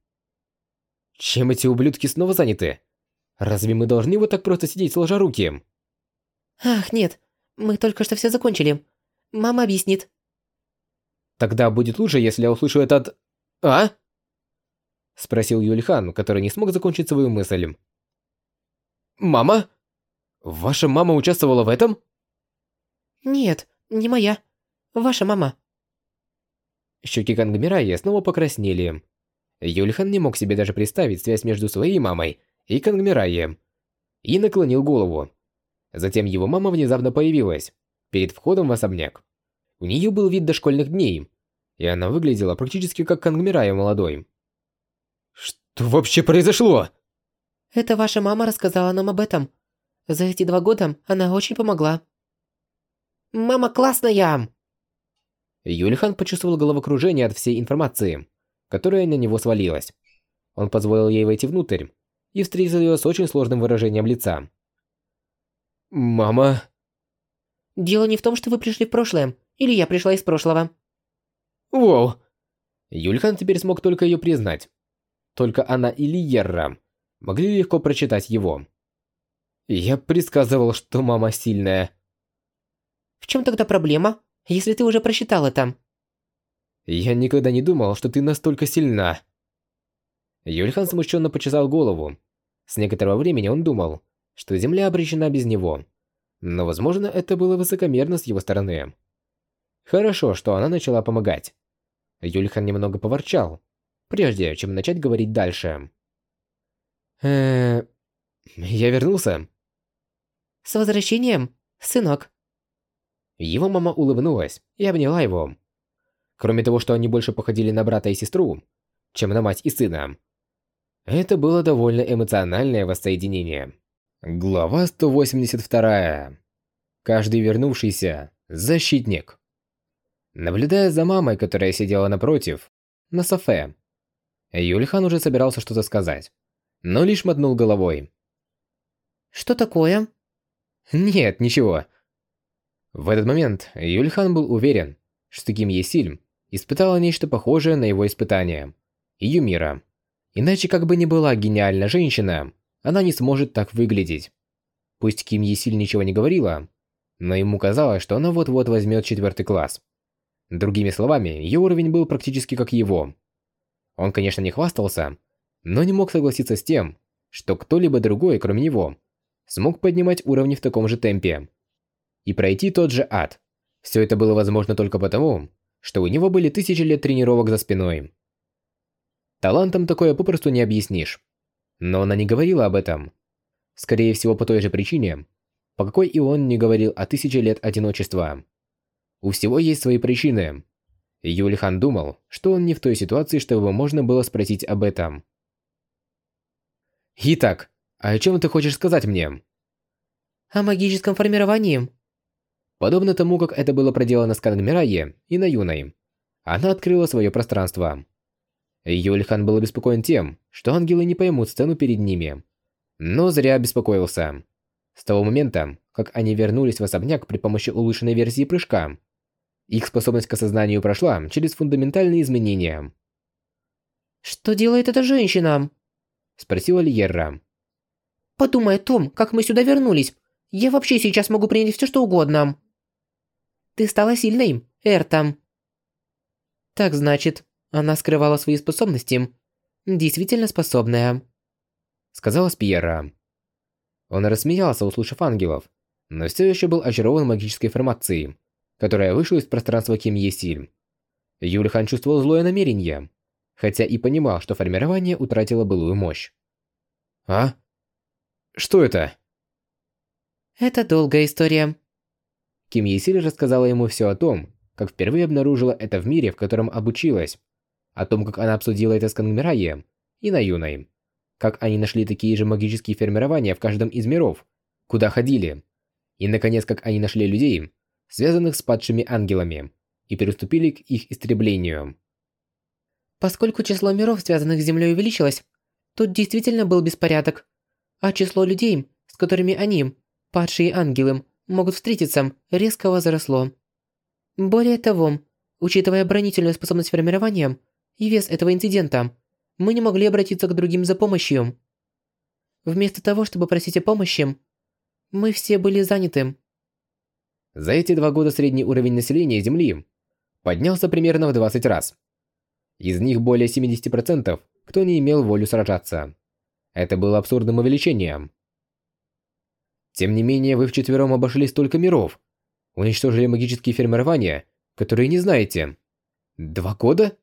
Чем эти ублюдки снова заняты? Разве мы должны вот так просто сидеть сложа руки? Ах, нет, мы только что все закончили. Мама объяснит. Тогда будет лучше, если я услышу это от... А? Спросил Юльхан, который не смог закончить свою мысль. Мама? Ваша мама участвовала в этом? Нет, не моя. Ваша мама. Щеки Кангмирая снова покраснели. Юльхан не мог себе даже представить связь между своей мамой и Кангмираем. И наклонил голову. Затем его мама внезапно появилась, перед входом в особняк. У нее был вид дошкольных дней, и она выглядела практически как Кангмирая молодой. «Что вообще произошло?» Это ваша мама рассказала нам об этом. За эти два года она очень помогла. Мама классная! Юлихан почувствовал головокружение от всей информации, которая на него свалилась. Он позволил ей войти внутрь и встретил ее с очень сложным выражением лица. «Мама...» «Дело не в том, что вы пришли в прошлое, или я пришла из прошлого». «Воу!» Юльхан теперь смог только ее признать. Только она и Лиерра могли легко прочитать его. Я предсказывал, что мама сильная. В чем тогда проблема? если ты уже просчитал это?» «Я никогда не думал, что ты настолько сильна». Юльхан смущенно почесал голову. С некоторого времени он думал, что Земля обречена без него. Но, возможно, это было высокомерно с его стороны. Хорошо, что она начала помогать. Юльхан немного поворчал, прежде чем начать говорить дальше. э Я вернулся. С возвращением, сынок. Его мама улыбнулась и обняла его. Кроме того, что они больше походили на брата и сестру, чем на мать и сына. Это было довольно эмоциональное воссоединение. Глава 182. Каждый вернувшийся – защитник. Наблюдая за мамой, которая сидела напротив, на софе, Юльхан уже собирался что-то сказать, но лишь мотнул головой. «Что такое?» «Нет, ничего. В этот момент Юльхан был уверен, что Ким Есиль испытала нечто похожее на его испытание. Юмира. Иначе как бы ни была гениальна женщина, она не сможет так выглядеть. Пусть Ким Есиль ничего не говорила, но ему казалось, что она вот-вот возьмет четвертый класс. Другими словами, ее уровень был практически как его. Он, конечно, не хвастался, но не мог согласиться с тем, что кто-либо другой, кроме него, смог поднимать уровни в таком же темпе и пройти тот же ад. Все это было возможно только потому, что у него были тысячи лет тренировок за спиной. Талантом такое попросту не объяснишь. Но она не говорила об этом. Скорее всего, по той же причине, по какой и он не говорил о тысяче лет одиночества. У всего есть свои причины. Юлихан думал, что он не в той ситуации, чтобы можно было спросить об этом. «Итак, а о чем ты хочешь сказать мне?» «О магическом формировании», Подобно тому, как это было проделано с Кангмирае и на Юной, она открыла свое пространство. Юльхан был обеспокоен тем, что ангелы не поймут сцену перед ними. Но зря беспокоился. С того момента, как они вернулись в особняк при помощи улучшенной версии прыжка, их способность к осознанию прошла через фундаментальные изменения. «Что делает эта женщина?» – спросила Льерра. «Подумай о том, как мы сюда вернулись. Я вообще сейчас могу принять все, что угодно». Ты стала сильной, Эртам. Так значит, Она скрывала свои способности. Действительно способная. Сказала Спьера. Он рассмеялся, услышав ангелов, но все еще был очарован магической формацией, которая вышла из пространства Ким Есиль. Юльхан чувствовал злое намерение, хотя и понимал, что формирование утратило былую мощь. «А? Что это?» Это долгая история. Ким Есиль рассказала ему все о том, как впервые обнаружила это в мире, в котором обучилась, о том, как она обсудила это с Кангмираем и Наюной, как они нашли такие же магические формирования в каждом из миров, куда ходили, и, наконец, как они нашли людей, связанных с падшими ангелами, и приступили к их истреблению. Поскольку число миров, связанных с Землей, увеличилось, тут действительно был беспорядок, а число людей, с которыми они, падшие ангелы, могут встретиться, резко возросло. Более того, учитывая оборонительную способность формирования и вес этого инцидента, мы не могли обратиться к другим за помощью. Вместо того, чтобы просить о помощи, мы все были заняты. За эти два года средний уровень населения Земли поднялся примерно в 20 раз. Из них более 70% кто не имел волю сражаться. Это было абсурдным увеличением. Тем не менее, вы вчетвером обошли столько миров. Уничтожили магические формирования, которые не знаете. Два года?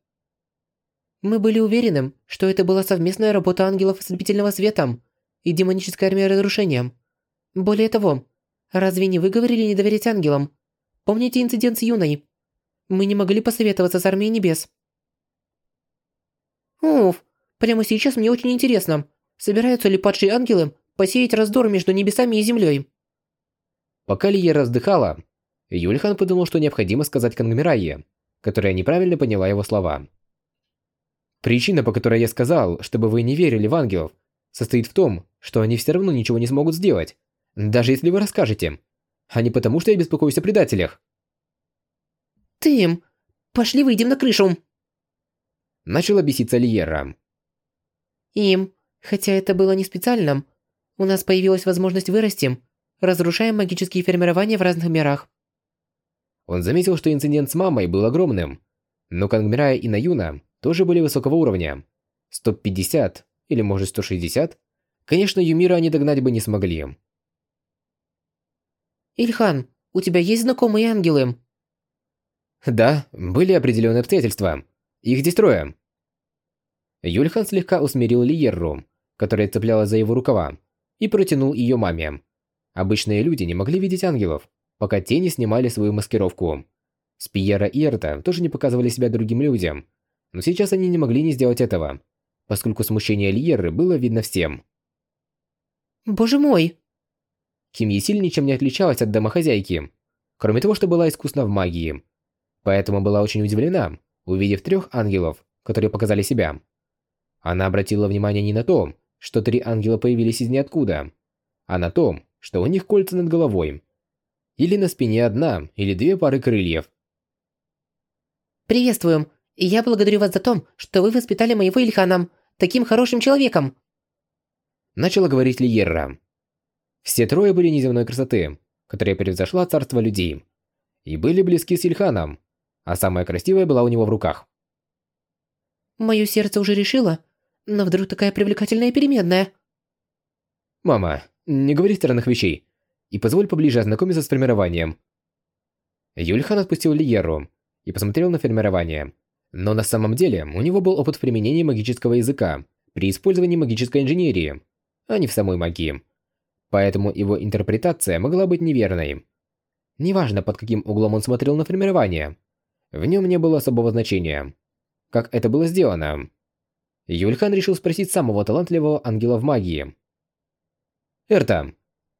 Мы были уверены, что это была совместная работа ангелов ослепительного света и демоническая армия разрушения. Более того, разве не вы говорили не доверять ангелам? Помните инцидент с Юной? Мы не могли посоветоваться с армией небес. Уф, прямо сейчас мне очень интересно, собираются ли падшие ангелы посеять раздор между небесами и землей. Пока Лия раздыхала, Юльхан подумал, что необходимо сказать Кангмирае, которая неправильно поняла его слова. Причина, по которой я сказал, чтобы вы не верили в ангелов, состоит в том, что они все равно ничего не смогут сделать, даже если вы расскажете, а не потому, что я беспокоюсь о предателях. Тим, пошли выйдем на крышу. Начала беситься Лиера. Им, хотя это было не специально, у нас появилась возможность вырасти, разрушая магические формирования в разных мирах. Он заметил, что инцидент с мамой был огромным, но Кангмирая и Наюна тоже были высокого уровня. 150 или может 160? Конечно, Юмира они догнать бы не смогли. Ильхан, у тебя есть знакомые ангелы? Да, были определенные обстоятельства. Их здесь трое. Юльхан слегка усмирил Лиерру, которая цеплялась за его рукава, и протянул ее маме. Обычные люди не могли видеть ангелов, пока те не снимали свою маскировку. Спиера и Эрта тоже не показывали себя другим людям, но сейчас они не могли не сделать этого, поскольку смущение Лиеры было видно всем. «Боже мой!» Ким Есиль ничем не отличалась от домохозяйки, кроме того, что была искусна в магии. Поэтому была очень удивлена, увидев трех ангелов, которые показали себя. Она обратила внимание не на то, что три ангела появились из ниоткуда, а на том, что у них кольца над головой. Или на спине одна, или две пары крыльев. «Приветствуем, я благодарю вас за то, что вы воспитали моего Ильхана таким хорошим человеком!» Начала говорить Лиерра. Все трое были неземной красоты, которая превзошла царство людей. И были близки с Ильханом, а самая красивая была у него в руках. «Мое сердце уже решило, но вдруг такая привлекательная переменная. Мама, не говори странных вещей. И позволь поближе ознакомиться с формированием. Юльхан отпустил Лиеру и посмотрел на формирование. Но на самом деле у него был опыт применения магического языка при использовании магической инженерии, а не в самой магии. Поэтому его интерпретация могла быть неверной. Неважно, под каким углом он смотрел на формирование. В нем не было особого значения. Как это было сделано? Юльхан решил спросить самого талантливого ангела в магии. «Эрта,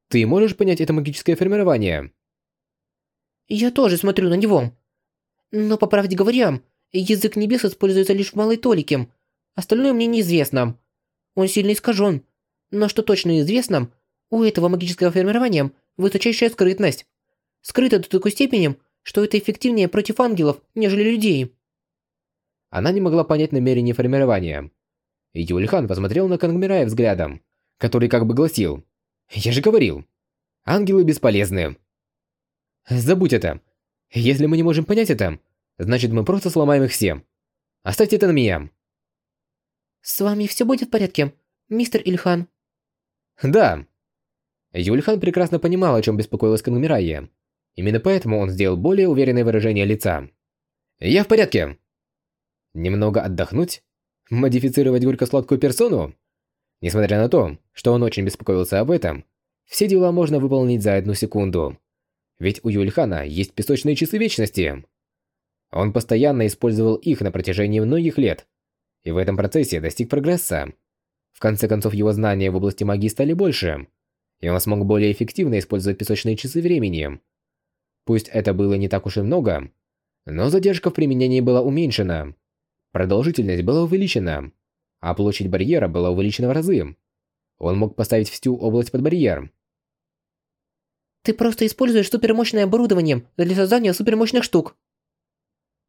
ты можешь понять это магическое формирование?» «Я тоже смотрю на него. Но, по правде говоря, язык небес используется лишь в малой толике. Остальное мне неизвестно. Он сильно искажен. Но что точно известно, у этого магического формирования высочайшая скрытность. Скрыто до такой степени, что это эффективнее против ангелов, нежели людей». Она не могла понять намерение формирования. Юльхан посмотрел на Кангмирая взглядом, который как бы гласил «Я же говорил, ангелы бесполезны». Забудь это. Если мы не можем понять это, значит мы просто сломаем их всем. Оставьте это на меня. С вами все будет в порядке, мистер Ильхан? Да. Юльхан прекрасно понимал, о чем беспокоилась Кангмирайя. Именно поэтому он сделал более уверенное выражение лица. «Я в порядке». Немного отдохнуть? Модифицировать горько-сладкую персону? Несмотря на то, что он очень беспокоился об этом, все дела можно выполнить за одну секунду. Ведь у Юльхана есть песочные часы вечности. Он постоянно использовал их на протяжении многих лет, и в этом процессе достиг прогресса. В конце концов, его знания в области магии стали больше, и он смог более эффективно использовать песочные часы времени. Пусть это было не так уж и много, но задержка в применении была уменьшена, продолжительность была увеличена, а площадь барьера была увеличена в разы. Он мог поставить всю область под барьер. Ты просто используешь супермощное оборудование для создания супермощных штук.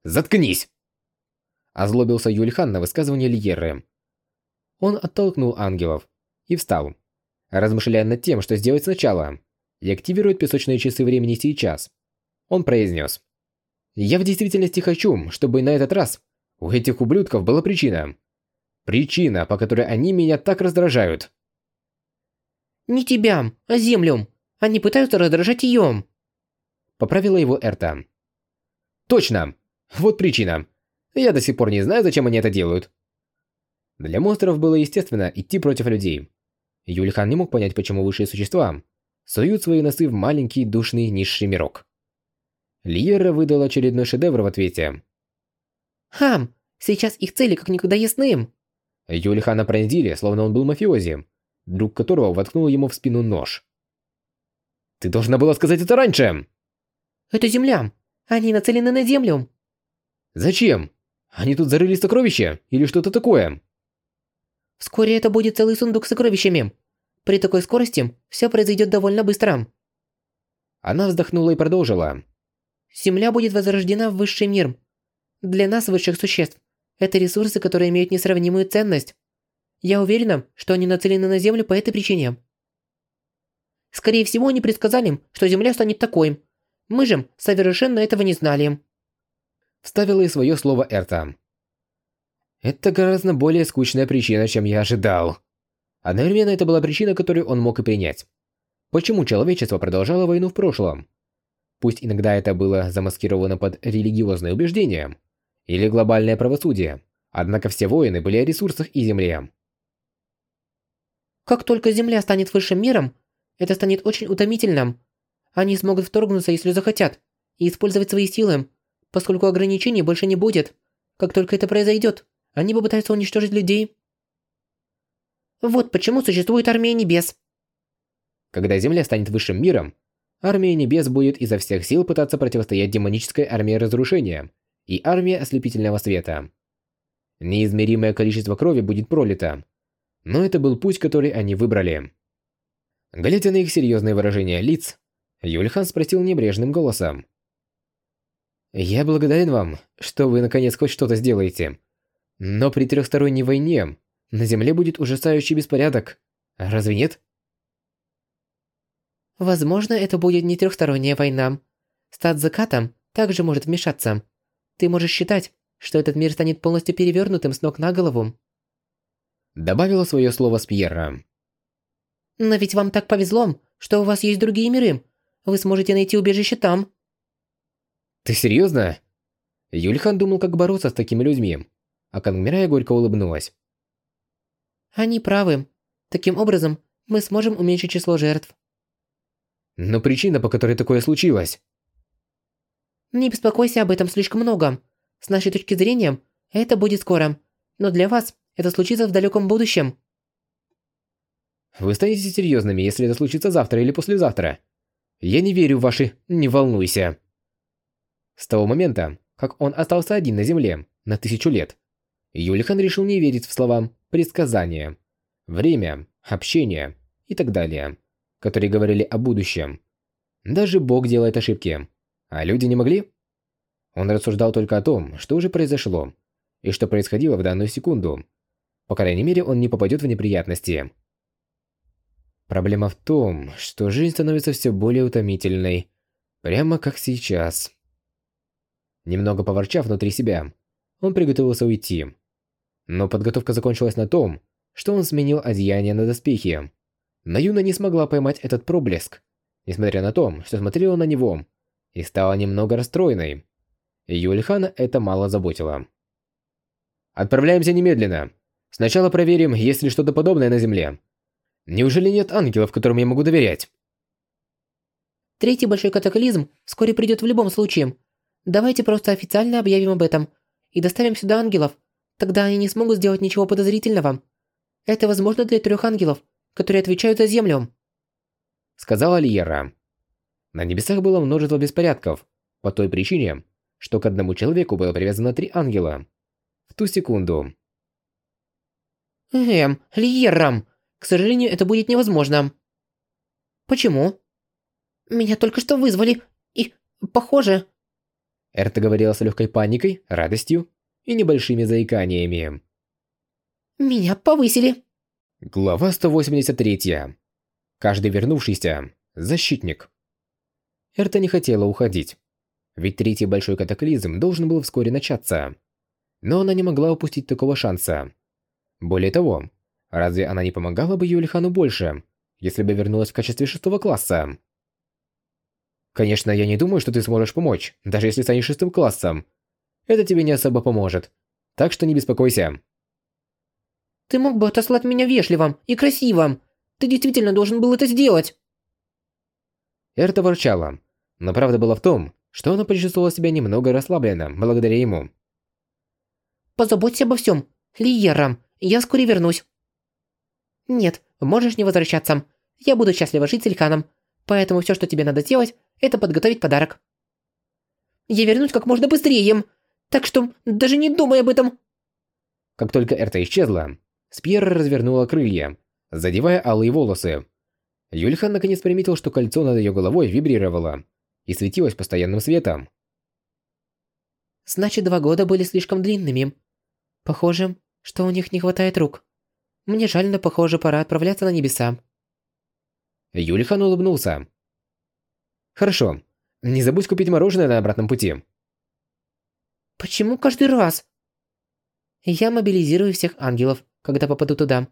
Заткнись! Озлобился Юльхан на высказывание Льеры. Он оттолкнул ангелов и встал, размышляя над тем, что сделать сначала, и активирует песочные часы времени сейчас. Он произнес. «Я в действительности хочу, чтобы на этот раз у этих ублюдков была причина. Причина, по которой они меня так раздражают». «Не тебя, а землю. Они пытаются раздражать ее». Поправила его Эрта. «Точно! Вот причина. Я до сих пор не знаю, зачем они это делают. Для монстров было естественно идти против людей. Юльхан не мог понять, почему высшие существа суют свои носы в маленький душный низший мирок. Лиера выдал очередной шедевр в ответе. «Хам, сейчас их цели как никуда ясны». Юльхана пронзили, словно он был мафиози, друг которого воткнул ему в спину нож. «Ты должна была сказать это раньше!» «Это земля. Они нацелены на землю». «Зачем? Они тут зарыли сокровища или что-то такое?» Вскоре это будет целый сундук с сокровищами. При такой скорости все произойдет довольно быстро. Она вздохнула и продолжила. Земля будет возрождена в высший мир. Для нас, высших существ, это ресурсы, которые имеют несравнимую ценность. Я уверена, что они нацелены на Землю по этой причине. Скорее всего, они предсказали, что Земля станет такой. Мы же совершенно этого не знали. Вставила и свое слово Эрта. Это гораздо более скучная причина, чем я ожидал. Одновременно это была причина, которую он мог и принять. Почему человечество продолжало войну в прошлом? Пусть иногда это было замаскировано под религиозные убеждения или глобальное правосудие, однако все войны были о ресурсах и земле. Как только Земля станет высшим миром, это станет очень утомительным. Они смогут вторгнуться, если захотят, и использовать свои силы, поскольку ограничений больше не будет. Как только это произойдет, они попытаются уничтожить людей. Вот почему существует Армия Небес. Когда Земля станет высшим миром, Армия Небес будет изо всех сил пытаться противостоять демонической армии разрушения и армии ослепительного света. Неизмеримое количество крови будет пролито, но это был путь, который они выбрали. Глядя на их серьезные выражения лиц, Юльхан спросил небрежным голосом. «Я благодарен вам, что вы наконец хоть что-то сделаете. Но при трехсторонней войне на Земле будет ужасающий беспорядок. Разве нет?» Возможно, это будет не трехсторонняя война. Стат закатом также может вмешаться. Ты можешь считать, что этот мир станет полностью перевернутым с ног на голову. Добавила свое слово Спьерра. Но ведь вам так повезло, что у вас есть другие миры. Вы сможете найти убежище там. Ты серьезно? Юльхан думал, как бороться с такими людьми, а Кангмирая горько улыбнулась. Они правы. Таким образом, мы сможем уменьшить число жертв. Но причина, по которой такое случилось... Не беспокойся об этом слишком много. С нашей точки зрения, это будет скоро. Но для вас это случится в далеком будущем. Вы станете серьезными, если это случится завтра или послезавтра. Я не верю в ваши «не волнуйся». С того момента, как он остался один на Земле на тысячу лет, Юлихан решил не верить в слова «предсказания», «время», «общение» и так далее, которые говорили о будущем. Даже Бог делает ошибки, а люди не могли? Он рассуждал только о том, что уже произошло, и что происходило в данную секунду. По крайней мере, он не попадет в неприятности. Проблема в том, что жизнь становится все более утомительной, прямо как сейчас. Немного поворчав внутри себя, он приготовился уйти. Но подготовка закончилась на том, что он сменил одеяние на доспехи. Но Юна не смогла поймать этот проблеск, несмотря на то, что смотрела на него, и стала немного расстроенной. Юльхана это мало заботило. «Отправляемся немедленно. Сначала проверим, есть ли что-то подобное на Земле. Неужели нет ангелов, которым я могу доверять?» Третий большой катаклизм вскоре придет в любом случае. Давайте просто официально объявим об этом и доставим сюда ангелов. Тогда они не смогут сделать ничего подозрительного. Это возможно для трех ангелов, которые отвечают за Землю», — сказала Лиера. На небесах было множество беспорядков, по той причине, что к одному человеку было привязано три ангела. В ту секунду. «Эм, Лиера, к сожалению, это будет невозможно». «Почему?» «Меня только что вызвали, и, похоже...» Эрта говорила с легкой паникой, радостью и небольшими заиканиями. Меня повысили. Глава 183. Каждый вернувшийся – защитник. Эрта не хотела уходить. Ведь третий большой катаклизм должен был вскоре начаться. Но она не могла упустить такого шанса. Более того, разве она не помогала бы Юлихану больше, если бы вернулась в качестве шестого класса? Конечно, я не думаю, что ты сможешь помочь, даже если станешь шестым классом. Это тебе не особо поможет. Так что не беспокойся. Ты мог бы отослать меня вежливым и красивым. Ты действительно должен был это сделать. Эрта ворчала, но правда была в том, что она почувствовала себя немного расслабленно благодаря ему. Позаботься обо всем, Лиера, я скоро вернусь. Нет, можешь не возвращаться. Я буду счастлива жить с Ильканом, поэтому все, что тебе надо сделать, это подготовить подарок. Я вернусь как можно быстрее, так что даже не думай об этом. Как только Эрта исчезла, Спьера развернула крылья, задевая алые волосы. Юльхан наконец приметил, что кольцо над ее головой вибрировало и светилось постоянным светом. «Значит, два года были слишком длинными. Похоже, что у них не хватает рук. Мне жаль, но похоже, пора отправляться на небеса». Юльхан улыбнулся. «Хорошо. Не забудь купить мороженое на обратном пути». «Почему каждый раз?» «Я мобилизирую всех ангелов, когда попаду туда.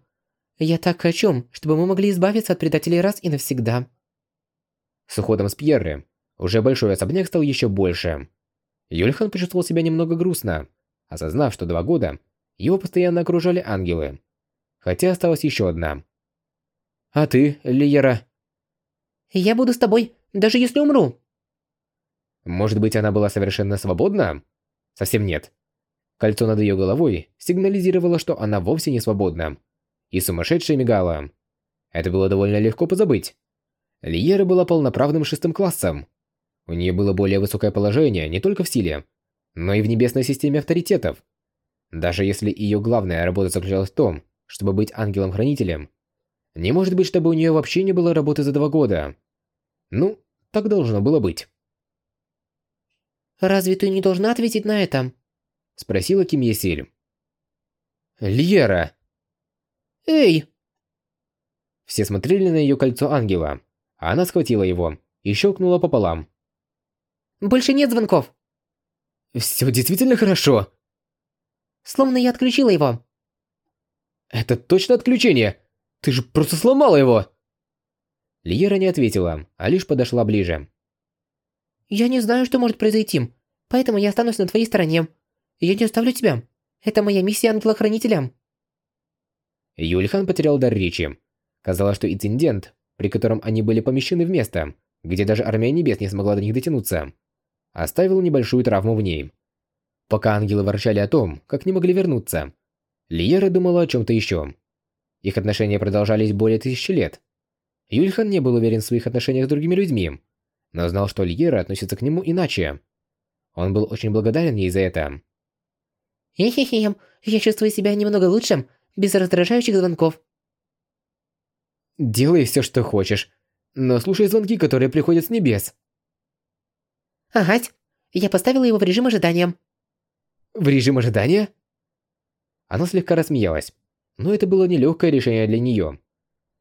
Я так хочу, чтобы мы могли избавиться от предателей раз и навсегда. С уходом с Пьерры уже большой особняк стал еще больше. Юльхан почувствовал себя немного грустно, осознав, что два года его постоянно окружали ангелы. Хотя осталась еще одна. «А ты, Лиера?» «Я буду с тобой, даже если умру». Может быть, она была совершенно свободна? Совсем нет. Кольцо над ее головой сигнализировало, что она вовсе не свободна. И сумасшедшая мигала. Это было довольно легко позабыть. Лиера была полноправным шестым классом. У нее было более высокое положение не только в силе, но и в небесной системе авторитетов. Даже если ее главная работа заключалась в том, чтобы быть ангелом-хранителем, не может быть, чтобы у нее вообще не было работы за два года. Ну, так должно было быть. «Разве ты не должна ответить на это?» Спросила Ким Есиль. «Льера!» «Эй!» Все смотрели на ее кольцо ангела, а она схватила его и щелкнула пополам. «Больше нет звонков!» «Все действительно хорошо!» «Словно я отключила его!» «Это точно отключение! Ты же просто сломала его!» Льера не ответила, а лишь подошла ближе. «Я не знаю, что может произойти, поэтому я останусь на твоей стороне. Я не оставлю тебя. Это моя миссия ангела-хранителя». Юльхан потерял дар речи. Казалось, что инцидент, при котором они были помещены в место, где даже армия небес не смогла до них дотянуться, оставил небольшую травму в ней. Пока ангелы ворчали о том, как не могли вернуться, Лиера думала о чем-то еще. Их отношения продолжались более тысячи лет. Юльхан не был уверен в своих отношениях с другими людьми, но знал, что Лиера относится к нему иначе. Он был очень благодарен ей за это. Хе-хе-хе, я чувствую себя немного лучше, без раздражающих звонков. Делай все, что хочешь, но слушай звонки, которые приходят с небес. Агать, я поставила его в режим ожидания. В режим ожидания? Она слегка рассмеялась, но это было нелегкое решение для нее.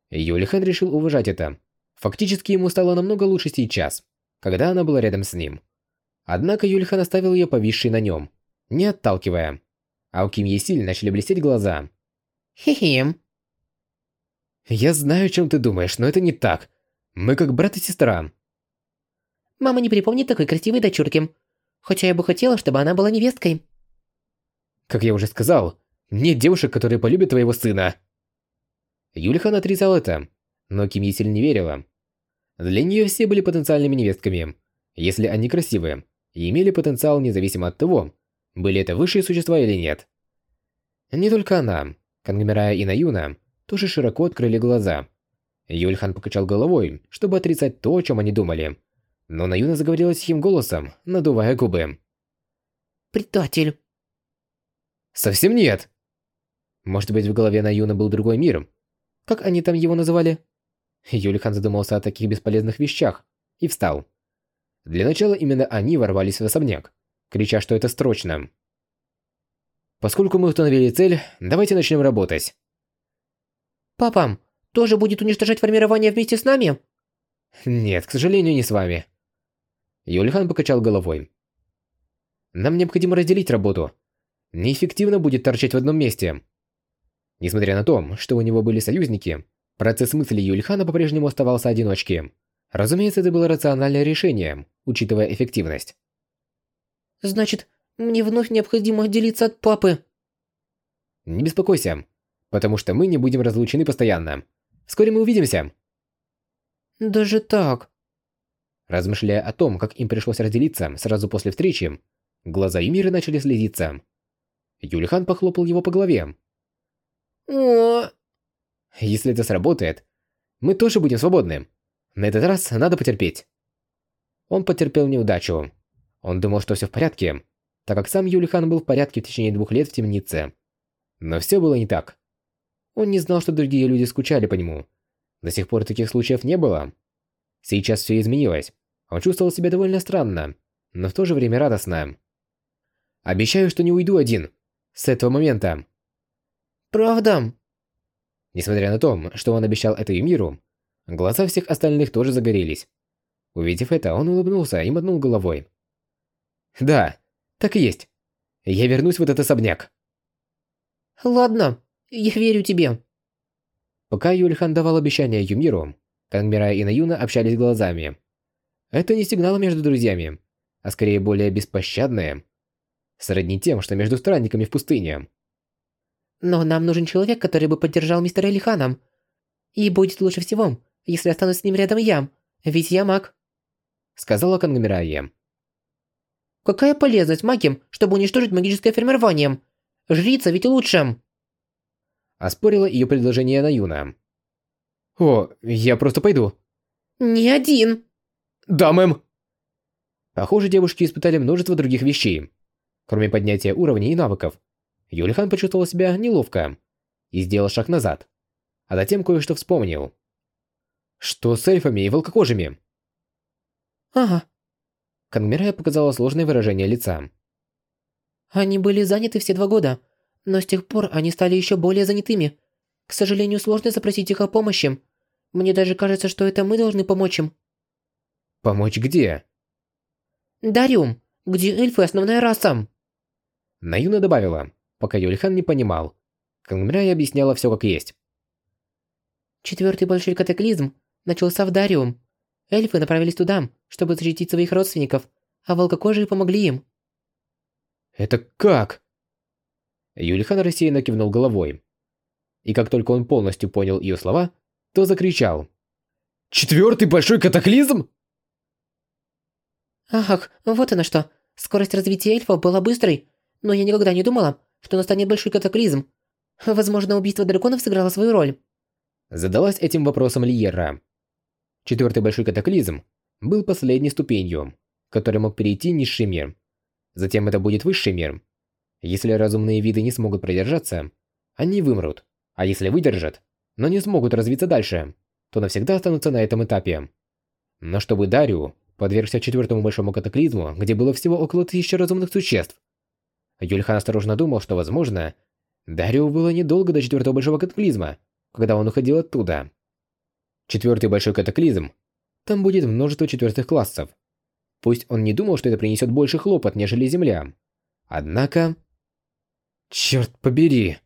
Юлихан решил уважать это. Фактически ему стало намного лучше сейчас, когда она была рядом с ним. Однако Юлихан оставил ее повисшей на нем не отталкивая. А у Ким Есиль начали блестеть глаза. Хе-хе. «Я знаю, о чем ты думаешь, но это не так. Мы как брат и сестра». Мама не припомнит такой красивой дочурки. Хотя я бы хотела, чтобы она была невесткой. Как я уже сказал, нет девушек, которые полюбят твоего сына. Юлихан отрицал это, но Ким Есиль не верила. Для нее все были потенциальными невестками, если они красивые, и имели потенциал независимо от того, были это высшие существа или нет. Не только она, Кангмирая и Наюна тоже широко открыли глаза. Юльхан покачал головой, чтобы отрицать то, о чем они думали. Но Наюна заговорила тихим голосом, надувая губы. Предатель. Совсем нет. Может быть, в голове Наюна был другой мир. Как они там его называли? Юлихан задумался о таких бесполезных вещах и встал. Для начала именно они ворвались в особняк, крича, что это срочно. Поскольку мы установили цель, давайте начнем работать. Папа, тоже будет уничтожать формирование вместе с нами? Нет, к сожалению, не с вами. Юлихан покачал головой. Нам необходимо разделить работу. Неэффективно будет торчать в одном месте. Несмотря на то, что у него были союзники, процесс мысли Юльхана по-прежнему оставался одиночки. Разумеется, это было рациональное решение, учитывая эффективность. Значит, мне вновь необходимо отделиться от папы. Не беспокойся, потому что мы не будем разлучены постоянно. Вскоре мы увидимся. Даже так? Размышляя о том, как им пришлось разделиться сразу после встречи, глаза Юмиры начали слезиться. Юлихан похлопал его по голове. О, Если это сработает, мы тоже будем свободны. На этот раз надо потерпеть. Он потерпел неудачу. Он думал, что все в порядке, так как сам Юлихан был в порядке в течение двух лет в темнице. Но все было не так. Он не знал, что другие люди скучали по нему. До сих пор таких случаев не было. Сейчас все изменилось. Он чувствовал себя довольно странно, но в то же время радостно. Обещаю, что не уйду один. С этого момента. правда? Несмотря на то, что он обещал это и миру, глаза всех остальных тоже загорелись. Увидев это, он улыбнулся и мотнул головой. Да, так и есть. Я вернусь в этот особняк. Ладно, я верю тебе. Пока Юльхан давал обещание Юмиру, Кангмира и Наюна общались глазами. Это не сигнал между друзьями, а скорее более беспощадное. Сродни тем, что между странниками в пустыне. Но нам нужен человек, который бы поддержал мистера Элихана. И будет лучше всего, если останусь с ним рядом я, ведь я маг. Сказала Кангмирая. Какая полезность магиям, чтобы уничтожить магическое формирование? Жрица ведь лучше. Оспорила ее предложение Наюна. О, я просто пойду. Не один. Да, мэм. Похоже, девушки испытали множество других вещей. Кроме поднятия уровней и навыков. Юлихан почувствовал себя неловко и сделал шаг назад. А затем кое-что вспомнил. Что с эльфами и волкокожими? Ага, Кангмирая показала сложное выражение лица. они были заняты все два года, но с тех пор они стали еще более занятыми. К сожалению, сложно запросить их о помощи. Мне даже кажется, что это мы должны помочь им. Помочь где? Дариум, где эльфы основная раса. Наюна добавила, пока Юльхан не понимал. Кангмирая объясняла все как есть. Четвертый большой катаклизм начался в Дариум. Эльфы направились туда, чтобы защитить своих родственников, а волкокожие помогли им. Это как? Юлихан рассеянно кивнул головой. И как только он полностью понял ее слова, то закричал. «Четвертый большой катаклизм?» Ах, вот оно что. Скорость развития эльфов была быстрой, но я никогда не думала, что настанет большой катаклизм. Возможно, убийство драконов сыграло свою роль. Задалась этим вопросом Лиера. Четвертый большой катаклизм был последней ступенью, который мог перейти низший мир. Затем это будет высший мир. Если разумные виды не смогут продержаться, они вымрут. А если выдержат, но не смогут развиться дальше, то навсегда останутся на этом этапе. Но чтобы Дарио подвергся четвертому большому катаклизму, где было всего около тысячи разумных существ, Юльхан осторожно думал, что, возможно, Дарио было недолго до четвертого большого катаклизма, когда он уходил оттуда. Четвертый большой катаклизм. Там будет множество четвертых классов. Пусть он не думал, что это принесет больше хлопот, нежели Земля. Однако... Черт побери!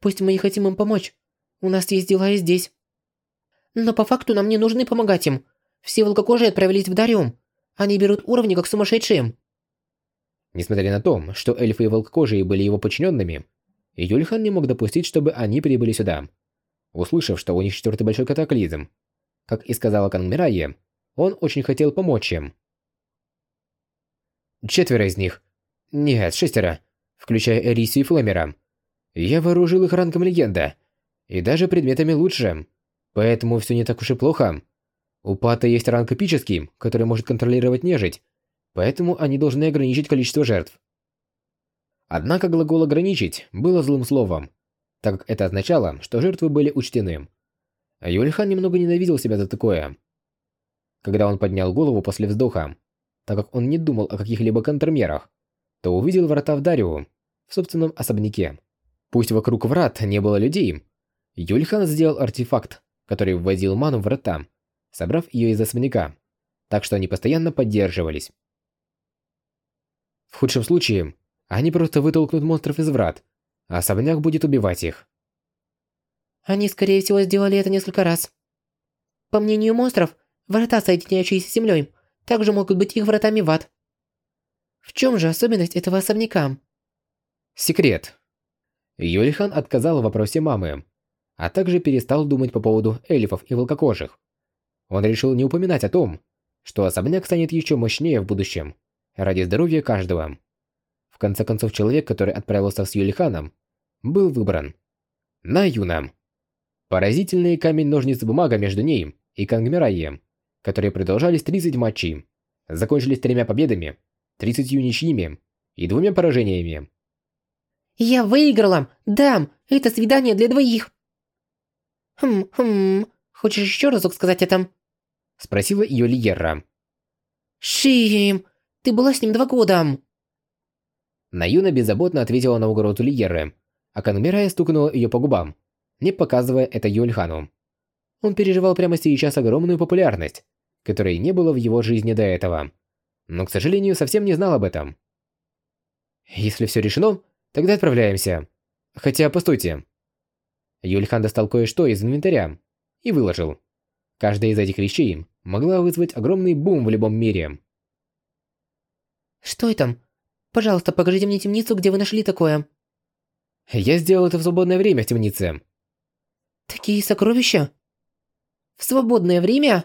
Пусть мы и хотим им помочь. У нас есть дела и здесь. Но по факту нам не нужно помогать им. Все волкокожие отправились в Дариум. Они берут уровни как сумасшедшие. Несмотря на то, что эльфы и волкокожие были его подчиненными, Юльхан не мог допустить, чтобы они прибыли сюда. Услышав, что у них четвертый большой катаклизм, как и сказала Кангмирайе, он очень хотел помочь им. Четверо из них. Нет, шестеро, включая Эрисию и Флэмера. Я вооружил их рангом легенда. И даже предметами лучше. Поэтому все не так уж и плохо. У Пата есть ранг эпический, который может контролировать нежить. Поэтому они должны ограничить количество жертв. Однако глагол «ограничить» было злым словом, так как это означало, что жертвы были учтены. Юльхан немного ненавидел себя за такое. Когда он поднял голову после вздоха, так как он не думал о каких-либо контрмерах, то увидел врата в Дариу, в собственном особняке. Пусть вокруг врат не было людей, Юльхан сделал артефакт, который вводил ману в врата, собрав ее из особняка, так что они постоянно поддерживались. В худшем случае, они просто вытолкнут монстров из врат, а особняк будет убивать их. Они, скорее всего, сделали это несколько раз. По мнению монстров, врата, соединяющиеся с землей, также могут быть их вратами в ад. В чем же особенность этого особняка? Секрет. Юлихан отказал в вопросе мамы, а также перестал думать по поводу эльфов и волкокожих. Он решил не упоминать о том, что особняк станет еще мощнее в будущем, ради здоровья каждого. В конце концов, человек, который отправился с Юлиханом, был выбран. На Юна. Поразительный камень-ножницы-бумага между ней и Кангмираем, которые продолжались 30 матчей, закончились тремя победами, 30 ничьими и двумя поражениями. «Я выиграла! Дам! Это свидание для двоих!» «Хм, хм, хочешь еще разок сказать это?» Спросила ее Лиерра. «Шим, ты была с ним два года!» Наюна беззаботно ответила на угрозу Лиерры, а Канмирая стукнула ее по губам, не показывая это Юльхану. Он переживал прямо сейчас огромную популярность, которой не было в его жизни до этого, но, к сожалению, совсем не знал об этом. Если все решено, тогда отправляемся. Хотя, постойте. Юльхан достал кое-что из инвентаря и выложил. Каждая из этих вещей могла вызвать огромный бум в любом мире. «Что это? Пожалуйста, покажите мне темницу, где вы нашли такое». «Я сделал это в свободное время в темнице». «Такие сокровища? В свободное время?»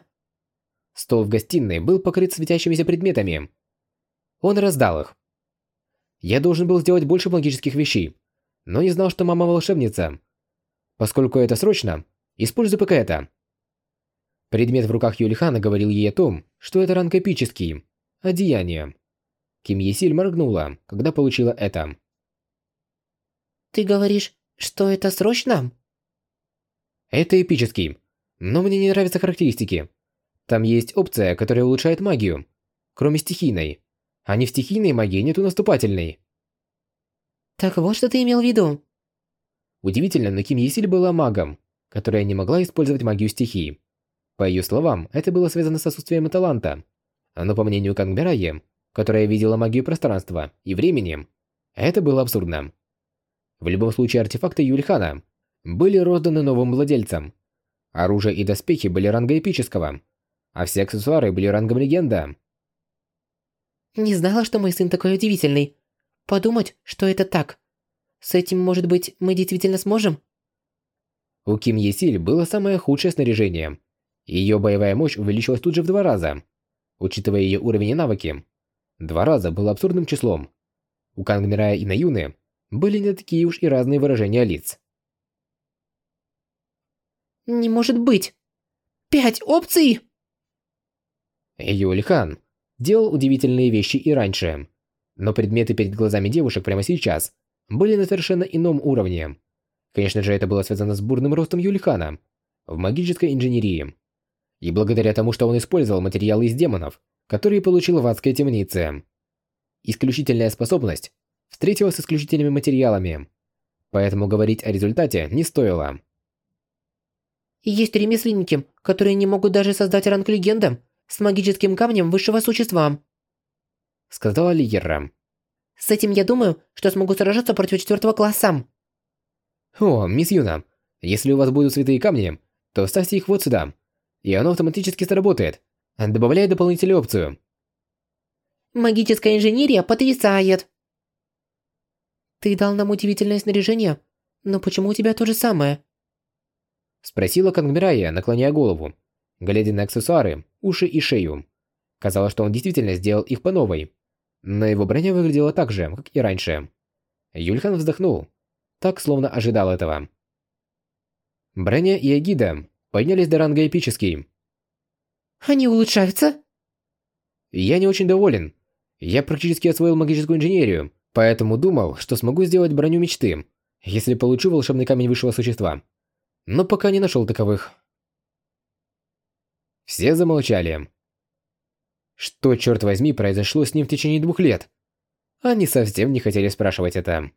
Стол в гостиной был покрыт светящимися предметами. Он раздал их. Я должен был сделать больше магических вещей, но не знал, что мама волшебница. Поскольку это срочно, используй пока это. Предмет в руках Юлихана говорил ей о том, что это ранг эпический, одеяние. Ким Есиль моргнула, когда получила это. «Ты говоришь, что это срочно?» Это эпический, но мне не нравятся характеристики. Там есть опция, которая улучшает магию, кроме стихийной. А не в стихийной магии нету наступательной. Так вот что ты имел в виду. Удивительно, но Ким Есиль была магом, которая не могла использовать магию стихии. По ее словам, это было связано с отсутствием таланта. Но по мнению Кангберае, которая видела магию пространства и времени, это было абсурдно. В любом случае артефакты Юльхана были розданы новым владельцам. Оружие и доспехи были ранга эпического, а все аксессуары были рангом легенда. Не знала, что мой сын такой удивительный. Подумать, что это так. С этим, может быть, мы действительно сможем? У Ким Есиль было самое худшее снаряжение. Ее боевая мощь увеличилась тут же в два раза. Учитывая ее уровень и навыки, два раза было абсурдным числом. У Кангмирая и Наюны были не такие уж и разные выражения лиц. Не может быть! Пять опций! Юльхан делал удивительные вещи и раньше, но предметы перед глазами девушек прямо сейчас были на совершенно ином уровне. Конечно же, это было связано с бурным ростом Юльхана в магической инженерии. И благодаря тому, что он использовал материалы из демонов, которые получил в адской темнице. Исключительная способность встретилась с исключительными материалами, поэтому говорить о результате не стоило. Есть ремесленники, которые не могут даже создать ранг легенда с магическим камнем высшего существа. Сказала Лиера. С этим я думаю, что смогу сражаться против четвертого класса. О, мисс Юна, если у вас будут святые камни, то ставьте их вот сюда, и оно автоматически сработает, добавляя дополнительную опцию. Магическая инженерия потрясает. Ты дал нам удивительное снаряжение, но почему у тебя то же самое? Спросила Кангмирая, наклоняя голову, глядя на аксессуары, уши и шею. Казалось, что он действительно сделал их по новой. Но его броня выглядела так же, как и раньше. Юльхан вздохнул, так словно ожидал этого. Броня и Агида поднялись до ранга эпический. Они улучшаются? Я не очень доволен. Я практически освоил магическую инженерию, поэтому думал, что смогу сделать броню мечты, если получу волшебный камень высшего существа. Но пока не нашел таковых. Все замолчали. Что, черт возьми, произошло с ним в течение двух лет? Они совсем не хотели спрашивать это.